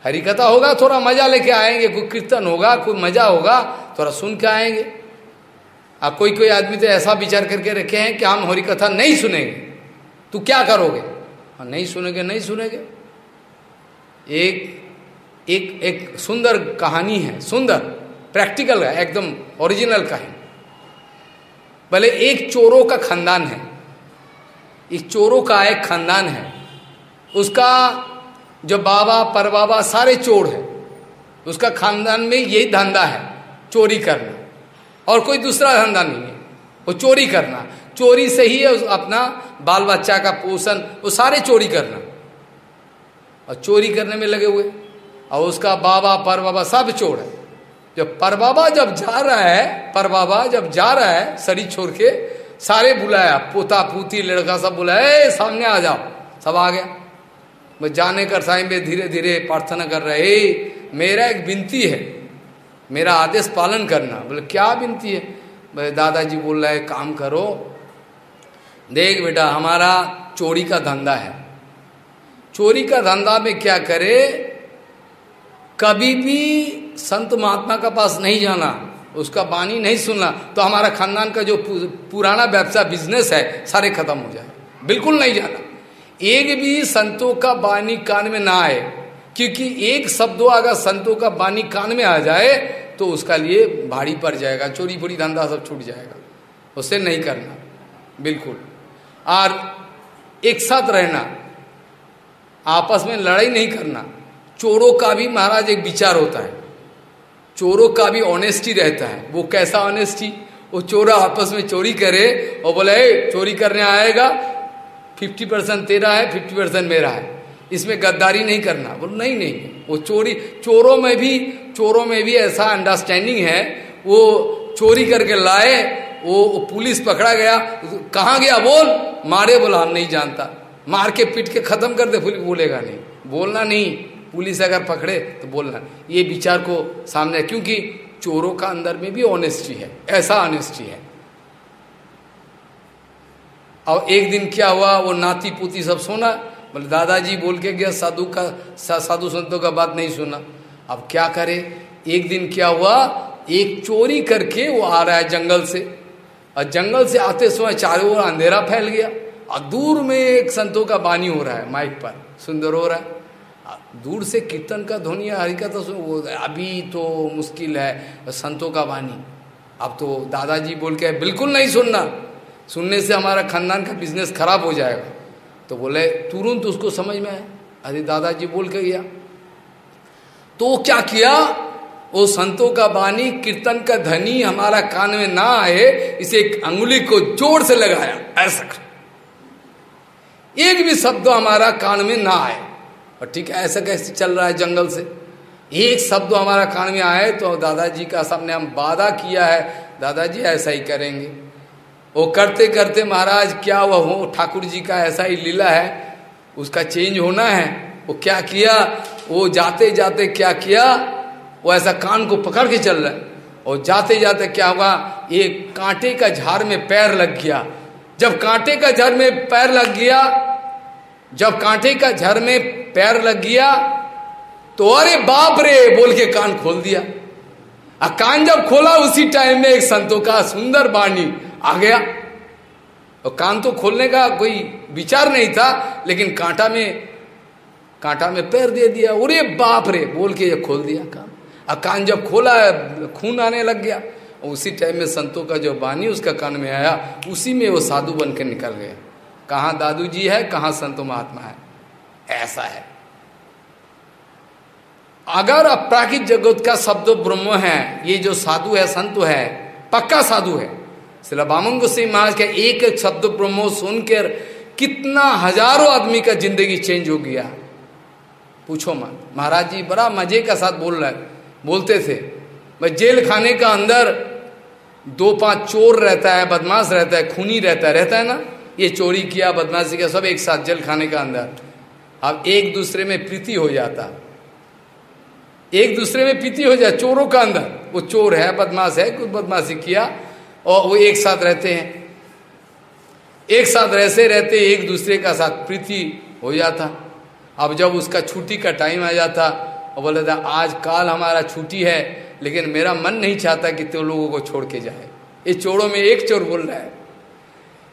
हरि कथा होगा, थोड़ा मज़ा लेके आएँगे, कोई कीर्तन होगा, कोई मज़ा होगा, थोड़ा सुन के आएँगे। अब कोई कोई आदमी तो ऐसा विचार करके रखे हैं कि हम हरि कथा नहीं सुनेंगे। तू क्या करोगे? हाँ नहीं सुनेंगे नहीं सुनेंगे। एक एक एक सुंदर कहानी है, सुंदर प्रैक्टिकल है, एकदम ओरिजिनल कहानी। भले एक चोरों का खानदान है, एक चोरों का एक खानदान है, उसका जो बाबा, परबाबा सारे चोर है, उसका खानदान में यही धंधा है, चोरी करना। और कोई दूसरा धंधा नहीं है, वो चोरी करना। चोरी से ही अपना बाल बच्चा का पोषण, वो सारे चोरी करना। और चोरी करने में लगे हुए, और उसका बाबा पर बाबा सब चोर है। जब पर बाबा जब जा रहा है, पर बाबा जब जा रहा है शरीर छोड़ के सारे बुलाया, पोता, पोती, लड़का सब बुलाया सामने आ जाओ। सब आ गया। मैं जाने कर टाइम में धीरे धीरे प्रार्थना कर रहे मेरा एक विनती है, मेरा आदेश पालन करना। बोले, क्या विनती है? बोले दादाजी बोल रहे, काम करो। देख बेटा, हमारा चोरी का धंधा है। चोरी का धंधा में क्या करे कभी भी संत महात्मा का पास नहीं जाना, उसका बानी नहीं सुनना तो हमारा खानदान का जो पुराना व्यवसाय बिज़नेस है, सारे खत्म हो जाए। बिल्कुल नहीं जाना। एक भी संतों का बानी कान में ना आए, क्योंकि एक शब्द अगर संतों का बानी कान में आ जाए तो उसका लिए भारी पड़ जाएगा, चोरी फोरी धंधा सब छूट जाएगा। उसे नहीं करना। बिल्कुल। और एक साथ रहना। आपस में लड़ाई नहीं करना। चोरों का भी महाराज एक विचार होता है। चोरों का भी ऑनेस्टी रहता है। वो कैसा ऑनेस्टी वो चोरा आपस में चोरी करे और बोले चोरी करने आएगा। फिफ्टी परसेंट तेरा है फिफ्टी परसेंट मेरा है। इसमें गद्दारी नहीं करना। बोलो नहीं नहीं वो चोरी चोरों में भी चोरों में भी ऐसा अंडरस्टैंडिंग है। वो चोरी करके लाए वो, वो पुलिस पकड़ा गया। कहाँ गया? बोल मारे बोला हम नहीं जानता। मार के पीट के खत्म कर दे बोलेगा नहीं। बोलना नहीं। पुलिस अगर पकड़े तो बोलना ये विचार को सामने क्योंकि चोरों का अंदर में भी ऑनेस्टी है ऐसा ऑनेस्टी है. और एक दिन क्या हुआ वो नाती पोती सब सोना बोले दादाजी बोल के गया साधु का सा, साधु संतों का बात नहीं सुना। अब क्या करे एक दिन क्या हुआ एक चोरी करके वो आ रहा है जंगल से। और जंगल से आते समय चारों ओर अंधेरा फैल गया। और दूर में एक संतों का बानी हो रहा है माइक पर सुंदर हो रहा है। दूर से कीर्तन का ध्वनि हरिका तो वो अभी तो मुश्किल है, संतों का बानी अब तो दादाजी बोल के, बिल्कुल नहीं सुनना। सुनने से हमारा खानदान का बिज़नेस खराब हो जाएगा। तो बोले, तुरंत उसको समझ में आया। अरे दादाजी बोल के गया। तो क्या किया? वो संतों का बानी कीर्तन का धनी हमारा कान में ना आए, इसे एक अंगुली को ज़ोर से लगाया। ऐसा एक भी शब्द हमारा कान में ना आए। और ठीक है, ऐसा कैसे चल रहा है जंगल से? एक शब्द हमारा कान में आए तो दादाजी का सामने हम वादा किया है, दादाजी ऐसा ही करेंगे। वो करते करते महाराज, क्या वह हो ठाकुर जी का ऐसा ही लीला है, उसका चेंज होना है। वो क्या किया? वो जाते जाते क्या किया? वो ऐसा कान को पकड़ के चल रहा है। और जाते जाते क्या हुआ? एक कांटे का झाड़ में पैर लग गया। जब कांटे का झर में पैर लग गया जब कांटे का झर में पैर लग गया तो अरे बाप रे, बोल के कान खोल दिया। आ, कान जब खोला, उसी टाइम में एक संतों का सुंदर बाणी आ गया। और कान तो खोलने का कोई विचार नहीं था, लेकिन कांटा में कांटा में पैर दे दिया। अरे बाप रे, बोल के ये खोल दिया कान। और कान जब खोला, खून आने लग गया। उसी टाइम में संतों का जो बानी उसका कान में आया, उसी में वो साधु बन के निकल गया। कहाँ दादू जी है, कहाँ संतो महात्मा है। ऐसा है। अगर अपराकित जगत का शब्द ब्रह्म है, ये जो साधु है, संत है, पक्का साधु है। सिला बामन सिंह महाराज का एक एक शब्द ब्रह्मो सुनकर कितना हज़ारों आदमी का ज़िंदगी चेंज हो गया। पूछो मत। महाराज जी बड़ा मज़े का साथ बोल रहे बोलते थे, मैं जेल खाने का अंदर दो पाँच चोर रहता है, बदमाश रहता है, खूनी रहता है। रहता है ना? ये चोरी किया, बदमाशी किया, सब एक साथ जल खाने का अंदर। अब एक दूसरे में प्रीति हो जाता। एक दूसरे में प्रीति हो जाए, चोरों का अंदर। वो चोर है, बदमाश है कुछ बदमाशी किया और वो एक साथ रहते हैं। एक साथ रहते रहते, एक दूसरे का साथ प्रीति हो जाता। अब जब उसका छुट्टी का टाइम आ जाता, और बोले था, आज काल हमारा छुट्टी है, लेकिन मेरा मन नहीं चाहता कि तो लोगों को छोड़ के जाए। ये चोरों में एक चोर बोल रहा है।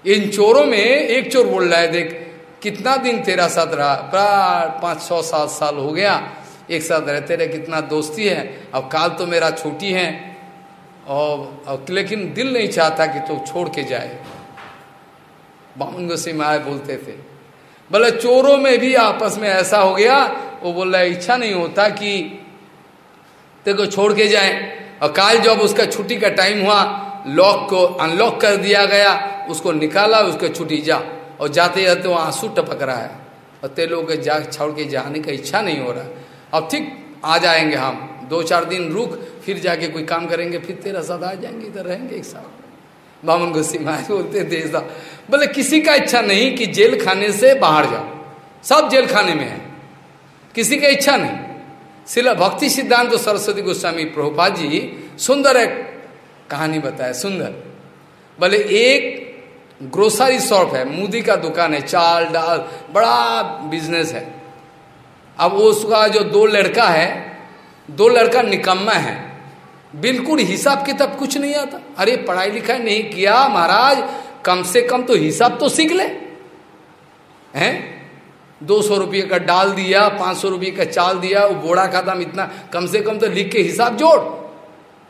इन चोरों में एक चोर बोल रहा है देख कितना दिन तेरा साथ रहा? प्राय पाँच सौ सात साल हो गया एक साथ रहते रहे कितना दोस्ती है। अब काल तो मेरा छोटी है और, और लेकिन दिल नहीं चाहता कि तो छोड़ के जाए। बामन गोसी माए बोलते थे। बोले चोरों में भी आपस में ऐसा हो गया वो बोल रहा इच्छा नहीं होता कि को छोड़ के जाए। और काल जब उसका छुट्टी का टाइम हुआ लॉक को अनलॉक कर दिया गया उसको निकाला, उसके छुट्टी जा। और जाते जाते वो आँसू टपक रहा है। और ते लोग जा छोड़ के जाने का इच्छा नहीं हो रहा। अब ठीक, आ जाएँगे हम। दो चार दिन रुक, फिर जाके कोई काम करेंगे, फिर तेरा साथ आ जाएँगे, इधर रहेंगे एक साथ। बामन गुस्सी माए बोलते थे ऐसा बोले, किसी का इच्छा नहीं कि जेल खाने से बाहर जाओ। सब जेल खाने में है। किसी का इच्छा नहीं। सिला भक्ति सिद्धांत तो सरस्वती गोस्वामी प्रभुपाद जी, सुंदर एक कहानी बताया सुंदर। बोले, एक ग्रोसरी शॉप है, मुदी का दुकान है, चाल डाल बड़ा बिज़नेस है। अब उसका जो दो लड़का है, दो लड़का निकम्मा है। बिल्कुल हिसाब किताब कुछ नहीं आता। अरे, पढ़ाई लिखाई नहीं किया महाराज, कम से कम तो हिसाब तो सीख ले। हैं? दो सौ रुपये का डाल दिया, पाँच सौ रुपये का चाल दिया, वो बोड़ा का दाम इतना, कम से कम तो लिख के हिसाब जोड़।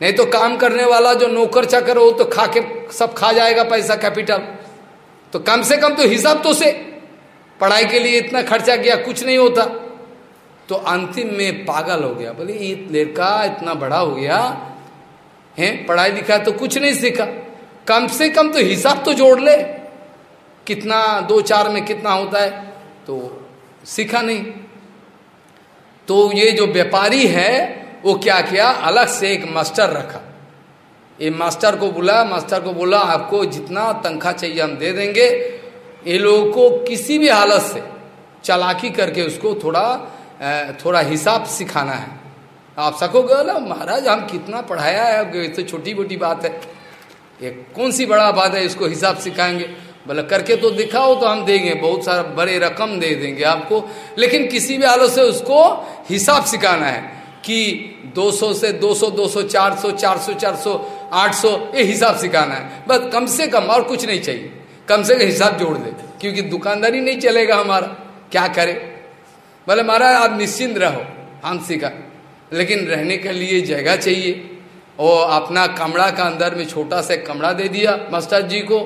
नहीं तो काम करने वाला जो नौकर चाकर हो तो खा के सब खा जाएगा पैसा, कैपिटल। तो कम से कम तो हिसाब तो से। पढ़ाई के लिए इतना खर्चा किया, कुछ नहीं होता। तो अंतिम में पागल हो गया। बोले, ये लड़का इतना बड़ा हो गया, है? पढ़ाई लिखा तो कुछ नहीं सीखा। कम से कम तो हिसाब तो जोड़ ले। कितना, दो चार में कितना होता है तो सीखा नहीं। तो ये जो व्यापारी है वो क्या किया? अलग से एक मास्टर रखा। ये मास्टर को बोला मास्टर को बोला, आपको जितना तनख्वाह चाहिए हम दे देंगे। ये लोगों को किसी भी हालत से चालाकी करके उसको थोड़ा थोड़ा हिसाब सिखाना है। आप सकोगे ना महाराज, हम कितना पढ़ाया है? ये तो छोटी मोटी बात है। ये कौन सी बड़ा बात है? इसको हिसाब सिखाएँगे। बोले, करके तो दिखाओ तो हम देंगे, बहुत सारा बड़े रकम दे देंगे आपको। लेकिन किसी भी हालत से उसको हिसाब सिखाना है। कि 200 से 200 200 400 400 400 800 ये हिसाब सिखाना है। बस कम से कम और कुछ नहीं चाहिए। कम से कम हिसाब जोड़ दे, क्योंकि दुकानदारी नहीं चलेगा हमारा। क्या करे? बोले, महाराज, आप निश्चिंत रहो हम सिखा लेकिन रहने के लिए जगह चाहिए। और अपना कमरा का अंदर में छोटा सा कमरा दे दिया मास्टर जी को।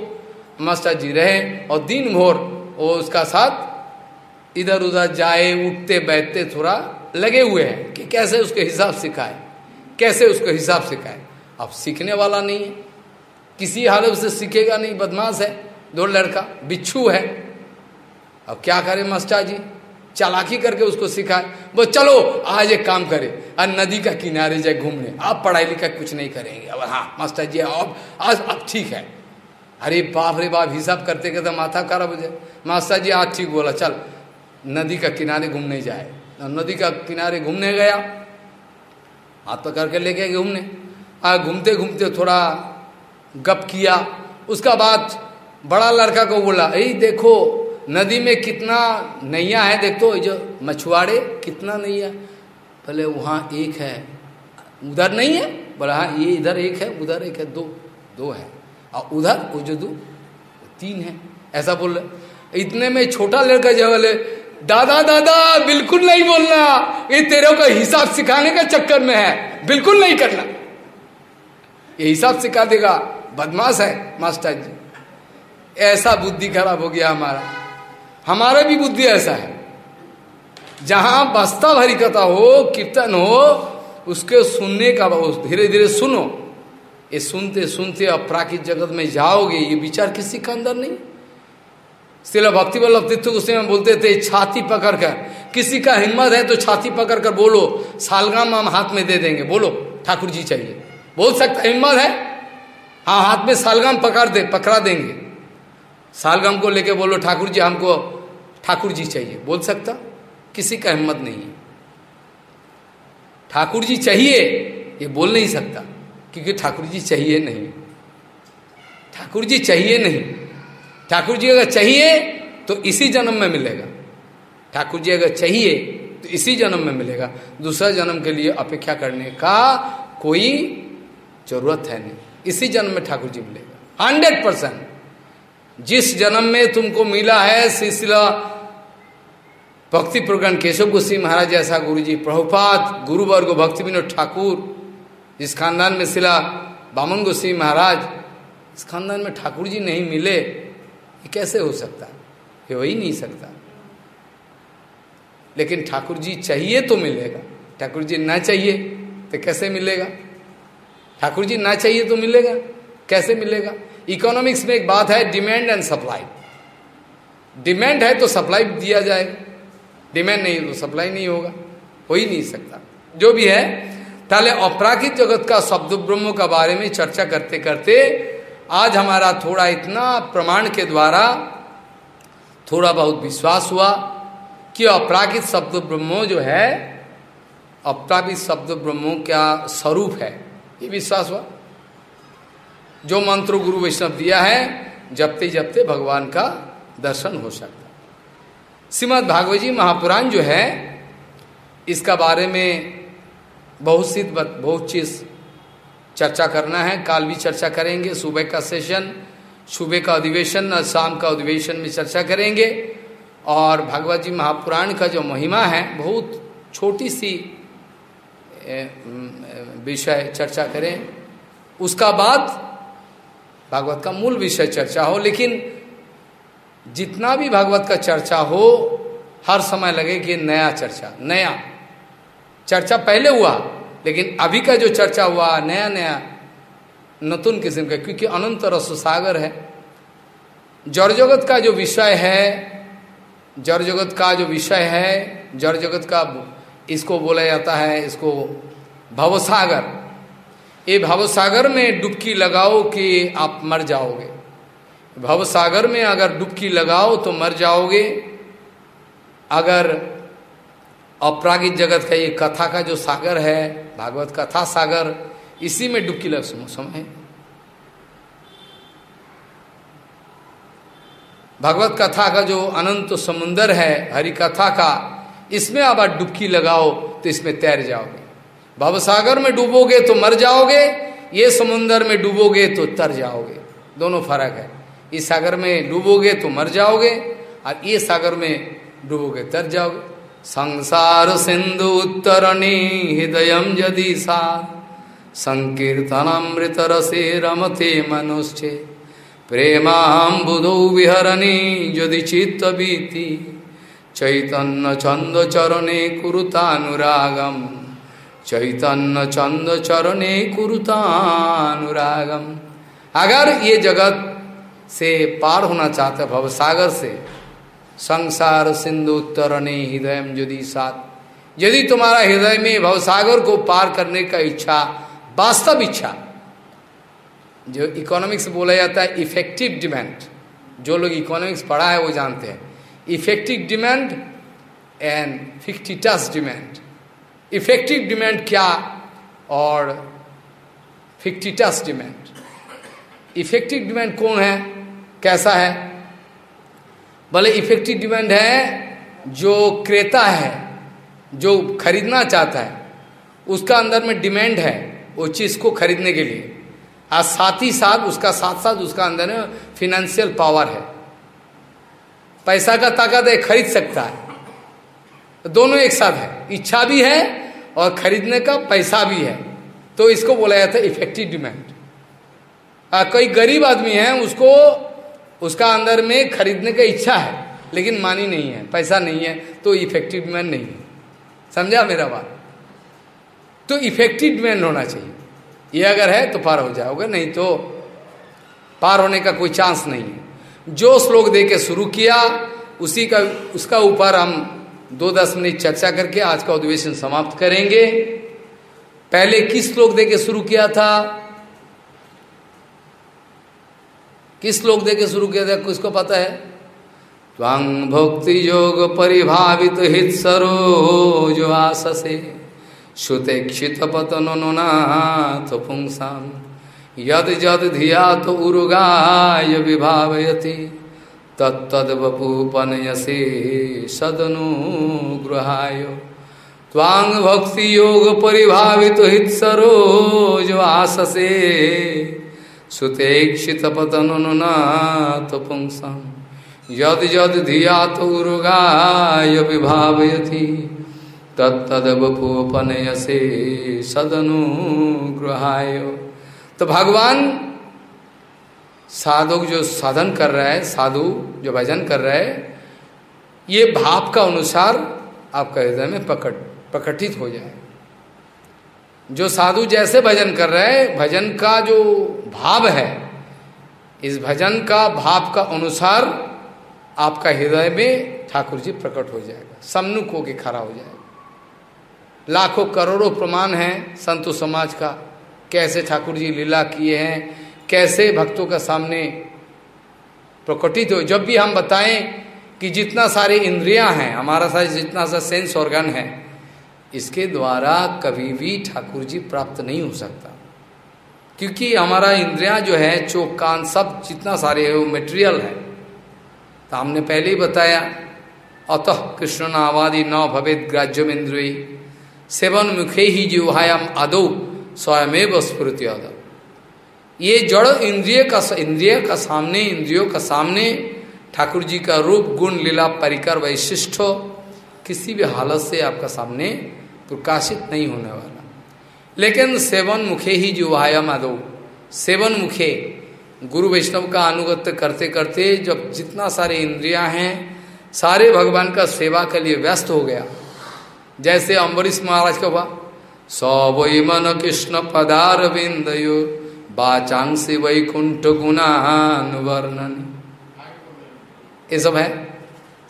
मास्टर जी रहे और दिन भोर वो उसका साथ इधर उधर जाए, उठते, बैठते थोड़ा लगे हुए हैं कि कैसे उसके हिसाब सिखाए कैसे उसको हिसाब सिखाए अब सीखने वाला नहीं है, किसी हालत से सीखेगा नहीं, बदमाश है, दो लड़का, बिच्छू है। अब क्या करे मास्टर जी? चालाकी करके उसको सिखाए वो चलो, आज एक काम करे, आज नदी का किनारे जाए घूमने, आप पढ़ाई लिखाई कुछ नहीं करेंगे। अब हाँ मास्टर जी, अब, आज, अब ठीक है। अरे बाप रे बाप, हिसाब करते करते माथा खराब हो जाए। मास्टर जी आज ठीक बोला, चल, नदी का किनारे घूमने जाए। नदी का किनारे घूमने गया। हाथ पकड़ के लेके घूमने। आ, घूमते घूमते थोड़ा गप किया। उसका बाद बड़ा लड़का को बोला यही देखो, नदी में कितना नैया है, देखो जो मछुआरे कितना नैया। पहले वहाँ एक है, उधर नहीं है बोला हाँ ये इधर एक है, उधर एक है, दो दो है। और उधर, वो जो दो, तीन है। ऐसा बोल रहे। इतने में छोटा लड़का जो बोले दादा दादा, बिल्कुल नहीं बोलना। ये तेरे को हिसाब सिखाने का चक्कर में है। बिल्कुल नहीं करना। ये हिसाब सिखा देगा। बदमाश है, मास्टर जी। ऐसा बुद्धि खराब हो गया हमारा। हमारा भी बुद्धि ऐसा है। जहाँ बस्ता भरी कथा हो, कीर्तन हो, उसके सुनने का धीरे धीरे सुनो। ये सुनते सुनते अपराकित जगत में जाओगे, ये विचार किसी का अंदर नहीं। सिला भक्ति वल्लभ तीर्थ समय बोलते थे, छाती पकड़ कर किसी का हिम्मत है तो छाती पकड़ कर बोलो, सालगाम हम हाथ में दे देंगे। बोलो, ठाकुर जी चाहिए। बोल सकता हिम्मत है? हाँ हाथ में सालगाम पकड़ दे, पकड़ा देंगे। सालगाम को लेके बोलो, ठाकुर जी, हमको ठाकुर जी चाहिए। बोल सकता, किसी का हिम्मत नहीं है। ठाकुर जी चाहिए? ये बोल नहीं सकता, क्योंकि ठाकुर जी चाहिए नहीं। ठाकुर जी चाहिए नहीं। ठाकुर जी अगर चाहिए तो इसी जन्म में मिलेगा। ठाकुर जी अगर चाहिए तो इसी जन्म में मिलेगा। दूसरा जन्म के लिए अपेक्षा करने का कोई ज़रूरत है नहीं। इसी जन्म में ठाकुर जी मिलेगा। Hundred percent. जिस जन्म में तुमको मिला है सिलसिला भक्ति प्रकरण केशव गोस्वी महाराज जैसा गुरु जी प्रभुपात गुरुवर्ग भक्ति विनोद ठाकुर जिस खानदान में सिला बामन गोस्वी महाराज, इस खानदान में ठाकुर जी नहीं मिले ये कैसे हो सकता? ये हो ही नहीं सकता। लेकिन ठाकुर जी चाहिए तो मिलेगा। ठाकुर जी ना चाहिए तो कैसे मिलेगा? ठाकुर जी ना चाहिए तो मिलेगा। कैसे मिलेगा? इकोनॉमिक्स में एक बात है डिमांड एंड सप्लाई डिमांड है तो सप्लाई दिया जाएगा डिमांड नहीं तो सप्लाई नहीं होगा। हो ही नहीं सकता। जो भी है, ताले अपराकित जगत का शब्द ब्रह्म का बारे में चर्चा करते करते आज हमारा थोड़ा इतना प्रमाण के द्वारा थोड़ा बहुत विश्वास हुआ कि अपराकित शब्द ब्रह्मो जो है अपराकित शब्द ब्रह्मो क्या स्वरूप है? ये विश्वास हुआ। जो मंत्र गुरु वैष्णव दिया है, जपते जपते भगवान का दर्शन हो सकता श्रीमद भागवत जी महापुराण जो है, इसका बारे में बहुत सी, बहुत चीज़ चर्चा करना है। काल भी चर्चा करेंगे। सुबह का सेशन सुबह का अधिवेशन और शाम का अधिवेशन में चर्चा करेंगे। और भगवत जी महापुराण का जो महिमा है, बहुत छोटी सी विषय चर्चा करें। उसका बाद भागवत का मूल विषय चर्चा हो। लेकिन जितना भी भागवत का चर्चा हो, हर समय लगे कि नया चर्चा नया। चर्चा पहले हुआ। लेकिन अभी का जो चर्चा हुआ, नया नया नतुन किस्म का, क्योंकि अनंत रस सागर है। जड़ जगत का जो विषय है जड़ जगत का जो विषय है जड़ जगत का इसको बोला जाता है, इसको भवसागर। ये भवसागर में डुबकी लगाओ कि आप मर जाओगे। भवसागर में अगर डुबकी लगाओ तो मर जाओगे। अगर अपरागित जगत का ये कथा का जो सागर है, भागवत कथा सागर, इसी में डुबकी लग समय। भगवत कथा का जो अनंत समुन्दर है हरि कथा का, इसमें अब डुबकी लगाओ तो इसमें तैर जाओगे। भवसागर में डूबोगे तो मर जाओगे, ये समुन्दर में डूबोगे तो तर जाओगे। दोनों फ़र्क है। इस सागर में डूबोगे तो मर जाओगे, और ये सागर में डूबोगे, तर जाओगे। संसार सिंधु उत्तरणी हृदय यदि सा संकीर्तनामृत रसे रमते मनुष्य प्रेमाम बुधौ विहरणी यदि चित्त बीति चैतन्य चंद चरणे कुरुतानुरागम चैतन्य चंद चरणे कुरुतानुरागम अगर ये जगत से पार होना चाहते भवसागर से संसार सिंधु उत्तरणे हृदय यदि साथ। यदि तुम्हारा हृदय में भवसागर को पार करने का इच्छा, वास्तव इच्छा, जो इकोनॉमिक्स बोला जाता है इफ़ेक्टिव डिमांड जो लोग इकोनॉमिक्स पढ़ा है वो जानते हैं। Effective demand and fictitious demand effective demand क्या और फिक्टिटस डिमांड इफ़ेक्टिव डिमांड कौन है? कैसा है? भले इफ़ेक्टिव डिमांड है, जो क्रेता है, जो खरीदना चाहता है, उसका अंदर में डिमांड है वो चीज़ को खरीदने के लिए। और साथ ही साथ उसका साथ साथ उसका अंदर में फिनेंशियल पावर है। पैसा का ताकत है, खरीद सकता है। दोनों एक साथ है। इच्छा भी है और खरीदने का पैसा भी है। तो इसको बोला जाता है इफ़ेक्टिव डिमांड कोई गरीब आदमी है, उसको उसका अंदर में खरीदने का इच्छा है, लेकिन मानी नहीं है, पैसा नहीं है तो इफ़ेक्टिव मैन नहीं है। समझा मेरा बात? तो इफ़ेक्टिव मैन होना चाहिए। ये अगर है तो पार हो जाओगे, नहीं तो पार होने का कोई चांस नहीं है। जो श्लोक दे के शुरू किया, उसी का, उसका ऊपर हम दो दस मिनट चर्चा करके आज का अधिवेशन समाप्त करेंगे। पहले किस श्लोक दे के शुरू किया था? किस श्लोक दे के शुरू किया था, किसको पता है? त्वांग भक्ति योग परिभावित हित सरो जो आससे क्षित पतन नाथ पुंसाम यद जद धिया तो उर्गाय विभावयति। तत्तद वपूपनयसे सदनुग्रहाय त्वांग भक्ति योग परिभावित हित सरोज आससे। सुतेक्षित पतन नाथ पुंसाम यद जद धिया तो उर्गाय विभावयति, तत्तदवपोपनयसे सदनुग्रहाय। तो भगवान साधु जो साधन कर रहा है, साधु जो भजन कर रहा है, ये भाव का अनुसार आपका हृदय में प्रकट, प्रकटित हो जाए। जो साधु जैसे भजन कर रहे हैं, भजन का जो भाव है, इस भजन का भाव का अनुसार आपका हृदय में ठाकुर जी प्रकट हो जाएगा, सम्मुख होके खड़ा हो जाएगा। लाखों करोड़ों प्रमाण हैं संतो समाज का, कैसे ठाकुर जी लीला किए हैं, कैसे भक्तों का सामने प्रकटित हो। जब भी हम बताएँ कि जितना सारे इंद्रियाँ हैं, हमारा सारे जितना सा सेंस ऑर्गन है इसके द्वारा कभी भी ठाकुर जी प्राप्त नहीं हो सकता। क्योंकि हमारा इंद्रिया जो है चोक कान, सब जितना सारे है, वो मेटेरियल है। तो हमने पहले ही बताया, अतः कृष्ण नावादि न भवेद ग्राह्यम इंद्रिय सेवन मुखे ही जिहायाम आदो, स्वयमेव स्फुरति ये जड़ इंद्रिय का इंद्रिय का सामने, इंद्रियों का सामने ठाकुर जी का रूप, गुण, लीला, परिकर, वैशिष्ट किसी भी हालत से आपका सामने प्रकाशित नहीं होने वाला। लेकिन सेवन मुखे ही जिहायाम आदो सेवन मुखे गुरु वैष्णव का अनुगत्य करते करते जब जितना सारे इंद्रियाँ हैं, सारे भगवान का सेवा के लिए व्यस्त हो गया। जैसे अम्बरीश महाराज का हुआ सवई मन कृष्ण पदार बिंदयो बाचांसी वैकुंठ गुणान वर्णन ये सब है।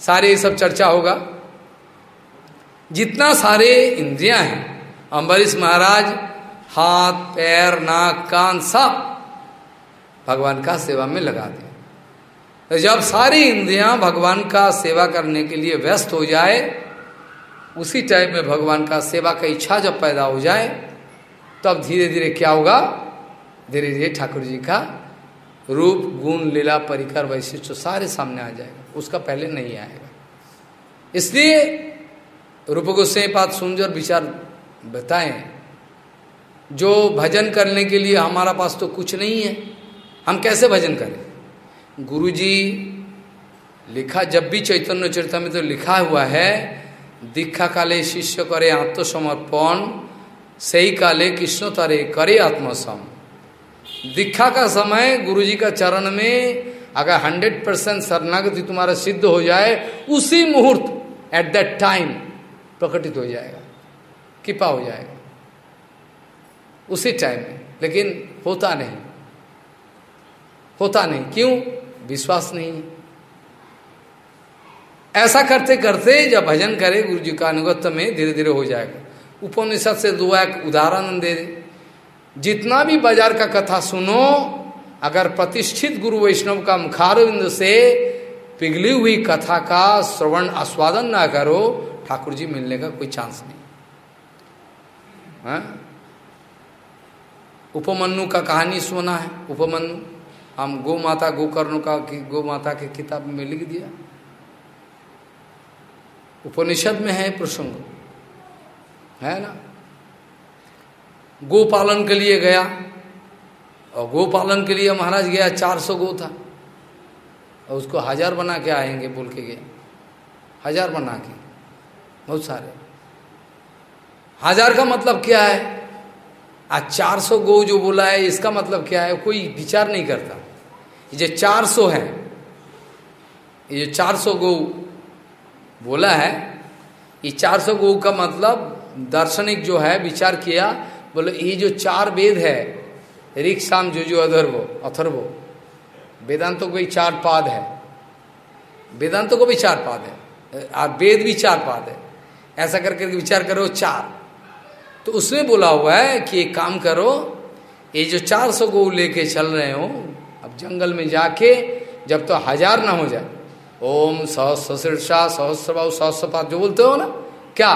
सारे ये सब चर्चा होगा। जितना सारे इंद्रियाँ हैं अम्बरीश महाराज, हाथ, पैर, नाक, कान, सब भगवान का सेवा में लगा दे तो जब सारी इंद्रियाँ भगवान का सेवा करने के लिए व्यस्त हो जाए, उसी टाइम में भगवान का सेवा का इच्छा जब पैदा हो जाए, तब धीरे धीरे क्या होगा? धीरे धीरे ठाकुर जी का रूप, गुण, लीला, परिकर, वैशिष्ट सारे सामने आ जाएगा। उसका पहले नहीं आएगा। इसलिए रूप गोस्वाई पात सुंदर विचार बताएँ, जो भजन करने के लिए हमारा पास तो कुछ नहीं है। हम कैसे भजन करें? गुरु जी लिखा, जब भी चैतन्य चरित्र में तो लिखा हुआ है, दीक्षा काले शिष्य करे आत्मसमर्पण, सही काले कृष्ण तरे करे आत्मसम। दीक्षा का समय गुरु जी का चरण में अगर हंड्रेड परसेंट शरणागति तुम्हारा सिद्ध हो जाए, उसी मुहूर्त एट दैट टाइम प्रकटित हो जाएगा, कृपा हो जाएगा। उसी टाइम में, लेकिन होता नहीं। होता नहीं, क्यों? विश्वास नहीं। ऐसा करते करते जब भजन करे गुरु जी का अनुगत्य में धीरे धीरे हो जाएगा। उपनिषद से दो एक उदाहरण दे दे। जितना भी बाज़ार का कथा सुनो, अगर प्रतिष्ठित गुरु वैष्णव का मुखारविंद से पिघली हुई कथा का श्रवण आस्वादन ना करो ठाकुर जी मिलने का कोई चांस नहीं। हा? उपमन्यु का कहानी सुना है, उपमन्यु। हम गो माता गोकर्ण का गो माता के किताब में लिख दिया। उपनिषद में है प्रसंग। है ना? गो पालन के लिए गया। और गो पालन के लिए महाराज गया, चार सौ गो था। और उसको हज़ार बना के आएँगे बोल के गया। हज़ार बना के। बहुत सारे। हज़ार का मतलब क्या है? आज चार सौ गो जो बोला है, इसका मतलब क्या है? कोई विचार नहीं करता। ये चार सौ है, ये चार सौ गौ बोला है, ये चार सौ गौ का मतलब दार्शनिक जो है, विचार किया, बोले, ये जो चार वेद है ऋख शाम जो जो अधर्व अथर्व, वेदांतों को भी चार पाद है। वेदांतों को भी चार पाद है। और वेद भी चार पाद है। ऐसा करके विचार करो चार। तो उसमें बोला हुआ है कि एक काम करो, ये जो चार सौ गो लेके चल रहे हो, अब जंगल में जाके जब तो हज़ार ना हो जाए, ओम सहस्र शीर्षा सहस्र सहस्रपात जो बोलते हो ना, क्या?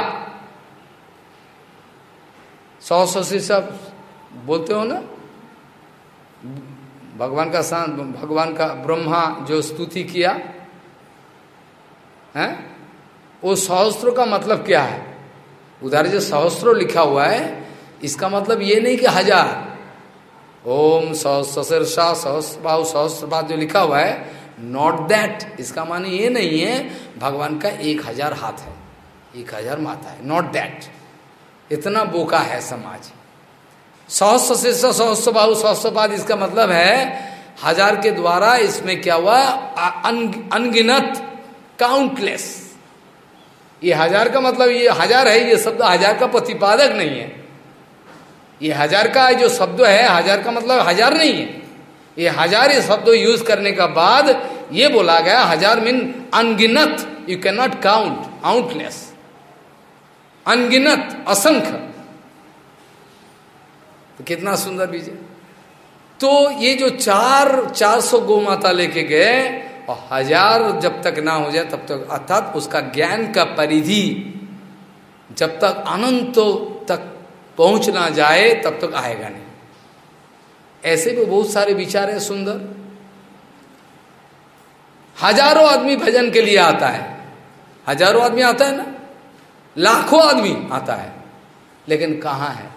सहस्र शीर्षा बोलते हो ना? भगवान का भगवान का ब्रह्मा जो स्तुति किया, है? वो सहस्त्रों का मतलब क्या है? उधर जो सहस्त्रों लिखा हुआ है, इसका मतलब ये नहीं कि हज़ार। ओम सहस्रशा सहस्रबाहु सहस्रपात जो लिखा हुआ है नॉट दैट इसका माने ये नहीं है, भगवान का एक हज़ार हाथ है। एक हज़ार माता है। नॉट दैट इतना बोका है समाज। सहस्र से सहस्र बाहु सहस्रपाद इसका मतलब है, हज़ार के द्वारा इसमें क्या हुआ? अनगिनत काउंटलेस ये हज़ार का मतलब ये हज़ार है, ये शब्द हज़ार का प्रतिपादक नहीं है। ये हज़ार का जो शब्द है, हज़ार का मतलब हज़ार नहीं है। ये हज़ार ये शब्द यूज़ करने का बाद ये बोला गया, हज़ार मीन अनगिनत यू कैन नॉट काउंट आउटलेस अनगिनत असंख्य। तो कितना सुंदर विजय तो ये जो चार चार सौ गौ माता लेके गए और हज़ार जब तक ना हो जाए तब तक, अर्थात उसका ज्ञान का परिधि जब तक अनंत तक पहुँच ना जाए, तब तक आएगा नहीं। ऐसे भी बहुत सारे विचार है सुंदर। हज़ारों आदमी भजन के लिए आता है। हज़ारों आदमी आता है ना? लाखों आदमी आता है। लेकिन कहाँ है?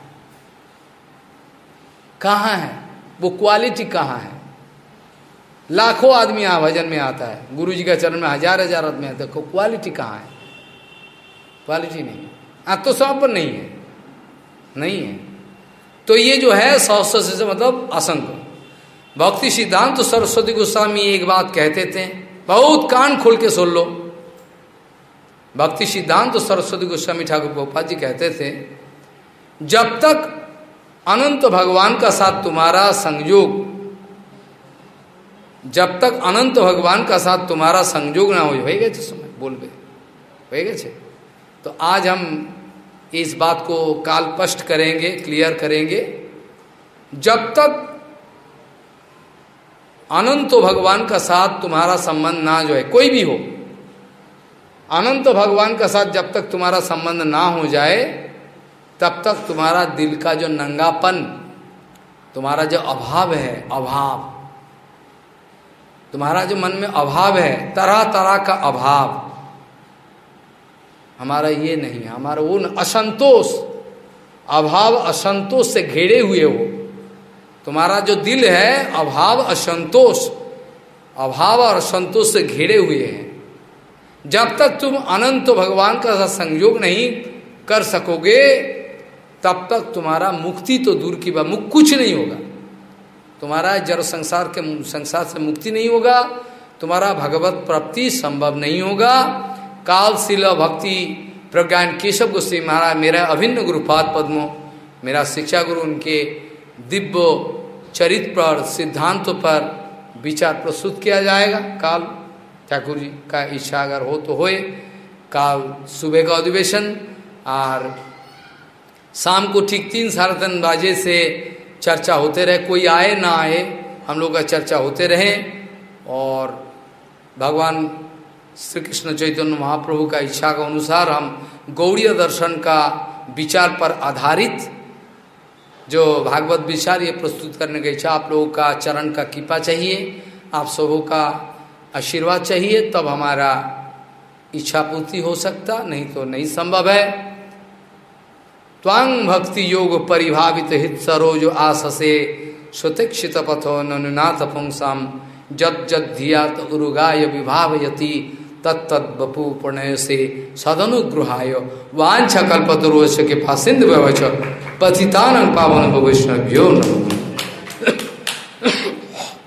कहाँ है? वो क्वालिटी कहाँ है? लाखों आदमी यहाँ भजन में आता है। गुरु जी का चरण में हज़ार हज़ार आदमी आते है क्वालिटी कहाँ है? क्वालिटी नहीं है। हाँ तो सब पर नहीं है। नहीं है। तो ये जो है सहस्त्र से मतलब असंख्य भक्ति सिद्धांत तो सरस्वती गोस्वामी एक बात कहते थे, बहुत कान खोल के सुन लो। भक्ति सिद्धांत तो सरस्वती गोस्वामी ठाकुर गोपाल जी कहते थे, जब तक अनंत भगवान का साथ तुम्हारा संयोग जब तक अनंत भगवान का साथ तुम्हारा संयोग ना हो गए समय बोलबे हो गए तो आज हम इस बात को काल स्पष्ट करेंगे, क्लियर करेंगे। जब तक अनंत भगवान का साथ तुम्हारा संबंध ना जो है, कोई भी हो, अनंत भगवान का साथ जब तक तुम्हारा संबंध ना हो जाए, तब तक तुम्हारा दिल का जो नंगापन, तुम्हारा जो अभाव है, अभाव तुम्हारा जो मन में अभाव है तरह तरह का अभाव, हमारा ये नहीं है। हमारा वो असंतोष, अभाव असंतोष से घेरे हुए हो। तुम्हारा जो दिल है, अभाव असंतोष, अभाव और असंतोष से घेरे हुए हैं। जब तक तुम अनंत भगवान का संयोग नहीं कर सकोगे, तब तक तुम्हारा मुक्ति तो दूर की बात कुछ नहीं होगा। तुम्हारा जड़ संसार के संसार से मुक्ति नहीं होगा, तुम्हारा भगवत प्राप्ति संभव नहीं होगा। काल शिल भक्ति प्रज्ञान केशव गोस्वी महाराज, मेरा अभिन्न गुरुपाद पद्मो, मेरा शिक्षा गुरु उनके दिव्य चरित्र पर सिद्धांत पर विचार प्रस्तुत किया जाएगा। काल, ठाकुर जी का इच्छा अगर हो तो होए। काल सुबह का अधिवेशन, और शाम को ठीक तीन साढ़े तीन बजे से चर्चा होते रहे, कोई आए, ना आए, हम लोग का चर्चा होते रहे और भगवान श्री कृष्ण चैतन्य महाप्रभु का इच्छा के अनुसार हम गौड़ीय दर्शन का विचार पर आधारित जो भागवत विचार ये प्रस्तुत करने की इच्छा, आप लोगों का चरण का कृपा चाहिए, आप सबों का आशीर्वाद चाहिए, तब हमारा इच्छा पूर्ति हो सकता, नहीं तो नहीं संभव है। त्वांग भक्ति योग परिभावित हित सरोज आससे। सुतिक्षित पथो ननुनाथ पुंसाम जद जद धियात उरुगाय विभावयति। तत्त बपू प्रणय से सदनुग्रहाय। वांछा कल्पतरुष के फासिंद व्यवच। पतितान पावन वैष्णव्यो नमो।